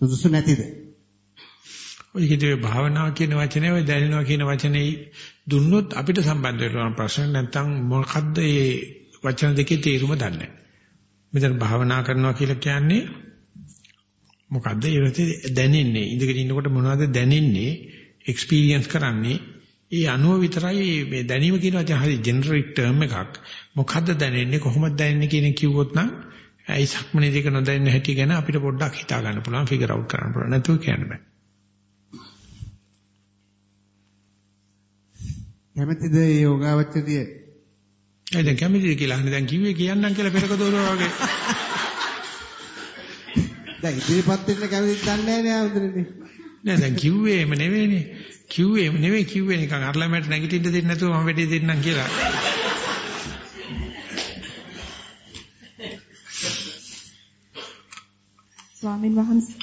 සුදුසු නැතිද? ඔය හිතේ භාවනාව කියන වචනේ ඔය දැනෙනවා කියන වචනේ දුන්නොත් අපිට සම්බන්ධ වෙන ප්‍රශ්න නැත්නම් මොකද්ද මේ වචන දෙකේ තේරුම දන්නේ නැහැ. මෙතන භාවනා කරනවා කියලා කියන්නේ මොකද්ද? ඒ දැනෙන්නේ. ඉඳගෙන ඉන්නකොට මොනවද දැනෙන්නේ? එක්ස්පීරියන්ස් කරන්නේ. ඒ අනුව විතරයි මේ දැනීම කියන වචන හරි ජෙනරික් ටර්ම් එකක්. මොකද්ද දැනෙන්නේ? කොහොමද දැනෙන්නේ කියන කිව්වොත් නම් ඇයි සක්මනේ දෙක නොදැනෙන හැටි ගැන අපිට පොඩ්ඩක් හිතා ගන්න පුළුවන් ෆිගර් අවුට් කරන්න පුළුවන්. නැතුව කියන්න බෑ. කැමැතිද මේ යෝගාවචරිය? ඒ දැන් කැමතිද කියලා? අහන්නේ දැන් කිව්වේ කියන්නම් කියලා පෙරක දෝරුවා වගේ දැන් ඉදිරිපත් වෙන්න කැමතිද දන්නේ නැහැ නෑ දැන් කිව්වේ එම නෙවෙයිනේ. කිව්වේ එම නෙවෙයි කිව්වේ නිකන් අරලමට නැගිටින්න දෙන්නේ නැතුව මම වැඩේ දෙන්නම් කියලා. ස්වාමින් වහන්සේ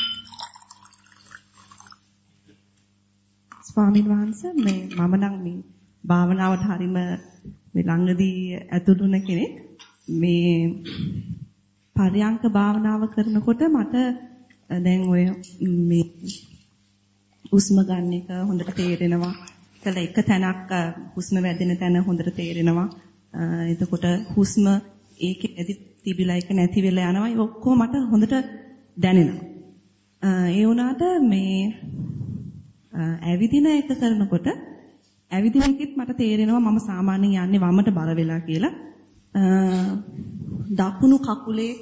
ස්වාමින් වහන්සේ මේ මම නම් මේ භාවනාවට හරීම මේ ළඟදී ඇතුළුන කෙනෙක්. මේ පරයන්ක භාවනාව කරනකොට මට දැන් ඔය මේ හුස්ම ගන්න එක හොඳට තේරෙනවා. කළ එක තැනක් හුස්ම වැදෙන තැන හොඳට තේරෙනවා. එතකොට හුස්ම ඒකේ ඇදි තිබිලා එක නැති වෙලා යනවා. ඒ ඔක්කොම මට හොඳට දැනෙනවා. ඒ වුණාට මේ ඇවිදින එක කරනකොට ඇවිදින එකෙත් මට තේරෙනවා මම සාමාන්‍යයෙන් යන්නේ වමට බර වෙලා කියලා. දකුණු කකුලේ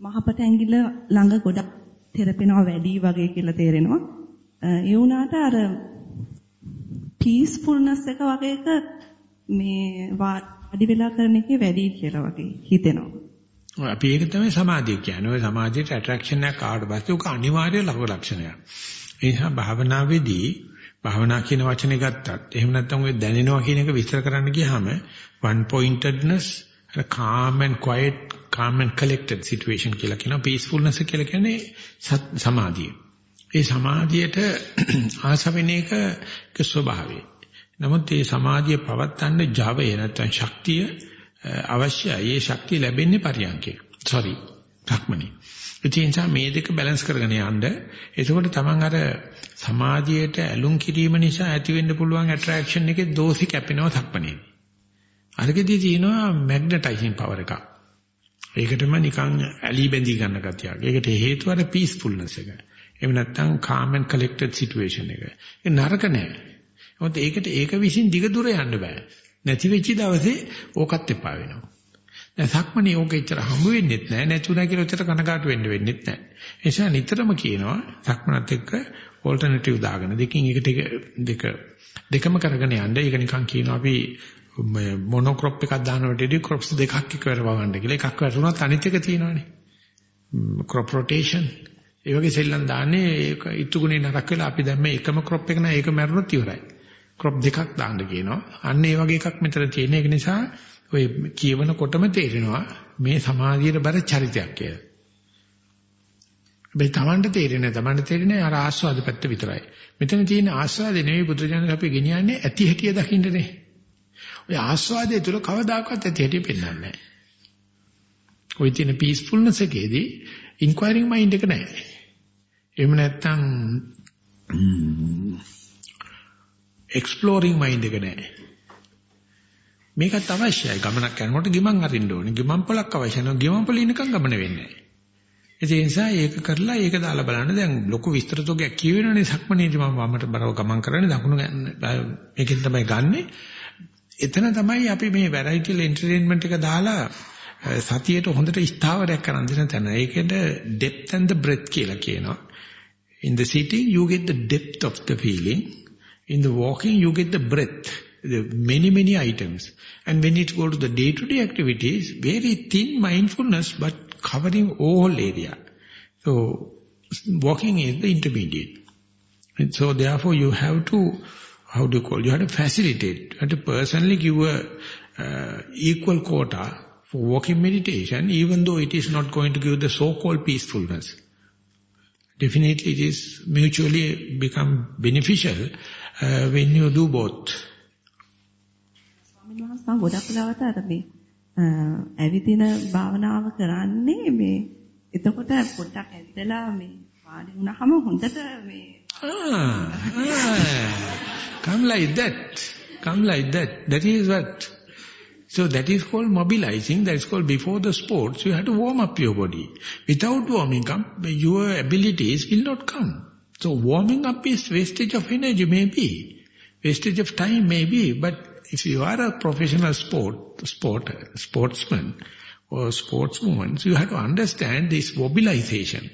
මහපට ඇඟිල්ල ළඟ ගොඩක් තෙරපෙනවා වැඩි වගේ කියලා තේරෙනවා. ඒ වුණාට අර පීස්ෆුල්නස් එක වගේ එක මේ වැඩි වෙලා කරන එකේ වැඩි කියලා වගේ හිතෙනවා. අපි ඒක තමයි සමාධිය කියන්නේ. ඔය සමාධියට ඇට්‍රැක්ෂන් එකක් ආවට පස්සේ උක අනිවාර්ය ලක්ෂණයක්. ඒ නිසා භාවනාවේදී භාවනා කියන වචනේ ගත්තත් එහෙම නැත්නම් ඔය දැනෙනවා කියන එක විස්තර කරන්න ගියාම one pointedness a calm and quiet calm and collected situation කියලා කියනවා peacefulness කියලා කියන්නේ සමාධිය. ඒ සමාධියට ආසවෙන එක ස්වභාවය. නමුත් මේ සමාධිය පවත්වන්න Java නැත්නම් ශක්තිය අවශ්‍යයි. ඒ ශක්තිය ලැබෙන්නේ පරියන්කේ. sorry. භක්මනේ. ඒ නිසා මේ දෙක බැලන්ස් කරගෙන යන්න. එතකොට තමන් අර සමාධියට ඇලුම් කිරීම නිසා ඇති වෙන්න පුළුවන් ඇට්‍රැක්ෂන් එකේ දෝෂි කැපෙනවා ධක්මනේ. අරකෙදී තියෙනවා මැග්නටයිසින් පවර් එකක්. ඒකටම නිකන් ඇලි බැඳී ගන්න ගතියක්. ඒකට හේතුව අර පීස්ෆුල්නස් එක. එහෙම නැත්නම් calm and collected situation එක. ඒ නරක නෑ. මොකද ඒකට ඒක විසින් දිග දුර යන්න බෑ. නැති වෙච්ච දවසේ ඕකත් එපා වෙනවා. දැන් සක්මණේ ඕක එච්චර හමු වෙන්නෙත් නෑ නැතුණා කියලා එච්චර කනකාට වෙන්න වෙන්නෙත් නෑ. ඒ නිසා නිතරම කියනවා සක්මනත් එක්ක ඕල්ටර්නටිව් දාගෙන දෙකින් එකට දෙක දෙකම කරගෙන යන්න. ඒක නිකන් කියනවා අපි මොනොක්‍රොප් එකක් දානකොටදී ක්‍රොප්ස් දෙකක් එකවර වවන්න කියලා. එකක් වැටුණත් අනිත් එක තියෙනවනේ. Crop rotation. ඒ වගේ සෙල්ලම් දාන්නේ ඒක ඉතුගුණේ නරක වෙලා අපි දැන් මේ එකම ක්‍රොප් එක නෑ ඒක මැරුණොත් ඉවරයි. ක්‍රොප් දෙකක් දාන්න කියනවා. අන්න ඒ වගේ එකක් මෙතන තියෙන. ඒක නිසා ඔය කියවනකොටම තේරෙනවා මේ සමාධියට බර චරිතයක් කියලා. මේ තමන්ට තේරෙන්නේ තමන්ට තේරෙන්නේ අර ආස්වාද පැත්ත විතරයි. මෙතන තියෙන ආස්වාදේ නෙවෙයි බුදුරජාණන් අපි ගෙනියන්නේ ඇති හැටිය දකින්නනේ. ඔය ආස්වාදයේ තුල කවදාකවත් ඇති හැටිය පෙන්වන්නේ නැහැ. ඔය තියෙන පීස්ෆුල්නස් එකේදී ඉන්ක්වයරිං මයින්ඩ් එක නැහැ. එහෙම නැත්නම් එක්ස්ප්ලෝරිං මයින්ඩ් එක නැහැ. මේකත් අවශ්‍යයි. ගමනක් යනකොට ගිමන් අරින්න ඕනේ. ගිමන් පොලක් අවශ්‍ය නැහැ. ගිමන් පොල ඉන්නකම් ගමන වෙන්නේ නැහැ. ඒ නිසා ඒක කරලා ඒක දාලා බලන්න දැන් ලොකු විස්තර තෝගයක් කියවෙනනේ සක්මනේදී මම වමට බරව ගමන් කරන්නේ දකුණු මේකෙන් තමයි ගන්නෙ. එතන තමයි අපි මේ වැරයිටිල් එන්ටර්ටේන්මන්ට් එක දාලා සතියේට හොඳට ස්ථාවරයක් කරන් දෙන තැන. ඒකෙද depth and the breadth කියලා කියනවා. In the sitting you get the depth of the feeling. In the walking you get the breadth. the many, many items. And when it go to the day-to-day activities, very thin mindfulness, but covering all area. So, walking is the intermediate. And so therefore you have to, how do you call, you have to facilitate, you have to personally give a uh, equal quota for walking meditation, even though it is not going to give the so-called peacefulness. Definitely it is mutually become beneficial uh, when you do both. ස්වාමීන් වහන්සේ මම ගොඩක් වෙලාවට අර මේ ඇවිදින භාවනාව කරන්නේ මේ එතකොට පොඩ්ඩක් ඇවිදලා මේ වාඩි වුණාම හොඳට මේ Ah, ah, come like that. Come like that. That is what. So that is called mobilizing. That is called before the sports. You have to warm up your body. Without warming up, your abilities will not come. So warming up is wastage of energy maybe. Wastage of time maybe. But if you are a professional sport, sport, sportsman or sportswoman, so you have to understand this mobilization.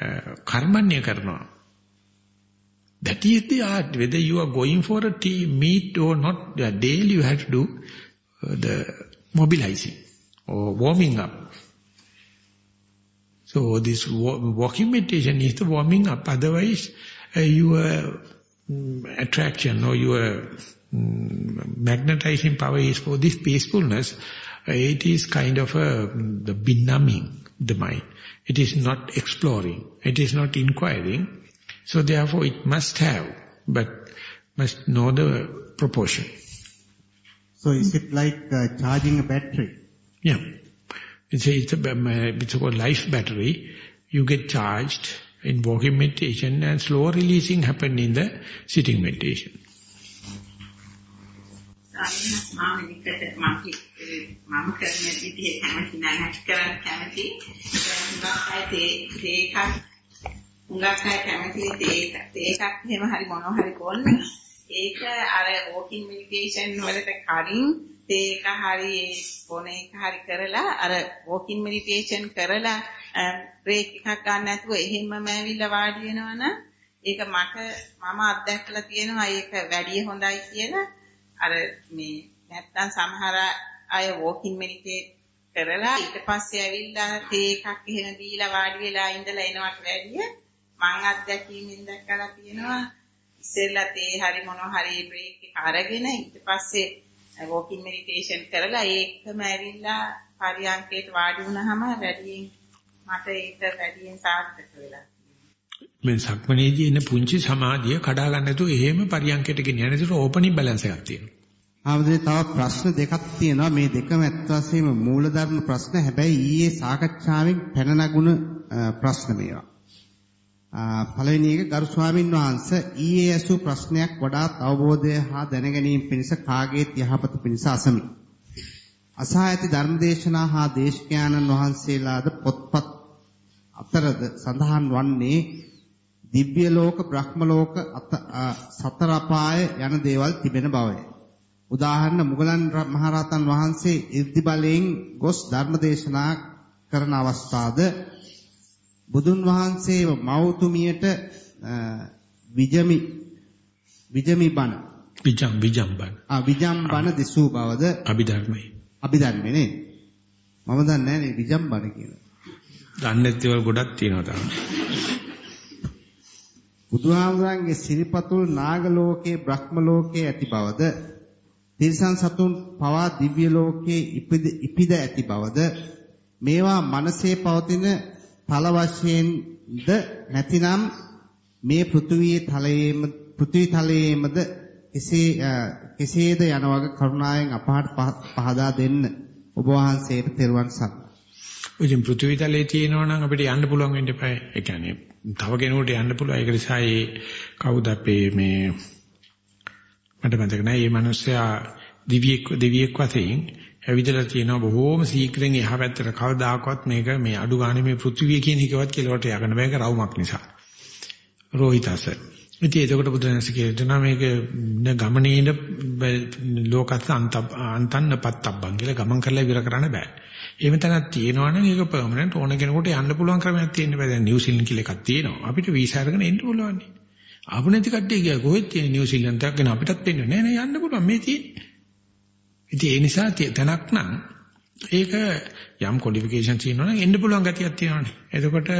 Uh, karmanya karma. That is the art. Whether you are going for a tea, meet or not, daily you have to do uh, the mobilizing or warming up. So this walking meditation is the warming up. Otherwise, uh, your um, attraction or your um, magnetizing power is for this peacefulness. Uh, it is kind of a, the benumbing the mind. It is not exploring. It is not inquiring. So therefore it must have, but must know the proportion. So is it like uh, charging a battery? Yeah. It's a, it's a, um, uh, it's called life battery. You get charged in walking meditation and slow releasing happen in the sitting meditation. මම එකට මම මම කරන විදිහේ කැමති නැහැ කරන්න කැමති ඒකත් හුඟක් අය කැමති ඒක ඒකක් එහෙම හරි මොනවා හරි කොල්ල ඒක අර වෝකින් මෙඩිටේෂන් වලට කලින් ඒක හරි පොන එක හරි කරලා අර වෝකින් මෙඩිටේෂන් කරලා බ්‍රේක් එකක් ගන්න නැතුව එහෙමම ඇවිල්ලා වාඩි වෙනවනම් ඒක මට මම අත්දැකලා තියෙනවා ඒක වැඩි හොඳයි කියලා. අර මේ නැත්තම් සමහර අය වෝකින් මෙඩිටේට් කරලා ඊට පස්සේ ඇවිල්ලා තේ එකක් එහෙම දීලා වාඩි වෙලා ඉඳලා එනවට වැඩිය මං අත්දැකීමෙන් දැක්කලා තියෙනවා. ඉස්සෙල්ලා තේ හරි මොනවා හරි බ්‍රේක් එක අරගෙන ඊට පස්සේ වෝකින් මෙඩිටේෂන් කරලා ඒකම ඇවිල්ලා පරියන්කේට වාඩි වුණාම වැඩියෙන් මට ඒක වැඩියෙන් සාර්ථක වෙලා මේ සක්මනේදී එන පුංචි සමාධිය කඩා ගන්න නැතුව එහෙම පරියන්කයට ගෙනියන විදිහට ඕපනින් බැලන්ස් එකක් තියෙනවා. ආවදේ තව ප්‍රශ්න දෙකක් තියෙනවා. මේ දෙකම ඇත්ත වශයෙන්ම මූලධර්ම ප්‍රශ්න. හැබැයි ඊයේ සාකච්ඡාවෙන් පැන නගුණ ප්‍රශ්න මේවා. පළවෙනි එක ගරු ස්වාමින් වහන්සේ ඊයේ ඇසූ ප්‍රශ්නයක් වඩාත් අවබෝධය හා දැනගැනීම පිණිස කාගේත් යහපත පිණිස අසමි. අසා ඇති ධර්මදේශනා හා දේශකයන්න් වහන්සේලාද පොත්පත් අතරද සඳහන් වන්නේ දිව්‍ය ලෝක බ්‍රහ්ම ලෝක සතර අපාය යන දේවල් තිබෙන බවය. උදාහරණ මුගලන් මහරහතන් වහන්සේ ඉර්ධි බලයෙන් ගොස් ධර්මදේශනා කරන අවස්ථාද බුදුන් වහන්සේ මෞතුමියට විජමි විජමි බණ. විජම් විජම් බණ. ආ විජම් බණ දෙසූ බවද? අභිධර්මයේ. අභිධර්මයේ නේ. මම දන්නේ නැහැ නේ විජම් බණ කියලා. දන්නේ නැතිවල් ගොඩක් තියෙනවා තාම. බුදුහාමුදුරන්ගේ සිරිපතුල් නාග ලෝකේ බ්‍රහ්ම ලෝකේ ඇති බවද? තිරිසන් සතුන් පවා දිව්‍ය ලෝකේ ඉපිද ඉපිද ඇති බවද? මේවා මනසේ පවතින තල වශයෙන්ද නැතිනම් මේ පෘථුවියේ තලයේම පෘථිවි තලයේමද කෙසේ කෙසේද යන වගේ කරුණාවෙන් අපහට පහදා දෙන්න ඔබ වහන්සේට තෙරුවන් සරණයි. ඉතින් පෘථිවි තලයේ තියෙනවා නම් අපිට යන්න පුළුවන් වෙන්න එපා. ඒ කියන්නේ තව කෙනෙකුට යන්න පුළුවන්. ඒක නිසා ඒ කවුද අපේ මේ මට මතක නැහැ. මේ මිනිස්සයා දිවියෙක් දිවියෙක් වශයෙන් ඇවිදලා තියෙනවා බොහෝම සීක්‍රෙන් එහා පැත්තට කවදාකවත් මේක මේ අඩු ගානේ මේ පෘථිවිය කියන එකවත් කෙලවට යගන්න බෑ ඒක රවුමක් නිසා. රෝහිතස. ඉතින් එතකොට බුදුරජාණන් කියනවා මේක ගමනේන ලෝකත් අන්තන්න පත්තබ්බන් කියලා ගමන් කරලා ඉවර කරන්න බෑ. එහෙම තැනක් තියෙනවා නම් ඒක පර්මනන්ට් ඕන කෙනෙකුට යන්න පුළුවන් ක්‍රමයක් තියෙන්න බෑ. දැන් නිව්සීලන්ත කියලා එකක් තියෙනවා. අපිට වීසා අරගෙන එන්න පුළුවන්. ආපු නැති කට්ටිය ගියා කොහෙද තියෙන්නේ නිව්සීලන්ත එකක් ගැන අපිටත් පෙන්නේ නෑ නෑ යන්න පුළුවන් මේ තියෙන්නේ. ඉතින් ඒ නිසා තැනක් නම් ඒක යම් ක්වොලිෆිකේෂන් තියෙනවා නම් එන්න පුළුවන් ගතියක් තියෙනවානේ. එතකොට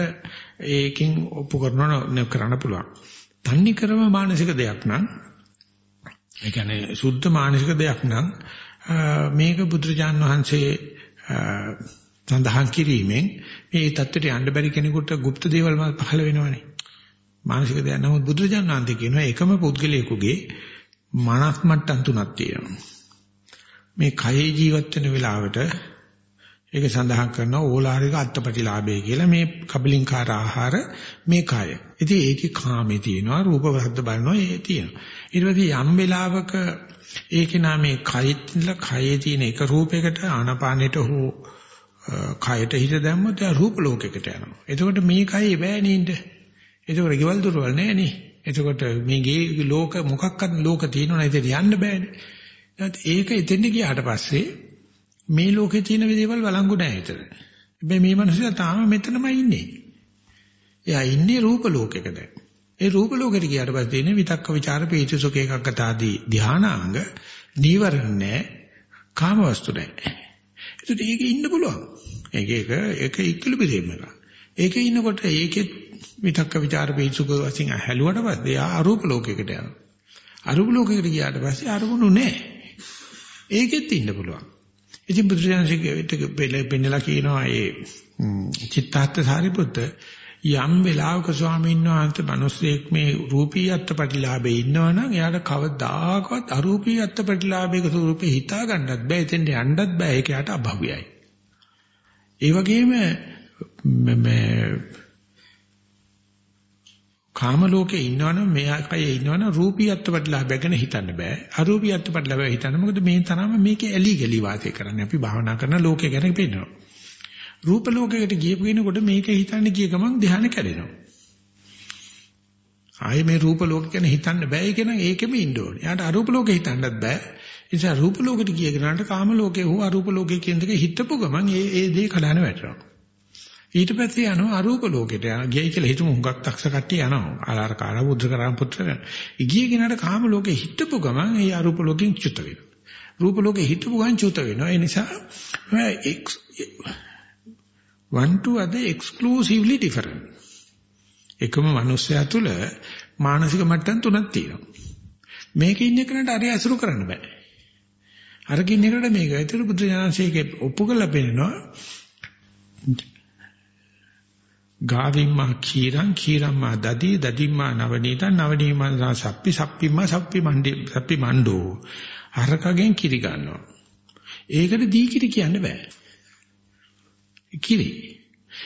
ඒකෙන් ඔප්පු කරනවා කරන්න පුළුවන්. තන්නේ කරම මානසික දෙයක් නම් ඒ කියන්නේ සුද්ධ මානසික දෙයක් නම් මේක බුදුරජාන් වහන්සේ සඳහන් කිරීමෙන් මේ தත්ත්වයට යන්න බැරි කෙනෙකුට গুপ্ত දේවල් මත පහළ වෙනවනේ. මානසික දෙයක් නමුත් බුදුරජාන් වහන්සේ කියනවා එකම පුද්ගලයෙකුගේ මනස් මට්ටම් තුනක් තියෙනවා. මේ කයේ ජීවත් වෙන වෙලාවට ඒක සඳහන් කරනවා ඕලාරික අත්පටිලාභය කියලා මේ කබලින්කාර ආහාර මේ කය. ඉතින් ඒකේ කාමේ තියෙනවා රූප වර්ධ බලනවා ඒ තියෙනවා. ඊට පස්සේ යම් වෙලාවක ඒකේ නාමේ කයෙත් ඉඳලා කයේ තියෙන එක රූපයකට ආනපානෙට හෝ කයට හිත දැම්මොත් ඒ රූප ලෝකයකට යනවා. එතකොට මේ කයේ බෑ නින්ද. එතකොට ගෙවල් දොරවල් නෑ නේ. එතකොට මේ ගේ ලෝක මොකක්වත් ලෝක තියෙනවා නේද යන්න බෑනේ. ඒක එතෙන්ට ගියාට පස්සේ මේ ලෝකේ තියෙන දේවල් වළංගු නැහැ හිතට. හැබැයි මේ මිනිස්සු තාම මෙතනමයි ඉන්නේ. එයා ඉන්නේ රූප ලෝකයක දැන්. ඒ රූප ලෝකෙට ගියාට පස්සේ තියෙන විතක්ක ਵਿਚාර පීචසුක එකක් ගතාදී ධානාංග නීවරණ නැහැ. කාම වස්තු නැහැ. ඒකට ඒක ඉන්න පුළුවන්. ඒක ඒක ඒක ඉක්කළු බෙදීම එක. ඒකේ ඉන්නකොට ඒකේ විතක්ක ਵਿਚාර පීචසුක වශයෙන් හැලුවට පස්සේ ආ අරූප ලෝකයකට යනවා. අරූප ලෝකයකට ගියාට පස්සේ අරමුණු නැහැ. ඒකෙත් ඉන්න පුළුවන්. ඉතින් බුදුරජාණන්සේ පෙන්නලා කියනවා ඒ චිත්තාර්ථ සාරිපුත්ත යම් වෙලාවක ස්වාමීන් වහන්සේ මිනිස්සෙක් මේ රූපී අත්පටිලාභේ ඉන්නවනම් එයාට කවදාකවත් අරූපී අත්පටිලාභයක ස්වරූපේ හිතා ගන්නත් බෑ එතෙන්ට යන්නත් බෑ ඒක යට අභව්‍යයි. ඒ වගේම මේ කාම ලෝකේ ඉන්නවනම් මෙයාකයේ ඉන්නවනම් රූපී අත්පටිලාභය ගැන හිතන්න බෑ. අරූපී අත්පටිලාභය හිතන්න. මොකද මේ තරම මේකේ ඇලි ගලි වාසය කරන්නේ. අපි භාවනා කරන ලෝකේ ගැන පේනවා. රූප ලෝකයකට ගියපු කෙනෙකුට මේක හිතන්න ගිය ගමන් ධ්‍යාන කැඩෙනවා. ආයේ මේ රූප ලෝක ගැන හිතන්න බෑ කියන ඒකෙම ඉන්න ඕනේ. යාට අරූප ලෝකේ හිතන්නත් බෑ. ඒ නිසා රූප ලෝකෙට ගිය කෙනාට කාම ලෝකේ හෝ අරූප ලෝකේ කියන දෙක හිතපු ගමන් ඒ ඒ දේ කඩන වැටෙනවා. ඊට පස්සේ යනවා අරූප ලෝකෙට යනවා. ගියයි කියලා හිතමු හුඟක් තක්ෂ කට්ටිය යනවා. ආලාර කාලා බුද්ධ කරාම පුත්‍ර කරන. ගිය කෙනාට කාම ලෝකේ හිතපු ගමන් ඒ අරූප ලෝකෙන් චුත වෙනවා. රූප ලෝකේ හිතපු ගමන් චුත වෙනවා. ඒ නිසා one to other exclusively different. එකම මිනිස්සයා තුල මානසික මට්ටම් තුනක් තියෙනවා. මේකේ ඉන්න කෙනාට අරය අසුරු කරන්න බෑ. අරකින් එකට මේක. ඒතර බුදු දානසේකේ ඔප්පු කරලා පෙන්නනවා. ගාවිම්මා කීරං කීරම්මා දදී දදිම්මා නවනීතං නවනීමා සප්පි සප්පිම්මා සප්පි මණ්ඩේ සප්පි මණ්ඩෝ. හරකගෙන් කිරි ගන්නවා. ඒකට දී කිරි කියන්න බෑ. කිරි.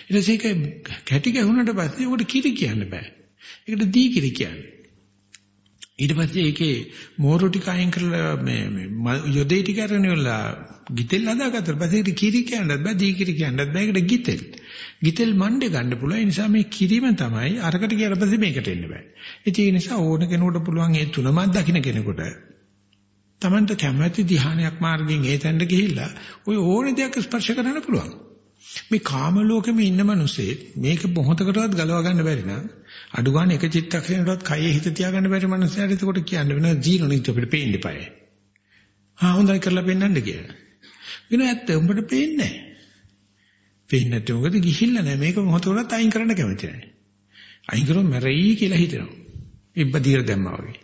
ඊට පස්සේ ඒක කැටි ගැහුනට පස්සේ උකට කිරි කියන්න බෑ. ඒකට දී කිරි කියන්නේ. ඊට පස්සේ ඒකේ මෝරු ටික අයින් කරලා මේ මේ යොදේ ටික අරගෙන ඉවරලා ගිතෙල් හදාගත්තා පස්සේ ඒකට කිරි කියන්නත් බෑ දී කිරි කියන්නත් බෑ. ඒකට ගිතෙල්. ගිතෙල් මණ්ඩේ ගන්න පුළුවන්. ඒ නිසා මේ කිරිම තමයි අරකට කියලා පස්සේ මේකට එන්න බෑ. ඒ නිසා ඕන කෙනෙකුට පුළුවන් ඒ තුනම දකින්න කෙනෙකුට Tamanට කැමැති ධ්‍යානයක් මාර්ගයෙන් ඒ තැනට ගිහිල්ලා ওই ඕන දෙයක් ස්පර්ශ කරන්න පුළුවන්. මේ කාම ලෝකෙම ඉන්න මිනිස්සේ මේක මොහොතකටවත් ගලව ගන්න බැරි නම් අඩු ගන්න එක චිත්තක්ෂණයකටවත් කයේ හිත තියාගන්න බැරි මිනිස්සුන්ට එතකොට කියන්න වෙන ජීනෝ නිත් අපිට පේන්න ඉපායි. ආ හොඳයි කරලා පෙන්නන්න කියලා. වෙන ඇත්ත උඹට පේන්නේ නැහැ. පේන්නේ නැත්නම් මොකද ගිහිල්ලා නැහැ මේක මොහොතකට අයින් කරන්න කැමති නැහැ. අයින් කරොත් මැරෙයි කියලා හිතෙනවා. ඉබ්බදීර දැම්මා වගේ.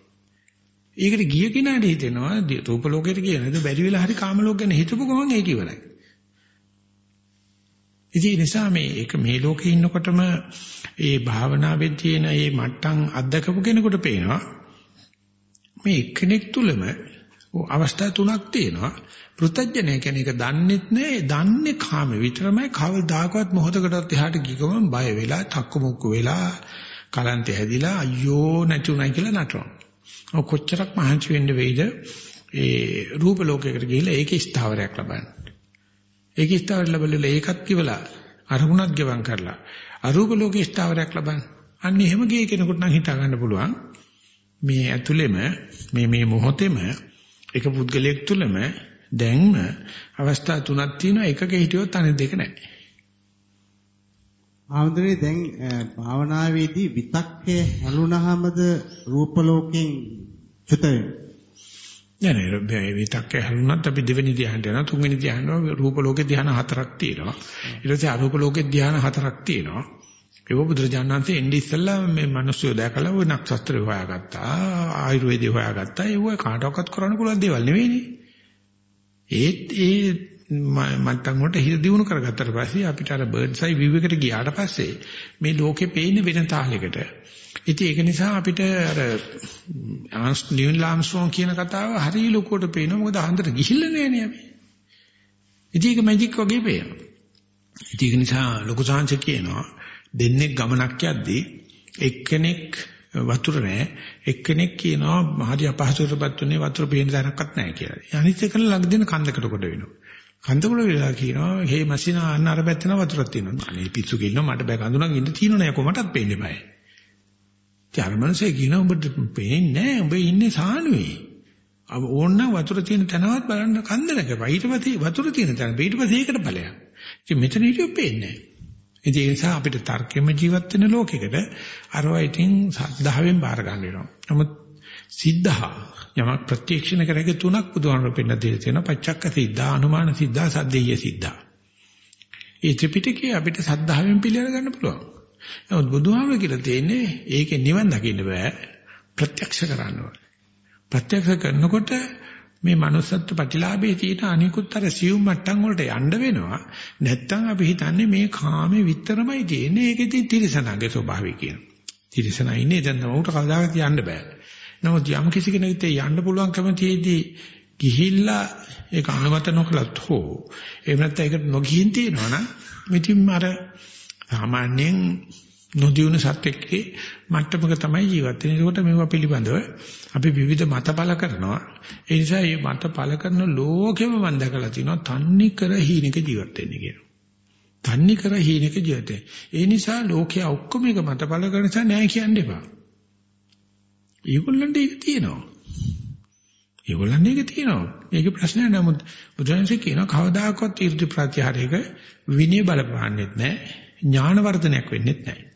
ඒකට ගිය කෙනාට හිතෙනවා රූප ලෝකයට ගිය නේද බැරි වෙලා හරි කාම ලෝක ගැන හිතපු ගමන් ඒක ඉවරයි. ඉතින් නිසා මේ ඒක මේ ලෝකේ ඉන්නකොටම ඒ භාවනාවේ තියෙන මේ මට්ටම් අත්දකපු කෙනෙකුට පේනවා මේ එක්කෙනෙක් තුලම අවස්ථා තුනක් තියෙනවා පෘතජ්ජනය කියන්නේ ඒක දන්නෙත් නෑ දන්නේ කාම විතරමයි කවදාකවත් මොහොතකටවත් එහාට ගිගම බය වෙලා තක්කු මුක්කු වෙලා කලන්තේ හැදිලා අයියෝ නැතුණයි කියලා නටනවා. කොච්චරක් මහන්සි වෙන්න වෙයිද ඒ රූප ලෝකයකට ගිහිල්ලා ඒකේ ස්ථාවරයක් ලබන්න. ඒකේ ස්ථාවර ලැබෙලා ඒකත් කිවලා අරමුණක් ගෙවම් කරලා අරූප ලෝකේ ස්ථාවරයක් ලබන්න. අන්න එහෙම ගිය කෙනෙකුට නම් හිතා ගන්න පුළුවන් මේ ඇතුළෙම මේ මේ මොහොතේම එක පුද්ගලයෙක් තුළම දැන්ම අවස්ථා තුනක් තියෙනවා. එකක හිටියොත් අනිත් දෙක නැහැ. ආමඳුනේ දැන් භාවනාවේදී විතක්කේ හැලුනහමද රූප ලෝකෙන් චුත වෙන්නේ. නෑ නෑ. මේ විතක්ක හැරුණත් අපි දෙවෙනි ධ්‍යානට යනවා. තුන්වෙනි ධ්‍යාන රූප ලෝකේ ධ්‍යාන හතරක් තියෙනවා. ඊට පස්සේ අරූප ලෝකේ ධ්‍යාන හතරක් තියෙනවා ඒක බුදුරජාණන් වහන්සේ එන්නේ ඉස්සෙල්ලා මේ මිනිස්සු දැකලා ওই නක්ෂත්‍රය හොයාගත්තා ආයුර්වේදය හොයාගත්තා ඒව කාටවත් කරන්න පුළුවන් දේවල් නෙවෙයිනේ ඒත් ඒ මට්ටම් වලට හිත දියුණු කරගත්තට පස්සේ අපිට අර බර්ඩ්ස් අයි view එකට ගියාට පස්සේ මේ ලෝකේ පේන්නේ වෙන තාලයකට ඉතින් ඒක නිසා අපිට අර ආන්ස් නියුන් ලාම්ස්ට්‍රෝන් කියන කතාව හරිය ලොකුවට පේනවා මොකද අහන්දට ගිහිල්ලා නෑනේ අපි. ඉතින් ඒක මැජික් වගේ පේනවා. ඉතින් ඒක නිසා ලොකු සාංශ කියනවා දෙන්නේ ගමනක් යද්දී එක්කෙනෙක් වතුර නෑ එක්කෙනෙක් කියනවා හරි අපහසුතාවපත් උනේ වතුර පේන තරක්වත් නෑ කියලා. අනිත් එක ළඟ දෙන කන්දකට කොට වෙනවා. කන්දකට වෙලා කියනවා හේ මැෂිනා අන්න අර පැත්තේ වතුරක් තියෙනවා. අනේ පිස්සු කියනවා මට බෑ කඳුනක් ඉන්න තියෙනවා කොමටත් පේන්නේ බෑ. චර්මනසේ කියන ඔබට පේන්නේ නැහැ. ඔබ ඉන්නේ සානුවේ. අව ඕන්න වතුර තියෙන තැනවත් බලන්න කන්දනක. ඊට පස්සේ වතුර තියෙන තැන ඊට පස්සේ ඒකට ඵලයක්. ඉතින් මෙතන හිටියොත් පේන්නේ නැහැ. ඒ නිසා අපිට තර්කෙම ජීවත් වෙන ලෝකෙකට අරවා ඉතින් සද්ධාවෙන් බාර ගන්න වෙනවා. නමුත් සිද්ධා යමක් ප්‍රත්‍යක්ෂණ කරගෙන තුනක් බුදුහාමර පෙන්න දෙල තියෙනවා. පච්චක්ක සිද්ධා, අනුමාන සිද්ධා, සද්දේය සිද්ධා. ඒ ත්‍රිපිටකේ අපිට සද්ධාවෙන් පිළිඅර ගන්න පුළුවන්. නමුත් බුදුහාමර කියලා තියෙන්නේ ඒකේ නිවන් දකින්න බෑ ප්‍රත්‍යක්ෂ කරන්න ඕනේ. ප්‍රත්‍යක්ෂ කරනකොට මේ manussත්ව ප්‍රතිලාභයේ තියෙන අනිකුත් අර සියුම් මට්ටම් වලට යන්න වෙනවා. නැත්තම් අපි හිතන්නේ මේ කාමේ විතරමයි තියෙන්නේ. ඒකෙදි තිරසනාගේ ස්වභාවය කියන. තිරසනා ඉන්නේ දැන් උට කවදාවත් යන්න බෑ. නමුත් යම් කිසි කෙනෙකුට යන්න පුළුවන්කම තියේදී ගිහිල්ලා ඒක අනුමත නොකලත් හෝ එහෙම නැත්නම් ඒකට නොගිහින් තියෙනවනම් ඉතින් අර සාමාන්‍යයෙන් නොදියුණු සත්‍යකේ මට්ටමක තමයි ජීවත් වෙන්නේ. ඒකට මේවා පිළිබඳව අපි විවිධ මතපල කරනවා. ඒ නිසා මේ මතපල කරන ලෝකෙම මම දැකලා තිනවා තන්නේ කර හීනක ජීවත් වෙන්නේ කියනවා. තන්නේ කර හීනක ජීවිතේ. ඒ නිසා ලෝකයා ඔක්කොම එක මතපල කරන නිසා නෑ කියන්න එපා. ඒගොල්ලන්ට ඒක තියෙනවා. ඒගොල්ලන් ඒක තියෙනවා. මේක ප්‍රශ්නයක් නමුත් බුදුරජාණන්සේ කියනවා කවදාකවත් ඊර්ති ප්‍රත්‍යහාරයක විනය බලපාන්නෙත් නැහැ. ඥාන වර්ධනයක් වෙන්නේ නැහැ.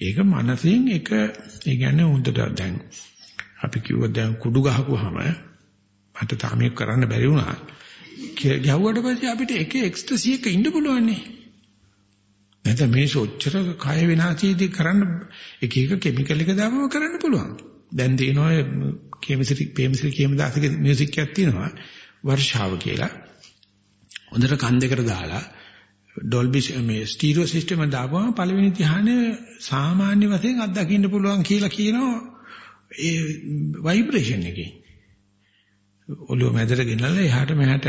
ඒක මනසෙන් එක ඒ කියන්නේ හොඳට දැන් අපි කිව්වොත් දැන් කුඩු ගහපුවාම මට තාම ඒක කරන්න බැරි වුණා. ගැහුවට පස්සේ අපිට එක එක්ස්ටසි එක ඉන්න පුළුවන් නේ. නැත්නම් මේ සොච්චර කය විනාශයේදී කරන්න එක එක කිමිකල් එක දාපුවම කරන්න පුළුවන්. දැන් තියෙනවා කෙමිස්ට්‍රි පේමිස්ට්‍රි කේමදාසගේ මියුසික් එකක් තියෙනවා වර්ෂාව කියලා. හොඳට කන් දෙකට දාලා ඩොල්බි මේ ස්ටීරියෝ සිස්ටම් එක දාපුවම පළවෙනි ධ්‍යානය සාමාන්‍ය වශයෙන් අත්දකින්න පුළුවන් කියලා කියනවා ඒ ভাইබ්‍රේෂන් එකේ. ඔළුව මැදට ගෙනල්ලා එහාට මෙහාට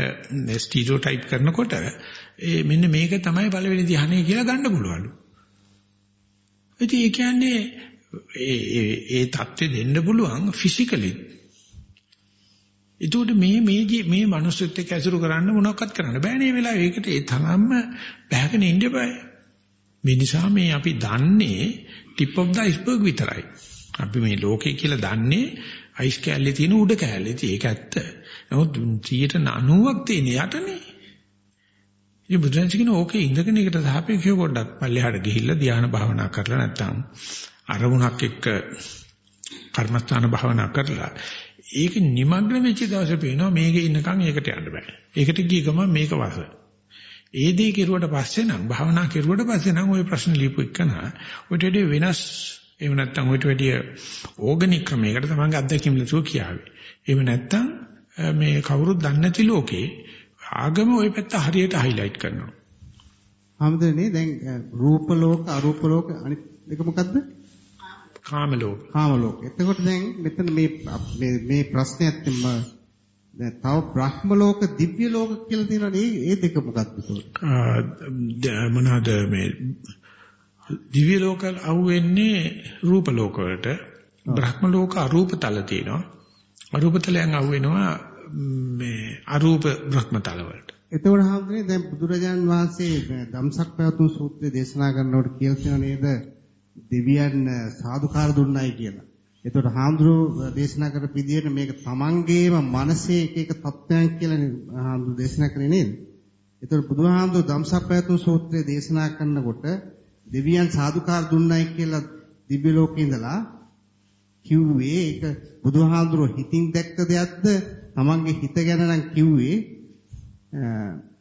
ස්ටීරියෝ ටයිප් කරනකොට ඒ මෙන්න මේක තමයි පළවෙනි ධ්‍යානය කියලා ගන්න පුළුවන්ලු. ඉතින් ඒ කියන්නේ ඒ ඒ තත්ත්වෙ දෙන්න පුළුවන් ෆිසිකලි ඒකට මේ මේ මේ මනුස්සයෙක් එක්ක ඇසුරු කරන්න මොනවක්වත් කරන්න බෑනේ මේ වෙලාවේ. ඒකට ඒ තරම්ම බහගෙන ඉන්න බෑ. මේ නිසා මේ අපි දන්නේ tip of the iceberg විතරයි. අපි මේ ලෝකේ කියලා දන්නේ අයිස් කැල්ලේ තියෙන උඩ කැල්ලේ. ඒක ඇත්ත. නමුත් 90ක් තියෙන යටනේ. ඉතින් බුදුරජාණන් කියන ඕකේ ඉඳගෙන එකට සාපේක්ෂව පොඩ්ඩක් පල්ලෙහාට ගිහිල්ලා ධ්‍යාන භාවනා කරලා නැත්තම් අරමුණක් එක්ක කර්මස්ථාන භාවනා කරලා ඒක නිමග්න වෙච්ච දවසේ පේනවා මේකේ ඉන්නකම් ඒකට යන්න බෑ. ඒකට ගිය ගමන් මේක වස. ඒ දේ කෙරුවට පස්සේ නම් භාවනා කෙරුවට පස්සේ නම් ওই ප්‍රශ්න ලියපු එකන ඔයිට වැඩි වෙනස් එහෙම නැත්නම් ඔයිට වැඩි ඕගනික් ක්‍රමයකට තමයි අත්දැකීම් ලැබුව කියාවේ. එහෙම නැත්නම් මේ කවුරුත් දන්නේ නැති ලෝකේ ආගම ওই පැත්ත හරියට highlight කරනවා. හැමදෙන්නේ දැන් රූප ලෝක අරූප ලෝක අනිත් එක මොකද්ද? කාම ලෝක. කාම ලෝක. එතකොට දැන් මෙතන මේ මේ මේ ප්‍රශ්නයත් දැන් තව බ්‍රහ්ම ලෝක දිව්‍ය ලෝක කියලා තියෙනවානේ. ඒ දෙක මොකක්ද මොනවාද මේ දිව්‍ය ලෝක අහුවෙන්නේ රූප ලෝක වලට බ්‍රහ්ම ලෝක අරූප තල තියෙනවා. අරූප තලයන් අහුවෙනවා මේ අරූප බ්‍රහ්ම තල වලට එතකොට හාමුදුරනේ දැන් බුදුරජාන් වහන්සේ ධම්සක් පැවතුම් සූත්‍රය දේශනා කරනකොට කියලා තියෙන නේද දෙවියන් සාදුකාර දුන්නයි කියලා. එතකොට හාමුදුරුවෝ දේශනා කරපු විදිහට මේක තමන්ගේම මනසේ එක එක තත්ත්වයන් කියලා හාමුදුරුවෝ දේශනා කරේ නේද? එතකොට බුදුහාමුදුරුවෝ ධම්සක් පැවතුම් සූත්‍රය දේශනා කරනකොට දෙවියන් සාදුකාර දුන්නයි කියලා දිව්‍ය ලෝකේ ඉඳලා කිව්වේ ඒක බුදුහාඳුරෝ හිතින් දැක්ක දෙයක්ද තමන්ගේ හිත ගැන නම් කිව්වේ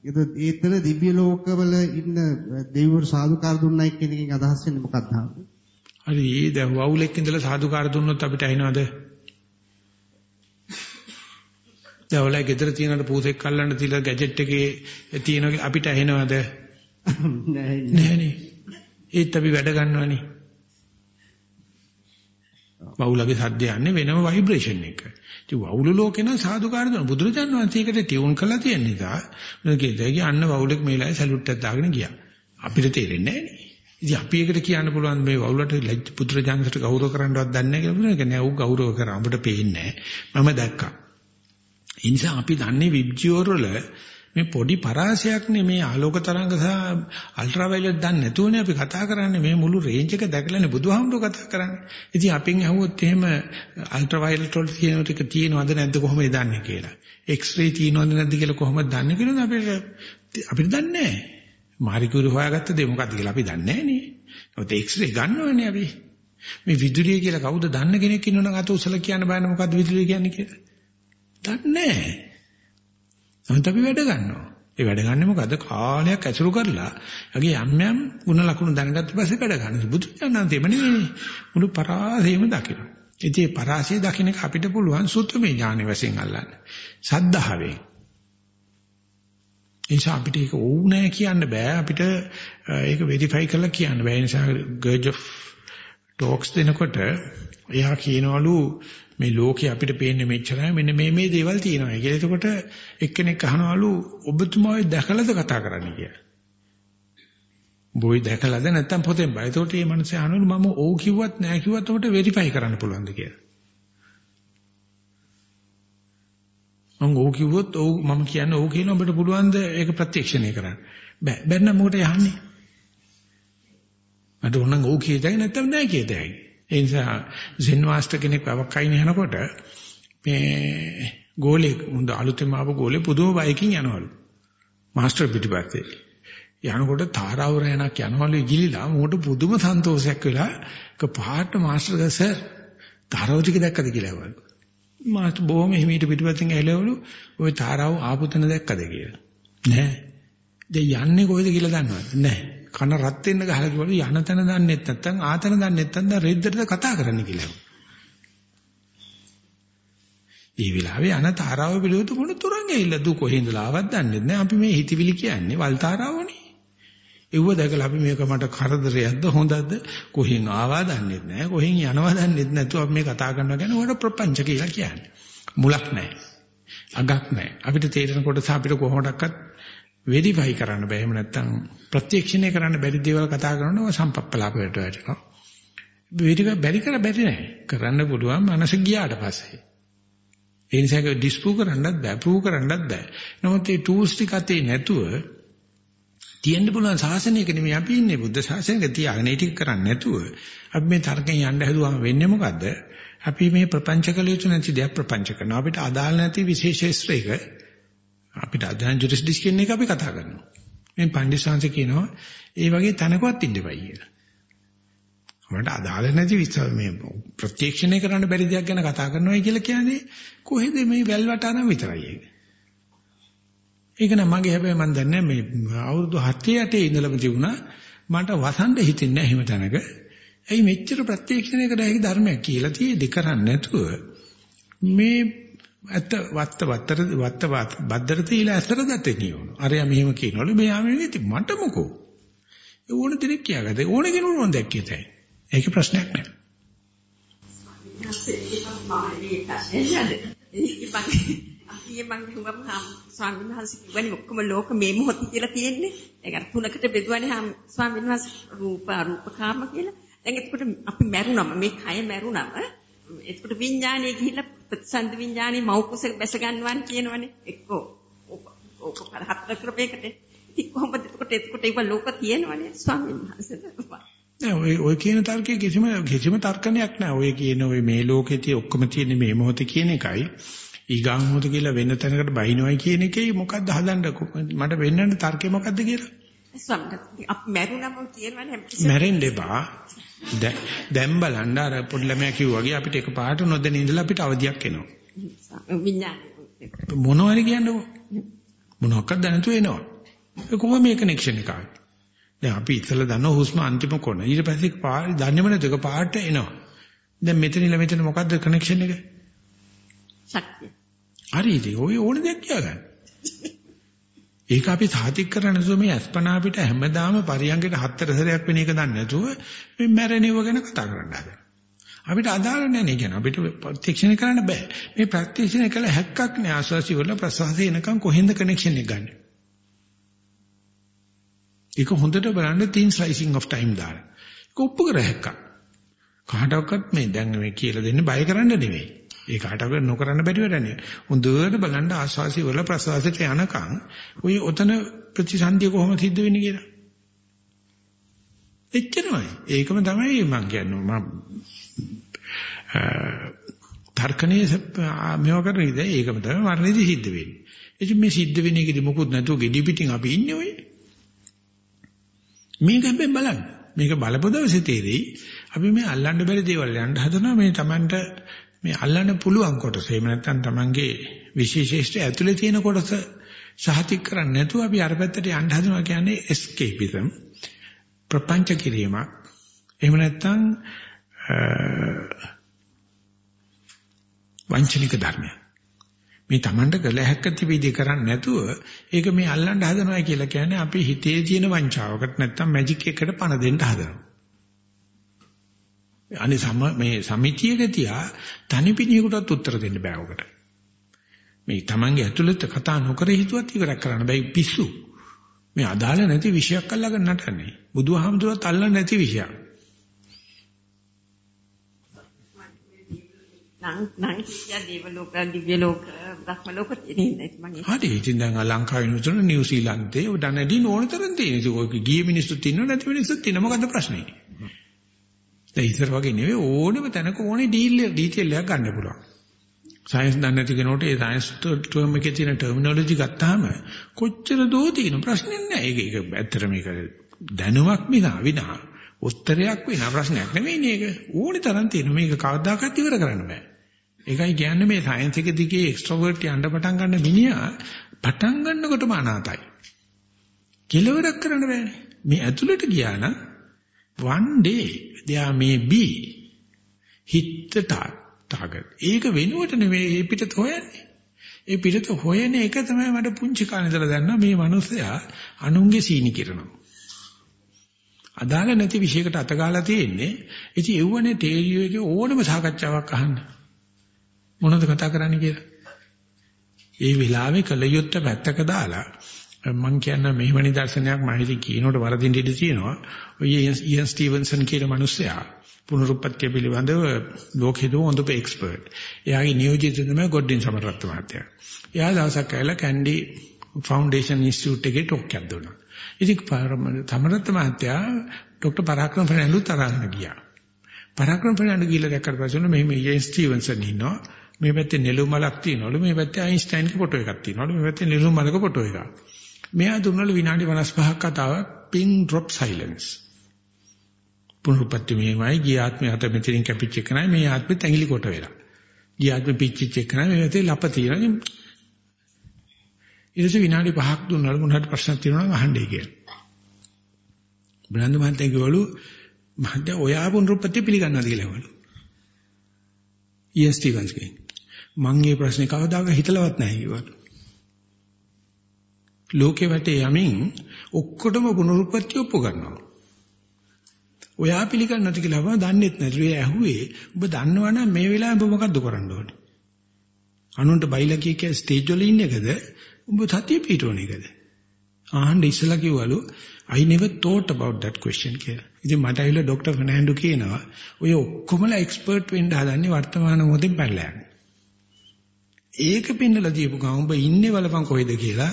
ඒක ඒතර දිව්‍ය ලෝකවල ඉන්න දෙවිවරු සාදුකාර දුන්නයි කියන එකෙන් අදහස් වෙන්නේ මොකක්ද? හරි දැන් වවුලෙක් ඉඳලා සාදුකාර දුන්නොත් අපිට ඇහෙනවද? දැන් ඔලයි ගෙදර තියෙනට පූසෙක් අල්ලන්න තියලා ගැජට් එකේ තියෙන අපිට ඇහෙනවද? නෑනේ. ඒත් අපි වැඩ ගන්නවනේ. වවුලගේ සද්ද යන්නේ වෙනම ভাইබ්‍රේෂන් එක. ඉතින් වවුල ලෝකේ නම් සාදුකාර දුන බුදුරජාණන් වහන්සේ ඒකට ටියුන් කළා තියෙන නිසා මොකද අන්න වවුලෙක් මේලායි සැලුට් එකක් දාගෙන ගියා. අපිට තේරෙන්නේ නෑනේ. ඉතින් අපි ඒකට කියන්න පුළුවන් මේ වවුලට පුත්‍රජානකට ගෞරව කරන්නවත් දන්නේ නැහැ කියලා නෑ ඌ ගෞරව කරා. අපිට පේන්නේ නෑ. මම දැක්කා. ඒ නිසා අපි දන්නේ විබ්ජියෝර වල මේ පොඩි පරාසයක් නේ මේ ආලෝක තරංග සහ අල්ට්‍රා වයලට් දන්නේ නැතුවනේ අපි කතා කරන්නේ මේ මුළු රේන්ජ් එක දැකලානේ බුදුහාමුදුරුවෝ කතා කරන්නේ. ඉතින් අපෙන් අහුවොත් එහෙම අල්ට්‍රා වයලට් වල තියෙන ටික තියෙනවද නැද්ද කොහොමද දන්නේ කියලා. එක්ස්රේ තියෙනවද නැද්ද කියලා කොහොමද දන්නේ කියලා අපිට අපිට දන්නේ නැහැ. මාරිකුරු හොයාගත්ත දේ මොකද්ද කියලා අපි දන්නේ නැහැ නේ. ඒත් එක්ස්රේ ගන්නවනේ අපි. මේ විදුලිය කියලා කවුද දන්න කෙනෙක් ඉන්නවනම් අත උසල කියන්න බෑනේ මොකද්ද විදුලිය කියන්නේ කියලා. දන්නේ නැහැ. නමුත් අපි වැඩ ගන්නවා. ඒ වැඩ ගන්නෙ මොකද? කාලයක් ඇසුරු කරලා යගේ යම් යම් ಗುಣ ලක්ෂණ දැනගත්ත පස්සේ වැඩ ගන්න. බුදු දනන්තේම නෙවෙයි. මුළු පරාසයම දකින්න. ඉතින් මේ පරාසය දකින්න අපිට පුළුවන් සුත්තමේ ඥානෙ වශයෙන් අල්ලන්න. සද්ධාවෙන්. ඒ නිසා අපිට ඒක ඕනෑ කියන්න බෑ. අපිට ඒක වෙරිෆයි කරලා කියන්න බෑ. ඒ නිසා ගර්ජ් ඔෆ් ටොක්ස් දෙනකොට එයා කියනවලු මේ ලෝකේ අපිට පේන්නේ මෙච්චරයි මෙන්න මේ මේ දේවල් තියෙනවා කියලා. එතකොට එක්කෙනෙක් අහනවලු ඔබතුමා ඔය දැකලාද කතා කරන්නේ කියලා. බොයි දැකලාද නැත්තම් පොතෙන් බයි. එතකොට මේ මිනිස්සේ අහනවලු මම ඕ කිව්වත් නෑ කිව්වත් ඔබට වෙරිෆයි කරන්න පුළුවන්ද කියලා. මම ඕ කිව්වොත් ඕ මම කියන්නේ ඕ කියන ඔබට පුළුවන්ද ඒක ප්‍රත්‍යක්ෂණය කරන්න. බෑ. බැන්න මොකට යන්නේ? මට ඕනනම් ඕ කියතයි නැත්තම් නෑ කියතයි. ඒ නිසා සෙන් මාස්ටර් කෙනෙක් වවක්කයින් යනකොට මේ ගෝලෙක් මුඳ අලුතෙන් ආපු ගෝලේ පුදුම බයකින් යනවලු. මාස්ටර් පිටිපස්සේ. යනකොට තාරාවර යනක් යනවලු ඉගිලිලා මෝට පුදුම සන්තෝෂයක් වෙලා එක පාට මාස්ටර් ගසර් තාරාව ටික දැක්කද කියලා ඇහුවලු. මාස්ටර් බොහොම හිමීට පිටිපස්සෙන් ඇලවලු ওই තාරාව ආපු තැන දැක්කද කියලා. නෑ. දැන් යන්නේ කොහෙද කියලා දන්නවද? නෑ. කන රත් වෙන්න ගහලා කිව්වලු යන තැන දන්නේ නැත්නම් ආතන දන්නේ නැත්නම් දැන් රෙද්දටද කතා කරන්න කියලා. ඒ වෙලාවේ අන තාරාව පිළිවෙත මොන තරම් ඇවිල්ලා දු කොහෙන්දලා ආවත් දන්නේ නැහැ. අපි මේ හිතවිලි කියන්නේ වල් තාරාවනේ. ඒව දැකලා අපි මේක මට කරදරයක්ද හොඳද කොහෙන් ආවා දන්නේ නැහැ. කොහෙන් යනවා දන්නේ නැතුව අපි මේ කතා කරනවා කියන්නේ උඩ ප්‍රපංච කියලා කියන්නේ. මුලක් නැහැ. අගක් නැහැ. අපිට තේරෙන කොටස අපිට කොහොමඩක්වත් වෙරිෆයි කරන්න බෑ. එහෙම නැත්නම් ප්‍රත්‍යක්ෂණය කරන්න බැරි දේවල් කතා කරනවා සම්පප්පලාපයට වැටෙනවා. වෙරිෆයි බැරි කර බැරි නෑ. කරන්න පුළුවන් මනස ගියාට පස්සේ. ඒ නිසා ඒක ඩිස්ප්‍රූව් කරන්නත් බෑ, ප්‍රූව් කරන්නත් බෑ. නමුත් මේ ටූල්ස් ටික අතේ නැතුව තියෙන්න පුළුවන් ශාසනයක නෙමෙයි අපි ඉන්නේ බුද්ධ ශාසනයක තියාගෙන ඒ ටික කරන්නේ නැතුව අපි මේ තර්කයෙන් යන්න හැදුවම වෙන්නේ මොකද්ද? අපි මේ ප්‍රපංච කළ යුතු නැති දෙයක් ප්‍රපංච කරනවා. අපිට අදාළ නැති විශේෂේස්ත්‍රයක අපිට අධ්‍යයන ජුරිස්ඩික්ෂන් එක අපි කතා කරනවා. මේ පණ්ඩිත කියනවා ඒ වගේ තැනකවත් ඉන්න එපයි කියලා. අපිට අදාළ නැති මේ ප්‍රත්‍යක්ෂණය කරන්න බැරි දෙයක් ගැන කතා කරනවායි කියලා කියන්නේ කොහෙද මේ වැල්වට අරන් විතරයි ඒක. ඒක නම් මගේ හැබැයි මම දන්නේ මේ අවුරුදු 7 8 ඉඳලම තිබුණා මට වසන්ඩ හිතෙන්නේ නැහැ එහෙම තැනක. ඇයි මෙච්චර ප්‍රත්‍යක්ෂණය කර හැකි ධර්මයක් කියලා තියෙදි කරන්නේ නැතුව මේ ඇත්ත වත්ත වත්තර වත්ත බද්දර තීලා ඇතර දතේ නියෝන. අරයා මෙහෙම කියනවලු මෙයා මෙහෙම ඉතින් මට මොකෝ. ඒ ඕන දෙයක් කියාගත්තා. ඕන කෙනෙකුට ඕන දැක්කේ තැයි. ඒක ප්‍රශ්නයක් නෑ. අපි මම හුඟම ස්වාමීන් වහන්සේ කිව්වනේ ඔක්කොම ලෝක මේ මොහොත කියලා තියෙන්නේ. ඒක අර තුනකට බෙදුවනේ හම් ස්වාමීන් වහන්සේ රූප අරූප කාම කියලා. දැන් එතකොට අපි මැරුණම මේ කය මැරුණම එතකොට විඥානය ගිහිල්ලා ප්‍රතිසන්ද විඥානේ මව් කුසක බැස ගන්නවන් කියනවනේ. එක්කෝ ඕක හතර ක්‍රමයකට ඉතින් කොහොමද එතකොට එතකොට ඒක ලෝක තියෙනවනේ ස්වාමීන් වහන්සේ නෑ ඔය ඔය කියන තර්කයේ කිසිම කිසිම තර්කණයක් නෑ. ඔය කියන ඔය මේ ලෝකේ tie ඔක්කොම තියෙන මේ මොහොතේ කියන එකයි. ඊගාම මොහොත කියලා වෙන තැනකට බහිනවයි කියන එකේ මොකද්ද හදන්න මට වෙන්නන්න තර්කේ මොකද්ද කියලා ස්වාමීන් අපි මැරුණම හැමතිස්සෙම මැරෙන්න එපා. දැන් බලන්න අර පොඩි ළමයා කිව්වා වගේ අපිට එකපාරට නොදැන ඉඳලා අපිට අවදියක් එනවා. විඥානය. මොනවා හරි කියන්නකෝ. මොනවාක්වත් දැනතු එනවා. ඒ කොහොම මේ කනෙක්ෂන් එක ආවේ? දැන් අපි ඉතල දන්න හුස්ම අන්තිම කොන. ඊට පස්සේ පාරේ දන්නේම නැතුක පාට එනවා. දැන් මෙතන ඉල මෙතන මොකද්ද කනෙක්ෂන් එක? ශක්තිය. හරි ඉතින් ඔය ඕන දෙයක් කියාගන්න. ඒක අපි සාතික් කරන්නේ නැතුව මේ අස්පනා අපිට හැමදාම පරියංගයට හතර සැරයක් වෙන එක දන්නේ නැතුව මේ මැරෙනව ගැන කතා කරන්න හදනවා. අපිට අදාළ නැහැ නේ කියන අපිට ප්‍රත්‍යක්ෂණය කරන්න බෑ. මේ ප්‍රත්‍යක්ෂණය කළ හැක්කක් නෑ ආස්වාසි වල ප්‍රසවාසය එනකන් කොහෙන්ද කනෙක්ෂන් එක ගන්නෙ? ඒක හොඳට බලන්න thin slicing of time දාලා. ඒක ඔප්පු කර හැක්කක්. කාටවත් මේ දැන් මේ කියලා දෙන්න බය කරන්න නෙවෙයි. ඒ කාටවත් නොකරන්න බැරි වැඩනේ. හොඳට බලන්න ආස්වාසි වල ප්‍රසවාසයට යනකම් ওই ඔතන ප්‍රතිසන්දිය කොහොම සිද්ධ වෙන්නේ කියලා. එච්චරමයි. ඒකම තමයි මම කියන්නේ. මම තර්කණයේ මේව කරන ඉතින් ඒකම තමයි මරණයේදී සිද්ධ වෙන්නේ. ඉතින් මේ සිද්ධ වෙන එකේදී මොකුත් නැතුව gedi පිටින් අපි ඉන්නේ ඔය. මේක හැබැයි බලන්න. මේක බලපො දවසේ තේරෙයි අපි මේ අල්ලන්න බැරි දේවල් යන්න හදනවා මේ Tamanට මේ අල්ලන්න පුළුවන් කොටස. එහෙම නැත්නම් Tamanගේ විශේෂේෂ්ඨ ඇතුලේ තියෙන කොටස සහතික කරන්නේ නැතුව අපි අර පැත්තට යන්න හදනවා කියන්නේ escapism. ප්‍රපංච කිරීමක්. එහෙම නැත්නම් වංචනික ධර්මයක්. මේ Tamanට කළ හැක්ක තිබීදී කරන්නේ නැතුව ඒක මේ අල්ලන්න හදනවා කියලා කියන්නේ අපි හිතේ තියෙන වංචාවකට නැත්නම් මැජික් එකකට පණ දෙන්න හදනවා. අනේ සම මේ සමිතියක තියා තනිපිනියකටත් උත්තර දෙන්න බෑ ඔකට. මේ Tamanගේ ඇතුළත කතා නොකර හිතුවත් ඉවරක් කරන්න බෑ පිස්සු. මේ අදාළ නැති විෂයක් අල්ලගෙන නටන්නේ. බුදුහාමුදුරුවත් අල්ලන්නේ නැති විෂයක්. නම් නම් කිය දේව ලෝක දිව්‍ය ලෝක බ්‍රහ්ම ලෝක තියෙන මම හරි ඉතින් දැන් ලංකාවේ නුතන නිව්සීලන්තේ උඩනදී ඕන තරම් තියෙන. ඒක ඔය ගිය මිනිස්සුත් ඉන්නව නැති මිනිස්සුත් ඉන්න මොකද්ද ප්‍රශ්නේ? දැන් ඉතර වගේ නෙවෙයි ඕනම තැනක ඕනේ ඩීල් ඩීටේල් එකක් ගන්න පුළුවන්. සයන්ස් දන්නේ නැති කෙනෙකුට ඒ සයන්ස් ටර්ම් එකේ තියෙන ටර්මිනොලොජි ගත්තාම කොච්චර දෝ තියෙන ප්‍රශ්නේ නැහැ. ඒක ඒක ඇත්තට මේක දැනුමක් විනා විනා උත්තරයක් වෙන ප්‍රශ්නයක් නෙවෙයි මේක. ඕනේ තරම් තියෙන මේක කවදාකවත් ඉවර කරන්න බෑ. ඒකයි කියන්නේ මේ සයන්ස් එක දිගේ එක්ස්ට්‍රෝවර්ට් යන්න පටන් ගන්න මිනිහා පටන් ගන්නකොටම අනාතයි. කෙලවරක් කරන්න බෑනේ. මේ ඇතුළට ගියා නම් one day there may be hit the target. ඒක වෙනුවට නෙවෙයි මේ පිටත හොයන්නේ. ඒ පිටත හොයන එක තමයි මට පුංචි කාලේ ඉඳලා දන්නා මේ මිනිස්සයා අනුන්ගේ සීනි කිරනවා. අදාළ නැති විශයකට අතගාලා තියෙන්නේ. ඉතින් එව්වනේ තේරියෝ එකේ ඕනම සාකච්ඡාවක් අහන්න. මොනවද කතා කරන්නේ කියලා. ඒ වෙලාවේ කලියොත්ත පැත්තක දාලා මම කියන මෙහෙම නිදර්ශනයක් මම හිතේ කියනකොට වරදින් ඉඳී තියෙනවා. ඔය ඉයන් ස්ටිවන්සන් කියන මිනිස්සයා පුනරුත්පත්ති පිළිබඳව ලෝකෙද හොඳම එක්ස්පර්ට්. එයාගේ නියෝජිතය තමයි ගොඩින් සමරත්ත මහත්තයා. එයා දවසක් ඇවිල්ලා කැන්ඩි ෆවුන්ඩේෂන් ඉන්ස්ටිටියුට් එකේ ටොක් එකක් දුන්නා. ඉතින් සමරත්ත මහත්තයා ડોક્ટર පරාක්‍රම ෆර්නැන්ඩෝ තරහන ගියා. පරාක්‍රම ෆර්නැන්ඩෝ ගිහලා දැක්කට පස්සේ මෙහෙම ඉයන් ස්ටිවන්සන් ඉන්නවා. මේ පැත්තේ නෙළුම් මලක් තියෙනවලු මේ පැත්තේ අයින්ස්ටයින්ගේ ෆොටෝ එකක් තියෙනවලු මේ පැත්තේ නෙළුම් මලක ෆොටෝ එකක්. මෙයා දුන්නලු විනාඩි 55ක් කතාවක් pin drop silence. පුනරුත්පත්ති මෙහෙමයි ගිය ආත්මය අත මෙතනින් කැපිච්ච එක නයි මේ ආත්මෙත් ඇඟිලි කොට වෙලා. ගිය ආත්මෙ පිච්චිච්ච එක නයි මේ පැත්තේ ලප තියෙනවා. ඊට පස්සේ විනාඩි 5ක් දුන්නලු මොනවාට ප්‍රශ්න තියෙනවා නම් අහන්නයි කියලා. බ්‍රන්ද් මහත්තයා කිව්වලු මහත්තයා ඔයා පුනරුත්පත්ති පිළිගන්නවද කියලා ඇහුවලු. ඊ.එස්. ස්ටිවන්ස් ගේ. මං මේ ප්‍රශ්නේ කවදාක හිතලවත් නැහැ කිව්වලු. ලෝකේ වටේ යමින් ඔක්කොටම පුනරුත්පත්ති ඔප්පු කරනවා. ඔයා පිළිගන්නේ නැති කියලා මම දන්නෙත් නැතිලු. ඒ ඇහුවේ ඔබ දන්නවනම් මේ වෙලාවේ ඔබ මොකද්ද කරන්න ඕනේ? අනුන්ට බයිලා කිය කිය ස්ටේජ් වල ඉන්න එකද? ඔබ සතිය පිටවන එකද? ආහන්න ඉස්සලා කිව්වලු I never thought about that question කියලා. ඉතින් මට ඇවිල්ලා ડોક્ટર ෆර්නෑන්ඩෝ කියනවා ඔය ඔක්කොමලා එක්ස්පර්ට් වෙන්න හදන්නේ වර්තමාන මොහොතෙන් පැනලා යන්න. ඒක පින්නලා දීපු ගමන් ඔබ ඉන්නේ බලපන් කොහෙද කියලා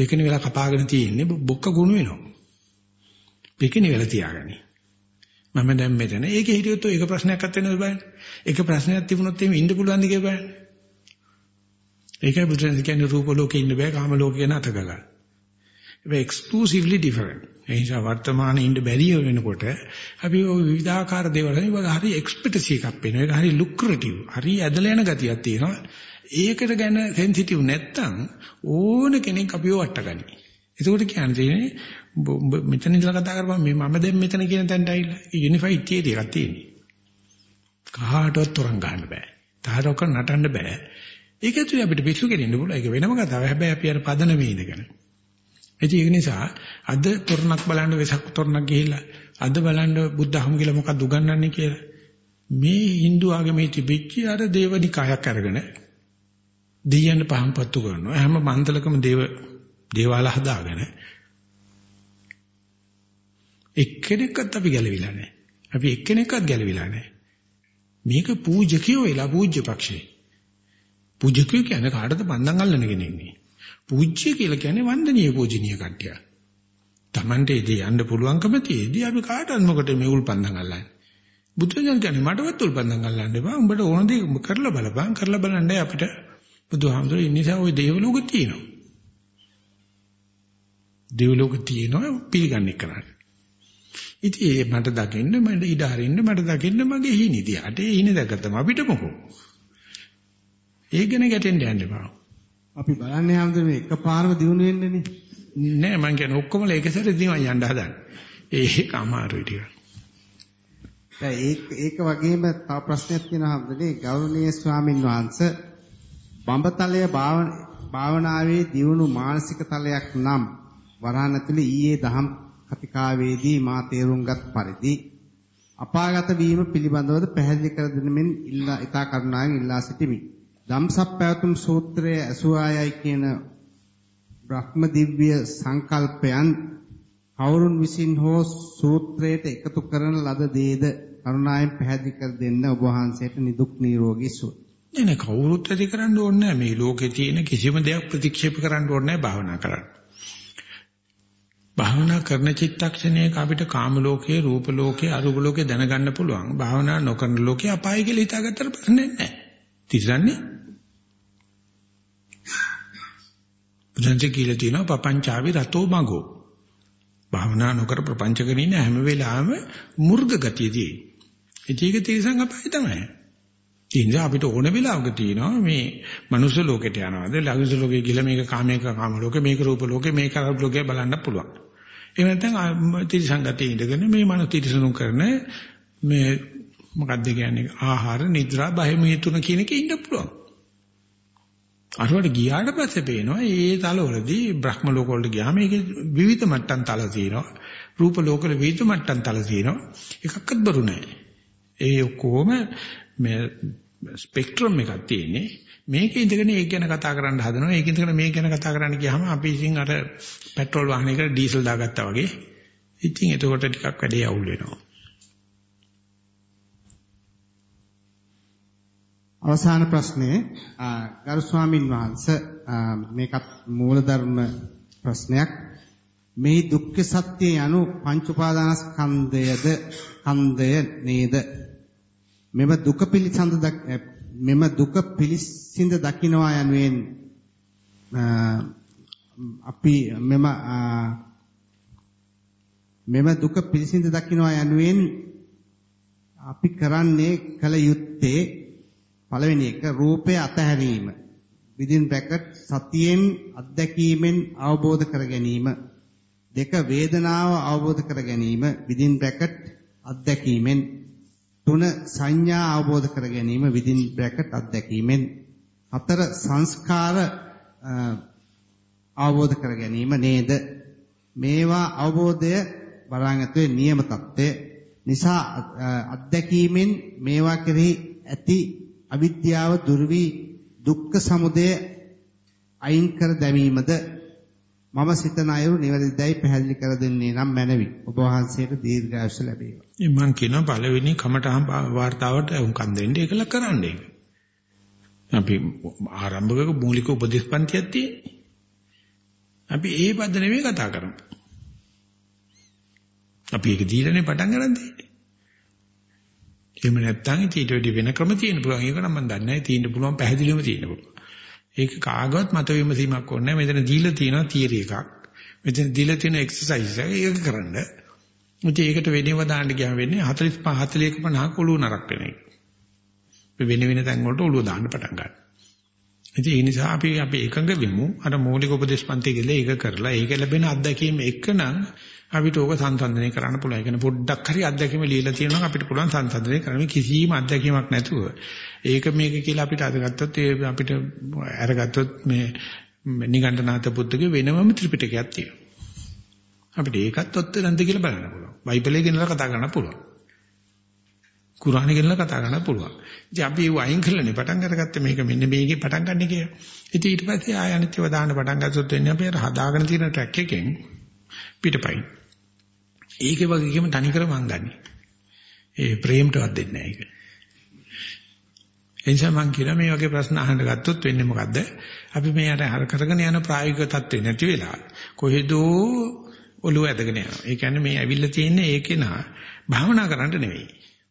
පෙකෙන වෙලා කපාගෙන තියෙන්නේ බොක්ක ගුණ වෙනවා. පෙකෙන වෙලා තියාගනි. මම දැන් මෙතන ඒකේ හිටියොත් ඒක ප්‍රශ්නයක් අත් වෙනවද බලන්න. ඒක ප්‍රශ්නයක් තිබුණොත් එහෙම ඉන්න පුළුවන්ද කියලා බලන්න. ඒකයි බුදුරජාණන් කියන්නේ රූප ලෝකේ ඉන්න බෑ කාම ලෝකේ ගැන අත ගගන්න. ඒක exclusively different. ඒ නිසා වර්තමානයේ ඉන්න බැරිය වෙනකොට අපි ওই විවිධාකාර දේවල් හරි හරි එක්ස්පර්ටසි එකක් වෙනවා. ඒක හරි ලුක්‍රටිව්. හරි ඇදලා යන ගතියක් තියෙනවා. ඒකට ගැන සෙන්සිටිව් නැත්තම් ඕන කෙනෙක් අපිව වට්ටගනි. ඒකට කියන්නේ මෙතන ඉඳලා කතා කරපුවම මේ මම දැන් මෙතන කියන තැනට ඇවිල්ලා යුනිෆයිඩ් තියදී එකක් තියෙන්නේ. කාටවත් තරංග ගන්න බෑ. තාරක නටන්න බෑ. ඒක ඇතුලේ අපිට පිස්සු කෙරෙන්න පුළුවන්. ඒක වෙනම කතාවක්. හැබැයි අපි අර පදන වේදගෙන. ඒක නිසා අද තොරණක් බලන්න වෙසක් තොරණක් ගිහිල්ලා අද බලන්න බුද්ධහම කියලා මොකක්ද උගන්වන්නේ කියලා. මේ Hindu ආගමේ තිබිච්ච අර දේවනිකායක් අරගෙන දෙයයන් පහම්පත්තු කරනවා. හැම මන්දලකම දේව දේවාල හදාගෙන එක්කෙනෙක්වත් අපි ගැලවිලා නැහැ. අපි එක්කෙනෙක්වත් ගැලවිලා නැහැ. මේක පූජකයෝ වෙලා පූජ්‍ය පක්ෂේ. පූජකයෝ කියන්නේ කාටද පන්දන් අල්ලන කෙනෙක් නේ. පූජ්‍ය කියලා කියන්නේ වන්දනීය පූජනීය කට්ටිය. Tamante ඉදී යන්න පුළුවන්කම තියේදී අපි කාටවත් මොකට මේ උල් පන්දන් අල්ලන්නේ. බුදුරජාණන් කියන්නේ මටවත් උල් පන්දන් අල්ලන්න එපා. උඹට ඕන දේ කරලා බලපන්. කරලා බලන්නයි අපිට බුදුහාමුදුරේ ඉන්න නිසා ওই දේවලෝක තියෙනවා. දේවලෝක තියෙනවා පිළිගන්නේ කරන්නේ. ඉතින් මට දකින්න මට ඉඩ හරින්න මට දකින්න මගේ හිණි දිහාට ඒ හිණි දැකතම අපිට මොකෝ. ඒ ගැන ගැටෙන්න යන්න එපා. අපි බලන්නේ හැමදේම එකපාරම දිනු වෙන්නේනේ. නෑ මං කියන්නේ ඔක්කොම එක සැරේ දිනන යන්න හදන්නේ. ඒක අමාරුයි ටික. දැන් ඒක ඒක වගේම තව ප්‍රශ්නයක් තියෙනවා හැමදේ ගෞරවනීය ස්වාමින් වහන්සේ බඹතලය භාවනාවේ දියුණු මානසික තලයක් නම් වරහන් ඇතුලේ ඊයේ දහම් කතිකාවේදී මා තේරුම්ගත් පරිදි අපාගත වීම පිළිබඳවද පැහැදිලි කර දෙනෙමින් ඉල්ලා ඊතා කරුණාවෙන් ඉල්ලා සිටිමි. ධම්සප් පැවතුම් සූත්‍රය ඇසුආයයි කියන බ්‍රහ්ම දිව්‍ය සංකල්පයන් කවුරුන් විසින් හෝ සූත්‍රයට එකතු කරන ලද දේද කරුණාවෙන් පැහැදිලි කර දෙන්න ඔබ වහන්සේට නිදුක් නිරෝගී සුව. නෑ නෑ කවුරුත් ඇති කරන්න ඕනේ නෑ මේ ලෝකේ තියෙන කිසිම දෙයක් ප්‍රතික්ෂේප කරන්න ඕනේ නෑ භාවනා කරන්න. භාවනා කරන චිත්තක්ෂණයක අපිට කාම ලෝකයේ, රූප ලෝකයේ, අරූප ලෝකයේ දැනගන්න පුළුවන්. භාවනා නොකරන ලෝකේ අපාය කියලා හිතාගත්තට ප්‍රශ්නේ නැහැ. තිරන්නේ. බුදුන්සේ කියලා තියෙනවා පపంచාවි රතෝ මගෝ. භාවනා නොකර ප්‍රපංච කරගෙන හැම වෙලාවෙම මුර්ග ගතියදී. ඒක තිරසං අපාය තමයි. ඒ නිසා අපිට ඕන වෙලාවක තියෙනවා මේ මනුස්ස ලෝකෙට යනවාද ලඝුස ලෝකෙ ගිහලා මේක කාමයක කාම ලෝකෙ මේක රූප ලෝකෙ මේක අරූප ලෝකෙ බලන්න පුළුවන්. ඒ නැත්නම් තිරසංගතේ ඉඳගෙන මේ මන තිරසනුම් කරන මේ මොකක්ද කියන්නේ ආහාර නිද්‍රා බය මේ තුන කියන එකේ ඉන්න පුළුවන්. අරවට ගියාට පස්සේ පේනවා ඒ තලවලදී බ්‍රහ්ම ලෝක වලට ගියාම ඒකේ විවිධ මට්ටම් තල තියෙනවා. රූප ලෝකවල විවිධ මට්ටම් තල තියෙනවා. එකක්වත් බරු නැහැ. ඒ ඔක්කොම මේ ස්පෙක්ට්‍රම් එකක් තියෙන්නේ. මේක ඉඳගෙන ඒක ගැන කතා කරන්න හදනවා. ඒක ඉඳගෙන මේක ගැන කතා කරන්න ගියාම අපි ඉතින් අර පෙට්‍රෝල් වාහනයකට ඩීසල් දාගත්තා වගේ. ඉතින් එතකොට ටිකක් වැඩේ අවුල් වෙනවා. අවසාන ප්‍රශ්නේ ගරු ස්වාමින් වහන්සේ මේකත් මූලධර්ම ප්‍රශ්නයක්. මේ දුක්ඛ සත්‍ය යනු පංච උපාදානස්කන්ධයද කන්දය නේද? මෙම දුක පිළිසඳ මෙම දුක පිළිසිඳ දකින්නවා යනුවෙන් අපි මෙම මෙම දුක පිළිසිඳ දකින්නවා යනුවෙන් අපි කරන්නේ කල යුත්තේ පළවෙනි එක රූපය අතහැරීම. within bracket සතියෙන් අත්දැකීමෙන් අවබෝධ කර ගැනීම. දෙක වේදනාව අවබෝධ කර ගැනීම. within bracket අත්දැකීමෙන් තුන සංඥා අවබෝධ කර ගැනීම within bracket අත්දැකීමෙන් හතර සංස්කාර අවබෝධ කර ගැනීම නේද? මේවා අවබෝධය වරාංගතේ නියම தත්ත්වය නිසා අත්දැකීමෙන් මේවා කෙරෙහි ඇති අවිද්‍යාව දුරු වී දුක්ඛ සමුදය අයින් කර දැමීමද මම සිතන අයුරු නිවැරදිදයි පැහැදිලි කර දෙන්නේ නම් මැනවි. ඔබ වහන්සේට දීර්ඝායුෂ ලැබේවා. මම කියනවා පළවෙනි කමටහන් වාර්තාවට උන්කම් දෙන්න ඒකල කරන්න ඒක. අපි ආරම්භක මූලික උපදේශ පන්තියක් තියෙන්නේ. අපි ඒ පද නෙමෙයි කතා කරමු. අපි ඒක දීලානේ පටන් ගන්න තියෙන්නේ. එහෙම නැත්නම් ඊට වැඩි වෙන ක්‍රම තියෙන්න පුළුවන්. ඒක නම් මම දන්නේ නැහැ. තියෙන්න පුළුවන් පැහැදිලිවම තියෙන්න පුළුවන්. ඒක කාගවත් මත විමසීමක් ඕනේ නැහැ. මෙතන දීලා තියෙනවා තියරි එකක්. මෙතන දීලා තියෙන එක්සර්සයිස් එක ඒක කරන්න. මුචි ඒකට වෙනව දාන්න ගියාම වෙන්නේ 45 41 50 ඔළුව නරක් වෙන එක. වෙන වෙන තැන් වලට ඔළුව දාන්න පටන් ගන්නවා. ඉතින් ඒ නිසා අපි අපි එකඟ වෙමු අර මූලික උපදේශ පන්ති ගිහලා ඒක කරලා ඒක ලැබෙන අත්දැකීම එක්කනම් අපිට ඕක සංසන්දනය කරන්න පුළුවන්. ඒ කියන්නේ පොඩ්ඩක් හරි අත්දැකීම ලියලා තියෙනවා අපිට පුළුවන් සංසන්දනය කරන්න. කිසිම අත්දැකීමක් නැතුව ඒක මේක කියලා අපිට අදගත්තොත් ඒ අපිට අරගත්තොත් මේ නිගණ්ඨනාත පුත්තුගේ වෙනමම ත්‍රිපිටකයක් තියෙනවා. අපිට ඒකත් ඔත්ත නැන්ද කියලා බලන්න පුළුවන්. බයිබලයේ ගෙනලා කතා කරන්න පුළුවන්. කුරානේ ගෙනලා කතා කරන්න පුළුවන්. ඉතින් අපි ඒ වයින් කරලානේ පටන් අරගත්තේ මේක මෙන්න මේකේ පටන් ගන්න කියලා. ඉතින් ඊට පස්සේ ආය අනිත්‍යව දාන්න පටන් ගත්තොත් වෙන්නේ අපි අර හදාගෙන තියෙන ට්‍රැක් එකෙන් පිටපයින්. ඒකේ වගේම තනිකර මං ගන්නෙ. ඒ ප්‍රේමටවත් දෙන්නේ නැහැ ඒක. එනිසා මං කියනවා මේ වගේ ප්‍රශ්න අහන්න ගත්තොත් වෙන්නේ මොකද්ද? අපි මේ අර කරගෙන යන ප්‍රායෝගික தත්ත්වේ නැති වෙලා කොහෙදෝ ඔළුව ඇදගෙන යනවා. ඒ කියන්නේ මේ ඇවිල්ලා තියෙන්නේ ඒකේ නා භාවනා කරන්න නෙවෙයි.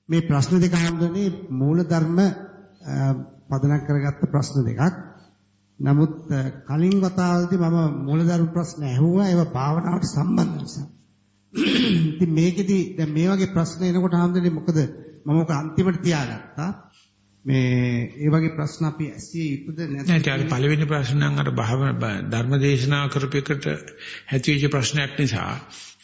මේ ප්‍රශ්න දෙක හම්බුනේ මූලධර්ම පදනම් කරගත්ත ප්‍රශ්න දෙකක්. නමුත් කලින් වතාවේදී මම මූලධර්ම ප්‍රශ්න ඇහුවා ඒවා භාවනාවට සම්බන්ධ නිසා. ඉතින් මේකෙදි දැන් මේ වගේ ප්‍රශ්න එනකොට හම්බුනේ මොකද මම ඔක අන්තිමට තියාගත්තා. මේ ඒ වගේ ප්‍රශ්න අපි ඇසිය යුතුද නැත්නම් නෑ ඒක පළවෙනි ප්‍රශ්න නම් අර භාව ධර්මදේශනා කරපෙකට ඇතිවෙච්ච ප්‍රශ්නයක් නිසා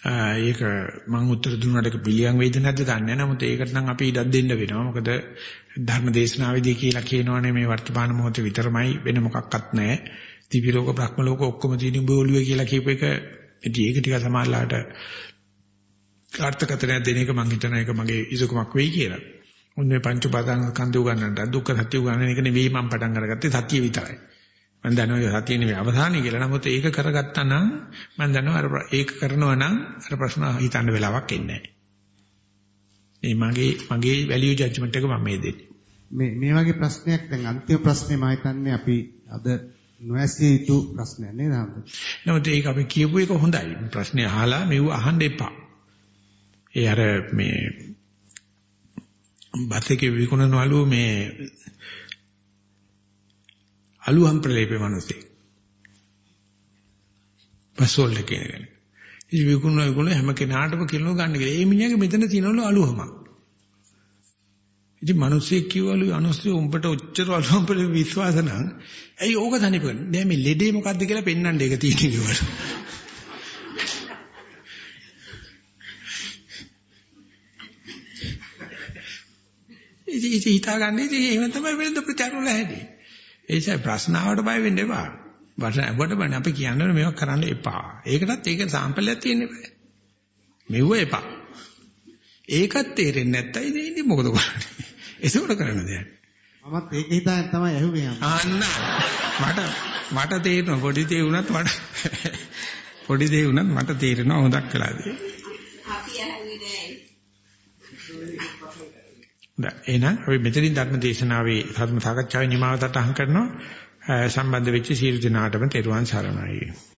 ඒක මම උත්තර දුන්නාට ඒක පිළියම් වේද නැද්ද දන්නේ නැහැ. නමුත් ඒකට නම් අපි ඉඩක් දෙන්න වෙනවා. මොකද ධර්ම දේශනාවේදී කියලා කියනවනේ මේ වර්තමාන මොහොතේ විතරමයි වෙන මොකක්වත් නැහැ. දිවි ලෝක බ්‍රහ්ම ලෝක ඔක්කොම තියෙන උඹ ඔළුවේ කියලා කියප එක ඉතින් ඒක ටික සමාජලාට අර්ථකථනයක් දෙන එක මම හිතන එක මගේ ඉසුකමක් වෙයි කියලා. ඔන්නේ පංච උපාදාන ස්කන්ධ උගන්නන්න දුක්ඛ සත්‍ය උගන්නන එක නෙවෙයි මම පටන් අරගත්තේ සතිය විතරයි. මම දන්නවා සතිය නෙවෙයි අවධානය කියලා. නමුත් ඒක කරගත්තා නම් මම දන්නවා අර ඒක කරනවා නම් අර ප්‍රශ්න හිතන්න වෙලාවක් එන්නේ නැහැ. මගේ මගේ වැලියු ජජ්මන්ට් එක මම මේ දෙන්නේ. මේ මේ වගේ ප්‍රශ්නයක් දැන් අන්තිම ප්‍රශ්නේ මම හිතන්නේ අපි අද නොඇසිය යුතු ප්‍රශ්නයක් නේද? නමුත් ඒක අපි කියපු එක හොඳයි. ප්‍රශ්නේ අහලා මෙව අහන්න එපා. ඒ අර මේ බත් එකේ විකුණනවලු මේ අලුහම් ප්‍රලේපේ මිනිස්සේ. බස්වල කියන්නේ. ඉතින් විකුණන විකුණන හැම කෙනාටම කිලෝ ගන්න කියලා. ඒ මිනිහගේ මෙතන තියෙනවලු අලුහම. ඉතින් මිනිස්සේ කිව්වලු අනුස්සේ උඹට ඔච්චර අලුහම් ප්‍රලේප විශ්වාස නම් ඇයි ඕක තනිපෙන්නේ? නෑ මේ ලෙඩේ මොකද්ද කියලා පෙන්වන්න ඒක තියෙන්නේ කිව්වලු. ඉතින් ඉතින් හිතාගන්න ඉතින් එහෙම තමයි වෙනද ප්‍රචාර වල හැදී. ඒ නිසා ප්‍රශ්නාවට බය වෙන්න එපා. වටන අපට බණ අපි කියන්නේ මේවා කරන්න එපා. ඒකටත් ඒක සාම්පලයක් තියෙන්න එපා. මෙව්ව එපා. ඒකත් තේරෙන්නේ නැත්තයි ඉතින් මොකද කරන්නේ? ඒසොර කරන්න දෙයක්. මමත් ඒක හිතාගෙන තමයි ඇහුවේ. අන්න මට මට තේරෙනවා පොඩි දේ වුණත් මට පොඩි දේ වුණත් මට තේරෙනවා හොඳක් කළාදී. අපි ඇහුවේ නෑ. දැන් එහෙනම් අපි මෙතනින් ධර්ම දේශනාවේ ධර්ම සාකච්ඡාවේ නිමාව සටහන් කරනවා. සම්බන්ධ වෙච්ච සීල දිනාටම තෙරුවන් සරණයි.